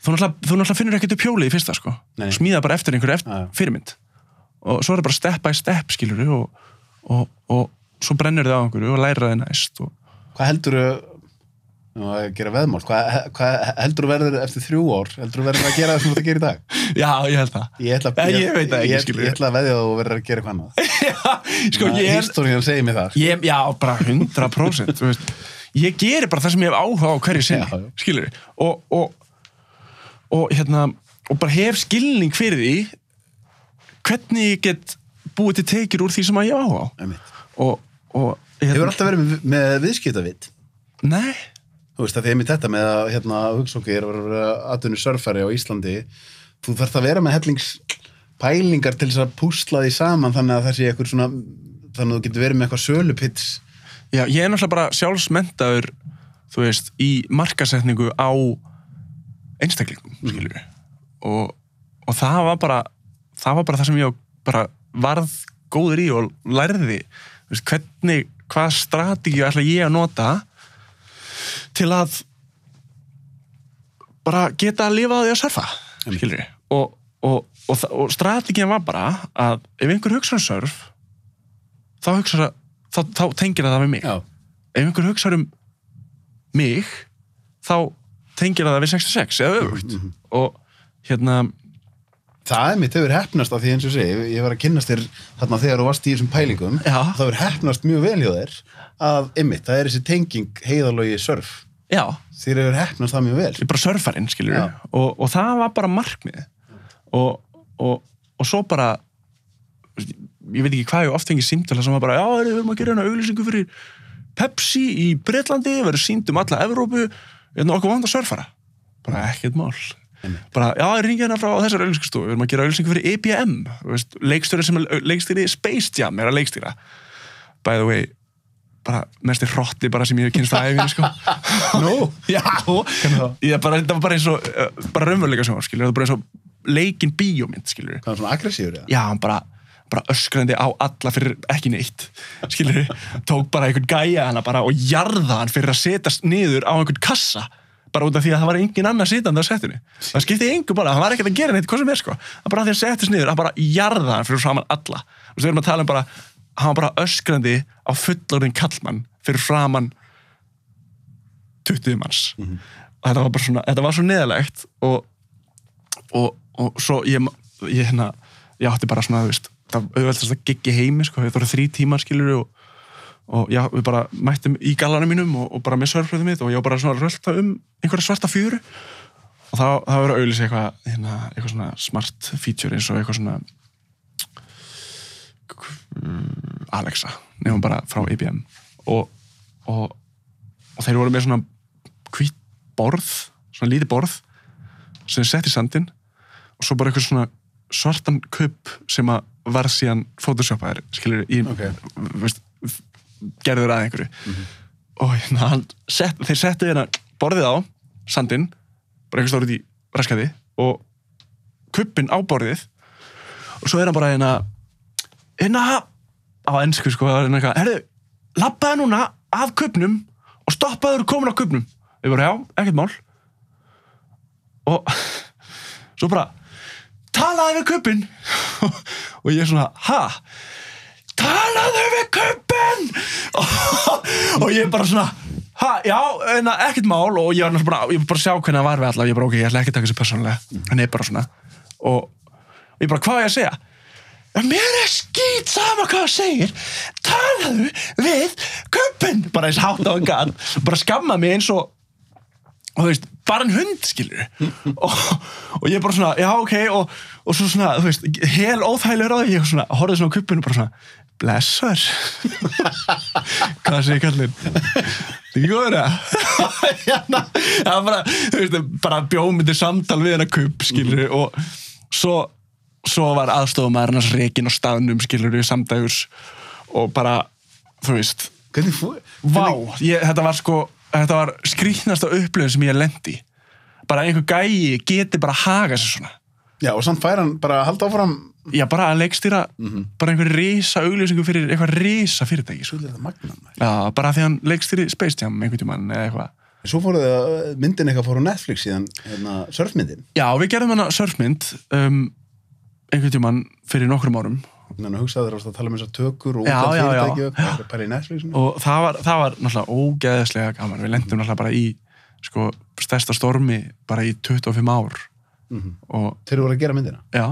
þú náttúrulega, finnur ekkert upp hjólið í fyrsta sko, Nei. smíða bara eftir einhverju eftir, fyrirmynd og svo er það bara step by step skilur og, og, og svo brennur þið á einhverju og læra þið næst og Hvað heldur þú að gera veðmál, hvað, hvað heldur þú verður eftir þrjú ár, heldur þú verður að gera það sem þú ert að gera í dag? [laughs] já, ég held það Ég ætla, Nei, ég veit það ekki, ég, skilur. ég ætla að veðja þú verður að gera eitthvað annað. [laughs] sko, ég Historian segir mig það. ég, já, bara 100% þú veist. ég gerir bara það sem ég hef áhuga á hverju sinni, og, og, hérna og bara hef skilning fyrir því hvernig ég get búið til tekjur úr því sem að ég áhuga og, og Hefur hérna, alltaf verið með, með viðskiptavitt? nei. Þú veist að því einmitt þetta með að hérna, hugslokir og aðtunni surfari á Íslandi þú þarf að vera með hellings pælingar til þess að púsla því saman þannig að það sé eitthvað svona þannig að þú getur verið með eitthvað sölupits. Já, ég er náttúrulega bara sjálfsmentaður, þú veist, í markasetningu á einstaklingum, við. Og, og það var bara, það var bara það sem ég bara varð góður í og lærði, veist, hvernig, hvað strategíu ætla ég að nota til að bara geta að lifa á því að surfa, við. Og, og, og, og, strategían var bara að ef einhver hugsa um surf, þá hugsa þá, þá tengir það það við mig Já, ef einhver hugsa um mig þá tengir það við 66 eða öfugt. og hérna það er mitt hefur hefnast af því eins og segi, ég var að kynnast þér þarna þegar þú varst í þessum pælingum. Já. það hefur hefnast mjög vel hjá þér að einmitt, það er þessi tenging heiðalógi surf já, þér hefur hefnast það mjög vel. Ég er bara surfarinn skilur Já. og, og það var bara markmið og, og, og svo bara ég veit ekki hvað ég oft fengi símtala sem var bara, já, við erum að gera hérna auglýsingu fyrir Pepsi í Bretlandi verður sínd um alla Evrópu okkur vant að surfara bara ekkert mál. Bara, já, ég ringi hérna frá þessar auglýsingustofu við erum að gera auglýsingu fyrir EBM þú veist, leikstjóri sem er leikstýri Space Jam er að leikstýra. By the way bara mest er hrotti bara sem ég hef kynst að æfinu sko. [laughs] Nú? [laughs] já, ég bara, þetta var bara eins og bara raunveruleika sjónvarp, skilur, þetta var bara eins og leikin bíómynd, skilur hvað er svona aggressífur eða? já, hann bara, bara öskrandi á alla fyrir ekki neitt, skilur tók bara einhvern gæja hana bara og jarða hann fyrir að setjast niður á einhvern kassa bara út af því að það var engin annar sitandi á settinu. Það skipti engu bara, hann var ekkert að gera neitt hvað sem er sko, hann bara því að settast niður hann bara jarða hann fyrir framann alla. Og svo erum að tala um bara, hann var bara öskrandi á fullorðin kallmann fyrir framann 20 manns. Og þetta var bara svona, þetta var svo neðalegt og, og, og svo ég, ég hérna, ég átti bara svona, þú veist, það auðveldast að giggi heimi, sko, þetta voru þrý tímar skilur og, og já, við bara mættum í gallanum mínum og, og bara með sörfröðum mitt og ég var bara svona að rölda um einhverja svarta fjöru. Og þá, það verður að auðlýsa eitthvað, hérna, eitthvað svona smart feature eins og eitthvað svona mm, Alexa, nefnum bara frá IBM og, og, þeir voru með svona hvít borð, svona lítið borð sem er sett í sandin og svo bara eitthvað svona svartan kupp sem að var síðan photoshopaðir, skilur, í Ok. veist, gerður að einhverju. Og hérna, sett, þeir settu hérna borðið á sandin, bara eitthvað stórið í raskaði og kuppin á borðið og svo er hann bara hérna hérna á ennsku sko, hérna herðu, lappaðu núna af kuppnum og stoppaður komin á kuppnum við bara, já, ekkert mál. Og [laughs] svo bara talaðu við kuppin [laughs] og ég svona, ha? Talaðu við kuppin [laughs] og, ég bara svona ha, já, en ekkert mál. Og ég var bara, ég var bara að sjá hvernig það var við alla. Og ég bara, ok, ég ætla ekki að taka þessu persónulega. Hann er bara svona og, og ég bara, hvað á ég að segja? Mér er skýt sama hvað það segir. Talaðu við kuppin bara eins hátt á en gann bara skamma mig eins og og þú veist, bara en hund, skilur og, og ég bara svona, já, ok og, og svo svona, þú veist, hel óþægilegur á því. Og svona, horfði svona á kuppinu og bara svona blessar. [laughs] Hvað segir kallinn ekki góður það það bara, þú veist, bara bjómyndir samtal við hennar kupp, skilur og svo, svo var aðstofumæður hans reikin á staðnum, skilur við samdægurs. Og bara, þú veist Hvernig fór? Vá, ég, þetta var sko þetta var skrýtnasta upplöfun sem ég lendi bara einhver gæi geti bara haga sér svona. Já, og samt fær hann bara að halda áfram. Já, bara að leikstýra bara einhver risa auglýsingu fyrir eitthvað risa fyrirtæki. Svo er þetta magnan já, bara því hann leikstýri Space Jam einhvern tímann eða eitthvað. Svo fóruð það, myndin eitthvað fór á Netflix síðan, hérna, surfmyndin. Já, við gerðum hana surfmynd um, einhvern tímann fyrir nokkrum árum Þannig að hugsaður að tala um þessar tökur og já. fyrirtæki og pæli í Netflix og það var, það var náttúrulega ógeðslega gaman. Við lendum náttúrulega bara í sko, stærsta stormi bara í 25 ár. Mhm. og Þeir voru að gera myndina? Já,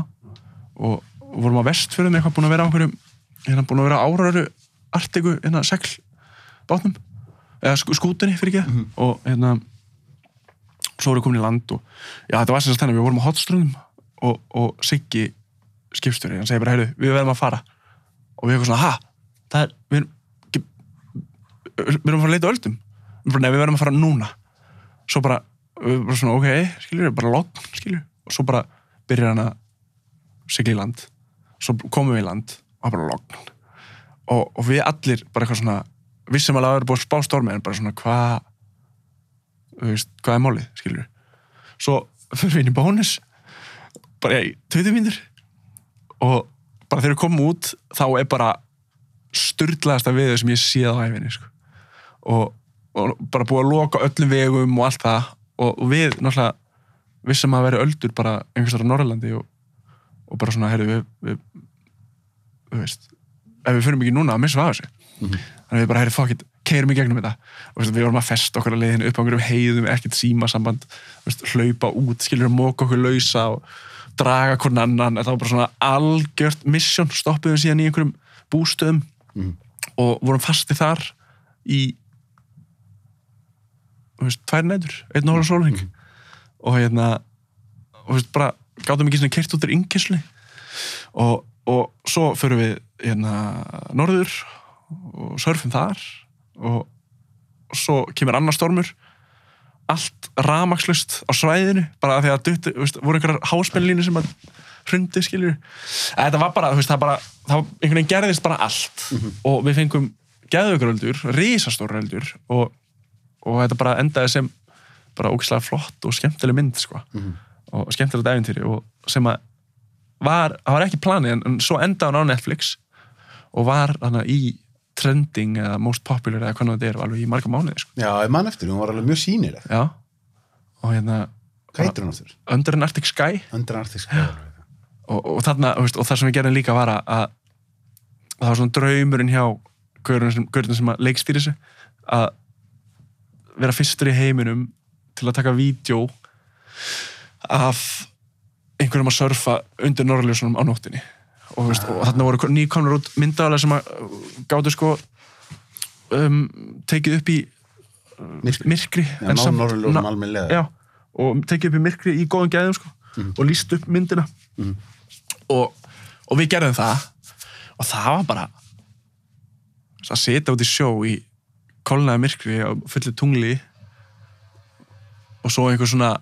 og, og vorum á vestfjörðum eitthvað búin að vera á einhverjum hérna búin að vera áraru artigu hérna segl bátnum. Eða sk skútunni fyrir ekki og hérna svo vorum við komin í land og já þetta var sem sagt þannig við vorum á hotströndum og, og Siggi skipstjóri, hann segir bara heyrðu við verðum að fara. Og við eitthvað svona ha, það er við erum, við erum að fara að leita öldum nei við verðum að fara núna. Svo bara, við bara svona ok skilur, bara logn, skilur. Og svo bara byrjar hann að sigla í land. Svo komum við í land og bara logn. Og, og við allir bara eitthvað svona vissum alveg að það er búið að spá stormi en bara svona hvað hvað er málið, skilur svo fyrir við inn í bónus. Bara í 20 mínútur og bara þegar við komum út þá er bara styrlaðasta veður sem ég séð á æfinni sko. og, og bara búið að loka öllum vegum og allt það. Og, og við náttúrulega vissum að vera öldur bara einhvers þar á Norrlandi og, og bara svona, heyrðu, við, við þú veist, ef við fyrir ekki núna að missa af þessu. Þannig að við bara, heyrðu, fuck it, keirum í gegnum þetta. Og veist, við vorum að festa okkur að leiðinu upp á einhverjum heiðum, ekkert símasamband. Veist, hlaupa út, skilur að móka okkur lausa og draga hvern annan það var bara svona algjört mission stoppuðum síðan í einhverjum bústöðum og vorum fasti þar í veist, tvær nætur, einn og hóla sólring og hérna og veist, bara gátum ekki svona kert út í yngisli og, og svo förum við hérna norður og surfum þar og, og svo kemur annar stormur allt ramakslust á svæðinu bara því að dutti, þú veist, voru einhverjar háspennlínu sem að hrundi, skiljur þetta var bara, veist, það bara það var, einhvern veginn gerðist bara allt. Og við fengum geðaukuröldur, risastóröldur og, og þetta bara endaði sem bara ógislega flott og skemmtileg mynd sko. og skemmtilegt æfintýri og sem að var, það var ekki planið en, en svo endaði hann á Netflix og var hana í trending eða most popular eða hvernig þetta er alveg í marga mánuði sko. Já, ég man eftir, hún var alveg mjög sýnir já. Og hérna Hvað heitir hún aftur? Under an Arctic Sky. Under Arctic Sky og, og, þarna, veist, og það sem við gerðum líka var að, að það var svona draumurinn hjá gaurinn sem, sem að leikstýri þessu að vera fyrstur í heiminum til að taka vídeo af einhverjum að surfa undir norrljósunum á nóttinni og, veist, og þarna voru nýkomnur út myndaðalega sem að gáttu sko um, tekið upp í Myrkri. myrkri Já, almennilega. já, og tekið upp í myrkri í góðum gæðum sko, og líst upp myndina og, og við gerðum það og það var bara að sita út í sjó í kolnaða myrkri og fullu tungli og svo einhver svona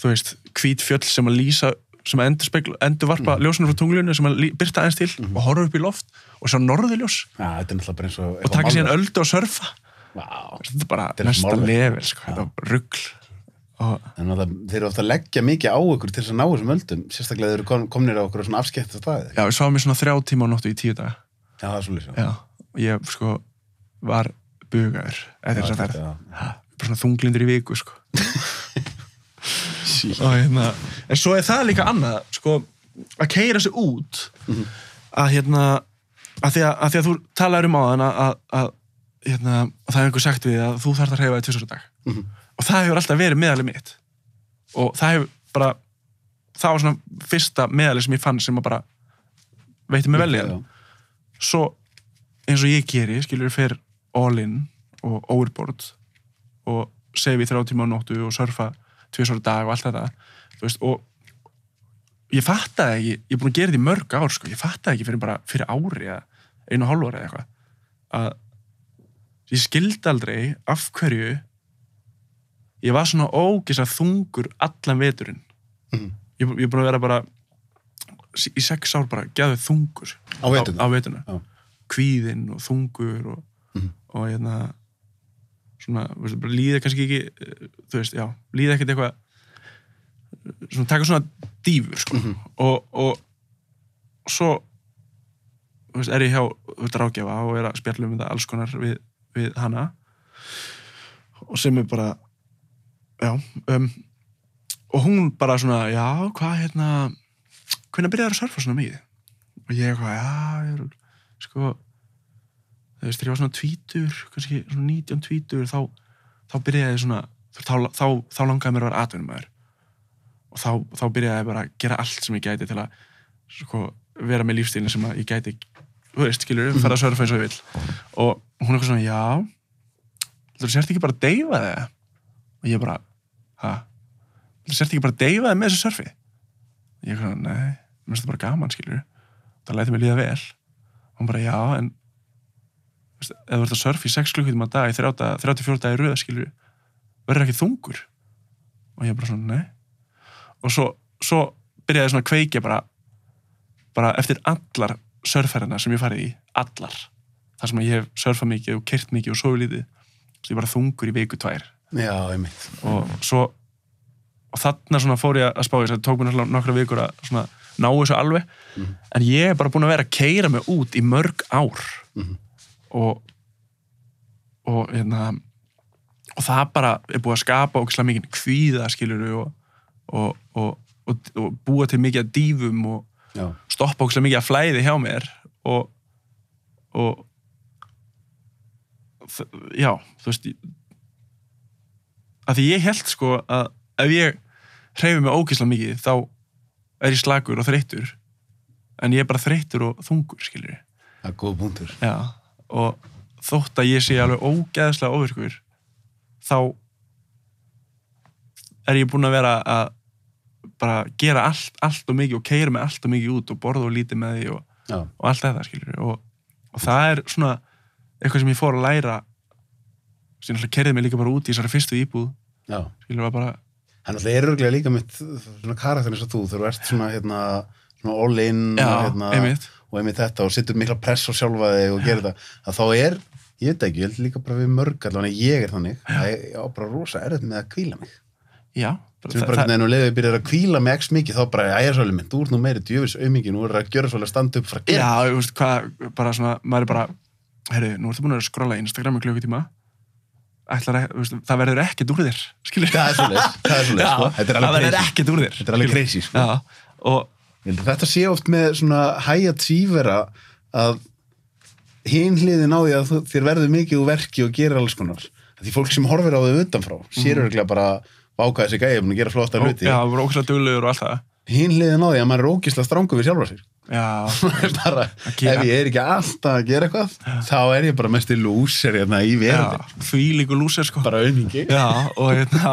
þú veist, hvít fjöll sem að lýsa sem endur, endur varpa mm. ljósunum frá tunglunum sem birta aðeins til og horfa upp í loft og svo norðurljós. Já, þetta er náttúrulega bara eins og taka síðan öldu og surfa. Vá, þetta er bara er næsta level sko, þetta var rugl og það, þeir eru ofta að leggja mikið á ykkur til þess að ná þessum öldum. Sérstaklega þeir eru kom, komnir á okkur svona afskett já, við sáum í svona þrjá tíma á nóttu í tíu daga. Já, það er svolítið já, og ég sko var bugaður eftir þess að ferð já. bara svona þunglindur í viku sko. [laughs] og hérna en svo er það líka annað sko, að keira sig út að hérna að því að, að því að þú talaður um á þann að, að, hérna, það hefur einhver sagt við að þú þarf að hreyfa þig tvisar dag. Mhm. og það hefur alltaf verið meðalið mitt. Og það hefur bara það var svona fyrsta meðalið sem ég fann sem að bara veitir mig vel í hann svo eins og ég geri, skilur fyrir all in og overboard og sefi þrjá tíma á nóttu og surfa tvisar dag og allt þetta veist, og ég fattaði ekki, ég er búin að gera þetta í mörg ár sko, ég fattaði ekki fyrir bara fyrir ári eða einu og hálfu ári eða eitthvað að ég skildi aldrei af hverju ég var svona ógisa þungur allan veturinn Mhm. ég, ég er búin að vera bara í sex ár bara geðið þungur Á veturna? á, á veturna. Kvíðinn og þungur og, Mhm. og hérna svona, veistu, bara líði kannski ekki eh, þú veist, já, líði ekkert eitthvað svona taka svona dýfur sko. Mhm. og, og svo þú veist, er ég hjá þú veist, ráðgjafa og er að spjalla um þetta alls konar við, við hana og sem er bara já um, og hún bara svona, já, hvað hérna hvernig byrjaði að surfa svona mikið og ég eitthvað, já, ég er sko veist, þegar ég var svona tvítur kannski svona 19 tvítur þá, þá byrjaði svona þá, þá, þá langaði mér að vera atvinnumæður og þá, þá byrjaði ég bara að gera allt sem ég gæti til að sko, vera með lífstílinn sem ég gæti þú veist, skilur, fara að surfa eins og ég vil og hún er eitthvað svona, já þú sért ekki bara að deyfa þig? Og ég bara, hæ þú sért ekki bara að deyfa þig með þessu surfi? Ég er svona, nei, mér finnst það bara gaman, skilur það læti mig líða vel. Hún bara, já, en ef þú ert að surfa í 6 klukkutum að dag í 30 34 dagi röða, skilur verður ekki þungur og ég bara svona, nei og svo, svo byrjaði svona að kveikja bara bara eftir allar surferina sem ég farið í, allar þar sem ég hef surfað mikið og kyrt mikið og sofið lítið, svo ég bara þungur í viku tvær Já, einmitt. og svo og þarna svona fór ég að spá þess að það tók mér náttúrulega nokkra vikur að svona ná þessu alveg Mhm. en ég er bara búin að vera að keira mig út í mörg ár Mhm. Og og hérna og það bara er búið að skapa ógislega mikið kvíða skilur og, og, og, og, og búa til mikið að dýfum og Já. stoppa ógislega mikið að flæði hjá mér og já, þú veist ég- að því ég held sko að ef ég hreyfi mig ógislega mikið þá er ég slagur og þreyttur en ég er bara þreyttur og þungur skilur Það er góð punktur. já, og þótt að ég sé alveg ógeðslega ofirkur þá er ég búinn að vera að bara gera allt, allt og mikið og keira mig allt og mikið út og borða og lítið með því og, og allt þetta skilur og, og það er svona eitthvað sem ég fór að læra. Sem alltaf kerði mig líka bara út í þessari fyrstu íbúð. Já. skilur var bara, Hann alltaf er örglega líka mitt svona karakter eins og þú, þegar þú ert svona, hérna, svona all in hérna, og einmitt þetta og sittur mikla press á sjálfa þig og gerir þetta, að þá er, ég veit ekki, ég held líka bara við mörg allavega, ég er þannig, að ég á bara rosa erfitt með að kvíla mig. já, Sem er bara hvernig nú leiðið byrjar að kvíla mig x mikið, þá bara, æja svolítið minn, þú ert nú meiri djöfis auðmikið, nú er að gjöra svolítið að standa upp. Já, þú veist hvað, bara svona, maður er bara heyrðu, nú ertu búin að skrolla Instagram í klukkutíma ætlar að, þú veist, það verður ekkert úr þér Það er svolítið, það er [laughs] svolítið, sko. Þetta er það alveg crazy. er sko. Já, og Ég Þetta sé oft með svona hæja tvífera að hinn hliðin á því að þér verður mikið úr verki og gerir alls konar. Því fólk sem horfir á þau utanfrá, sér örgulega bara váka þessi gæði að gera flotta og- hluti. já, það voru ókslega duglegur og allt það Hinn hliðin á því að maður er ógislega strángu við sjálfa sér. Já, [laughs] bara, gera- ef ég er ekki alltaf að gera eitthvað, þá er ég bara mest í lúser hérna í já, verðin. því líku lúsir sko Bara auðmingi. Já, og hérna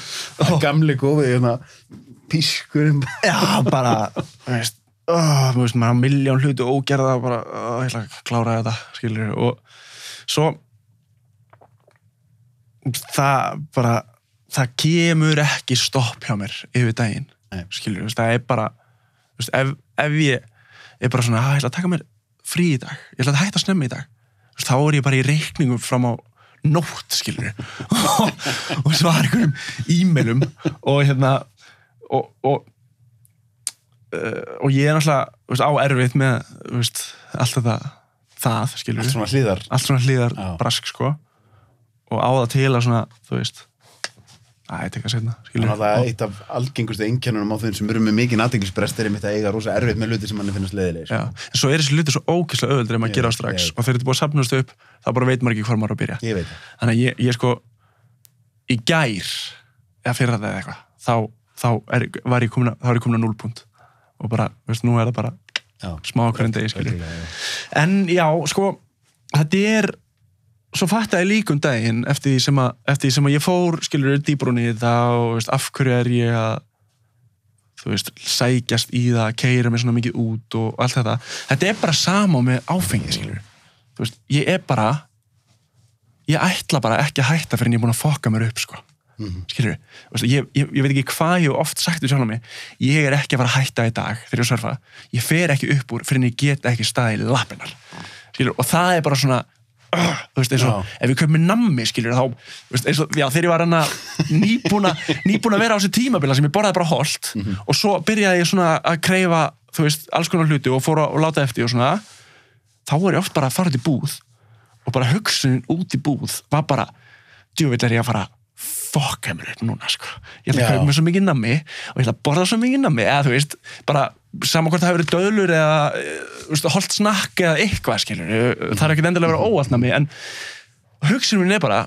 [laughs] Gamli góði, hérna, pískurinn. Já, bara, veist oh, veist, maður har miljón hluti ógerða bara, oh, ég ætla að klára þetta skilur, og svo það bara það kemur ekki stopp hjá mér yfir daginn, veist, það er bara veist, ef, ef ég er bara svona, að ég ætla að taka mér frí í dag ég ætla að hætta snemmi í dag. Veist, þá er ég bara í reikningum fram á nótt, skilur [laughs] og svara einhverjum e-mailum og hérna og, og uh, og ég er náttúrulega á erfitt með veist, allt þetta það, skilur Allt svona hlýðar. allt svona hlýðar brask sko og á það til að svona, þú veist að ég teka setna skilur að það er eitt af algengustu einkennunum á þeim sem eru með mikið aðteglisbrest er einmitt að eiga rosa erfitt með hluti sem manni finnast leiðilegir. Já. en svo er þessi hluti svo ókysla auðvöldur ef maður gera á strax og þegar þetta búið að sapnast upp þá bara veit maður ekki hvar maður á að byrja Ég veit það. þannig að ég, ég sko í gær eða fyrir þetta eða eitthvað þá, þá er, var ég komin að, þá er að núlpunkt og bara, veist, nú er það bara Já. smá okkur en degi já. en já, sko þetta er svo fattaði ég líka um daginn eftir því sem að, eftir því sem að ég fór skilur dýbrunni og veist, af hverju er ég að þú veist, sækjast í það keira mig svona mikið út og allt þetta. Þetta er bara sama með áfengið skilur þú veist, ég er bara ég ætla bara ekki að hætta fyrir en ég er búin að fokka mér upp sko Mhm. skilur við, ég, ég, ég veit ekki hvað ég hef oft sagt við sjálf mig, ég er ekki að fara að hætta í dag þegar ég surfa, ég fer ekki upp úr fyrir en ég get ekki staði í lappinnar skilur, og það er bara svona uh, þú veist, eins og, Já. ef við köpum nammi skilur, þá, þú veist, eins og, já, þegar ég var hann að nýbúna, [laughs] nýbúna að vera á þessu tímabila sem ég borðaði bara holt og svo byrjaði ég svona að kreyfa þú veist, alls konar hluti og fór að láta eftir og svona, þá var ég oft bara að fara í búð og bara hugsunin út í búð var bara, djúvill er ég að fara mér upp núna sko. ég ætla að kaupa mér svo mikið nammi og ég ætla að borða svo mikið nammi eða þú veist, bara saman hvort það hefur verið döðlur eða eh, holt snakk eða eitthvað skilur það er ekkert endilega að vera óallt nammi en hugsunin minn er bara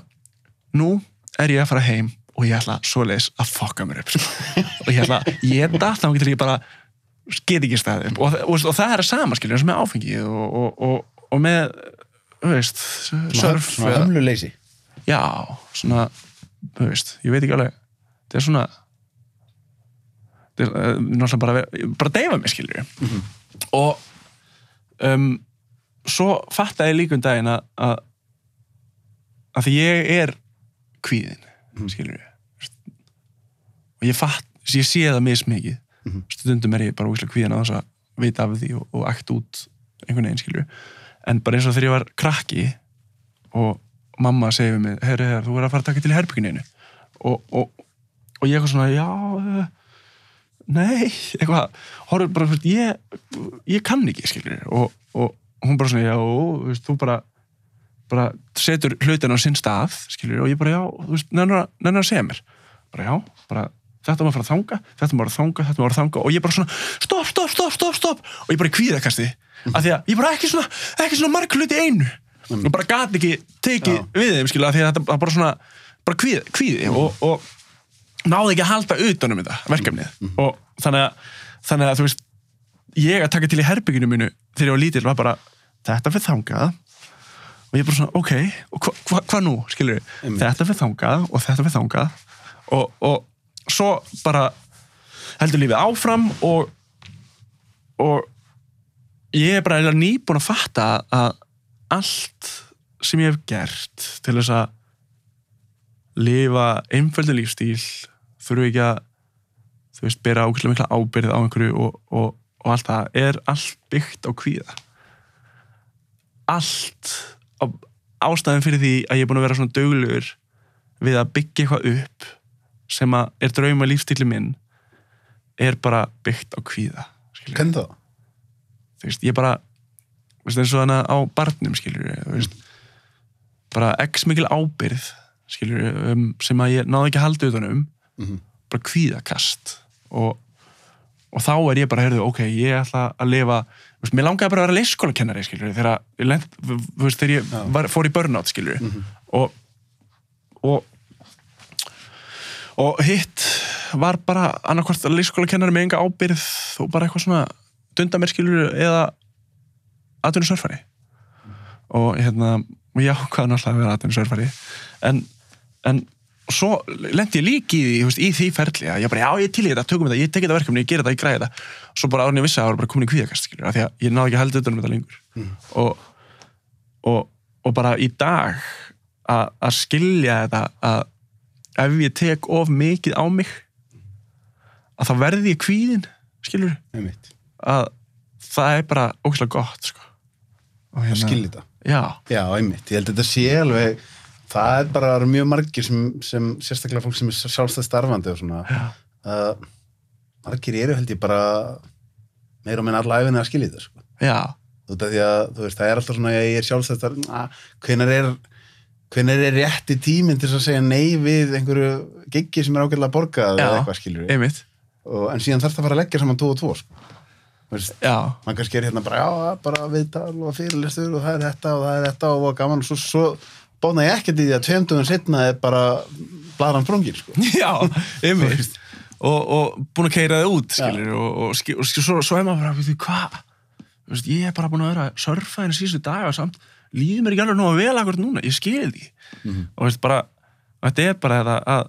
nú er ég að fara heim og ég ætla svoleiðis að fokka mér upp sko. [laughs] og ég ætla að geta þá getur ég bara get ekki staðið upp og, og, og, það er að sama skilur eins og með áfengið og, og, og, og með þú veist, surf Svona eða- hömluleysi. já, svona veist, ég veit ekki alveg. Þetta er svona þetta er uh, náttúrulega bara vera- bara deyfa mig skilur og um, svo fattaði ég líka um daginn að að því ég er kvíðin skilur og ég fatt, ég sé það mismikið. Mhm. stundum er ég bara úslega kvíðin að þess að vita af því og, og akt út einhvern veginn skilur en bara eins og þegar ég var krakki og mamma segir við mig herri, þú verður að fara að taka til herbygginu og, og, og ég eitthvað svona já, uh, nei [laughs] eitthvað, horfður bara, ég ég kann ekki, skilur og, og hún bara svona, já, veist, þú bara bara setur hlutin á sinn stað, skilur, og ég bara, já þú veist, nennir að, segja mér. Bara, já, bara, þetta maður að fara að þanga þetta maður að þanga, þetta maður að þanga. Og ég bara svona, stopp, stopp, stopp, stopp, stopp. Og ég bara kvíðakasti, af því að ég bara ekki svona, ekki svona marg hluti einu og bara gat ekki tekið Já. við þeim, skilur, af því að þetta var bara svona bara kvíði, kvíði og, og náði ekki að halda utanum þetta verkefnið. Og þannig að, þannig að þú veist ég að taka til í herbygginu mínu þegar ég var lítill var bara, þetta fyrir þangað. Og ég bara svona, ok og hvað hva, hva nú, Einmitt. þetta fyrir þangað og þetta fyrir þangað. Og, og svo bara heldur lífið áfram og og ég er bara nýbúin að fatta að allt sem ég hef gert til þess að lifa einföldu lífstíl þurfu ekki að þú veist, bera ákveðlega mikla ábyrð á einhverju og, og, og allt það. Er allt byggt á kvíða? Allt á, ástæðin fyrir því að ég er búin að vera svona döglegur við að byggja eitthvað upp sem að er drauma lífstíli minn er bara byggt á kvíða Hvernig það? þú veist, ég bara eins og hana á barnum, þú veist, bara x mikil ábyrð, skilur um, sem að ég náði ekki að halda utanum Mhm. bara kvíðakast. Og, og þá er ég bara, heyrðu, ok, ég ætla að lifa veist, mér langaði bara að vera leikskólakennari, skilur þegar þegar ég var, fór í burnout, skilur Mhm. og og og hitt var bara annarkvort leikskólakennari með enga ábyrð og bara eitthvað svona dunda mér skilur eða atvinnu sörfari og hérna ég ákvaði náttúrulega að vera atvinnu sörfari en, en svo lendi ég líki í, veist, í því ferli að ég bara, já, ég til í þetta, tökum þetta, ég tek þetta verkefni, ég ger þetta, ég græði þetta. Svo bara árið ég vissi að það var bara komin í kvíðakast af því að ég náði ekki að halda utan um þetta lengur. Og, og, og bara í dag að að skilja þetta að ef ég tek of mikið á mig að þá verði ég kvíðin skilur, að það er bara ógæslega gott sko. Og Að skilja þetta. já, Já, einmitt. Ég held að þetta sé alveg, það er bara mjög margir sem, sem sérstaklega fólk sem er sjálfstæð starfandi og svona, já, uh, margir eru held ég bara meira og minna alla æfinni að skilja þetta, sko. já, að veist, það er alltaf svona, ég er sjálfstæð hvenar er, hvenar er rétti tíminn til að segja nei við einhverju giggi sem er ágæðlega borgað eða eitthvað einmitt En síðan þarf það að fara að leggja saman tvo og tvo, sko. Mann kannski er hérna bara, já, bara viðtal og fyrirlistur og það er þetta og það er þetta og var gaman og svo, svo bóna ég ekkert í því að tveimtugum setna er bara blaðran sprungin, sko. [laughs] já, einmitt. Og, og búin að keira það út skilur, og, og, og, svo, svo er maður bara, veitu, hvað ég er bara búin að vera að surfa henni síðustu daga samt, líður mér ekki alveg nú að vel akkur núna, ég skil því. Mhm. og veist bara, þetta er bara þetta að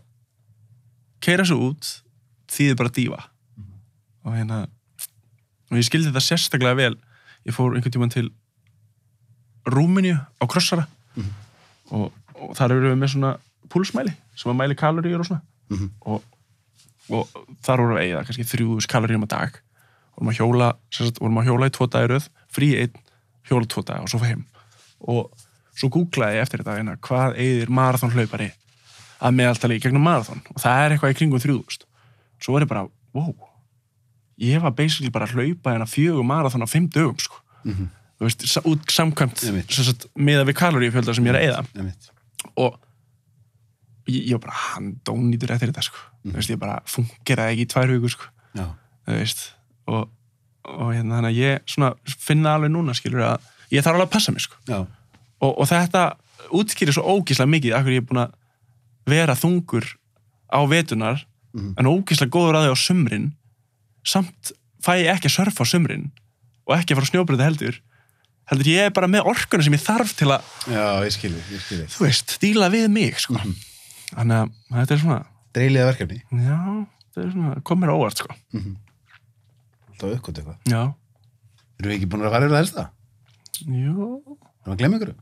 keira svo út þýðir bara dífa og hérna og ég skildi þetta sérstaklega vel. Ég fór einhvern tímann til Rúmeníu á krossara. Mhm. og, og þar eru við með svona púlsmæli sem að mæli kaloríur og svona. Mhm. og, og þar vorum við að eigða kannski þrjúðus kaloríum á dag. Vorum að hjóla, sagt, vorum að hjóla í tvo dagiröð frí einn, hjóla tvo dag og svo heim. Og svo googlaði ég eftir þetta hérna, hvað eigðir marathonhlaupari að meðaltali í gegnum marathon? Og það er eitthvað í kringum þrjúðust svo var ég bara, wow ég var basically bara að hlaupa hérna fjögur marathon á fimm dögum sko. Mhm. þú veist, út samkvæmt Einmitt. sem sagt, meða við kaloríufjölda sem ég er að eigða Einmitt. og ég, ég var bara handónýtur eftir þetta sko. þú veist, ég bara fungeraði ekki í tvær hugur sko. Já. þú veist og, og hérna þannig að ég svona finna alveg núna skilur að ég þarf alveg að passa mig sko. Og, og þetta útskýrir svo ógíslega mikið af hverju ég er búin að vera þungur á vetunar Mhm. en ógíslega góður að því á sumrin samt fæ ég ekki að surfa á sumrin og ekki að fara á snjóbröðu heldur heldur ég er bara með orkuna sem ég þarf til að Já, ég skilji, ég skilji. þú veist, díla við mig sko. Mhm. þannig að þetta er svona Dreiliða verkefni. já, þetta er svona, kom mér á óvart sko. Alltaf uppkvæmt eitthvað. já, Erum við ekki búin að fara yfir það helst það? jú Erum við að glemja ykkur?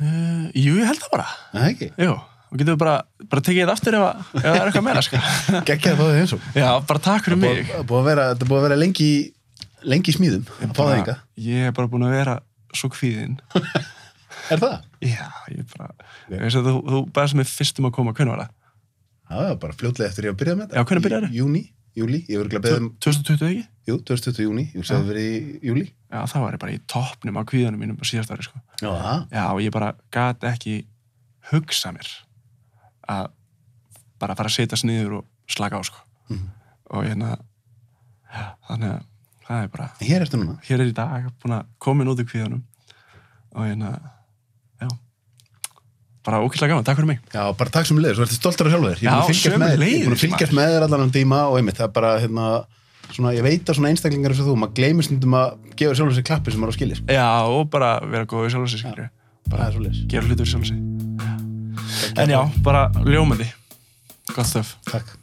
uh, jú, ég held það bara Nei, ekki. jú, og getum við bara, bara tekið þetta aftur ef, að, ef það er eitthvað meira sko. Gekkið að fá þig eins og. já, bara takk fyrir mig Búið búið að vera, þetta er búið að vera lengi, lengi í smíðum. Að fá það enga. ég er bara búin að vera svo kvíðinn [laughs] Er það? já, ég er bara ég veist að þú, þú bæðast mig fyrstum að koma, hvernig var það? Já, bara fljótlega eftir ég að byrja með þetta. Já, hvenær byrjaðirðu? Í Júni, júli. Ég voru að um, 2020 ekki? jú, 2020 júni. Ég vil segja það verið í júli. já, þá var ég bara í toppnum á kvíðanum mínum á síðast ári sko. Já, það. ég bara gat ekki hugsa mér að bara fara að setjast niður og slaka á sko. Mhm. og hérna þannig að það er bara hér hér er í dag komin út í kvíðanum og hérna já bara ókvæslega gaman, takk fyrir mig Já, bara takk sem leiður, svo ertu stoltur af sjálfur. Ég er búin að fylgjast með þér, allan um tíma og einmitt, það er bara, hérna, svona, ég veit að svona einstaklingar eins og þú, maður gleymir stundum að gefa sjálfur sér klappi sem er á skilis. já, og bara vera góð í sjálf sig skilju Það er svo leiðis. gera hlutur í sjálf sig en já, bara ljómandi gott stöf Takk.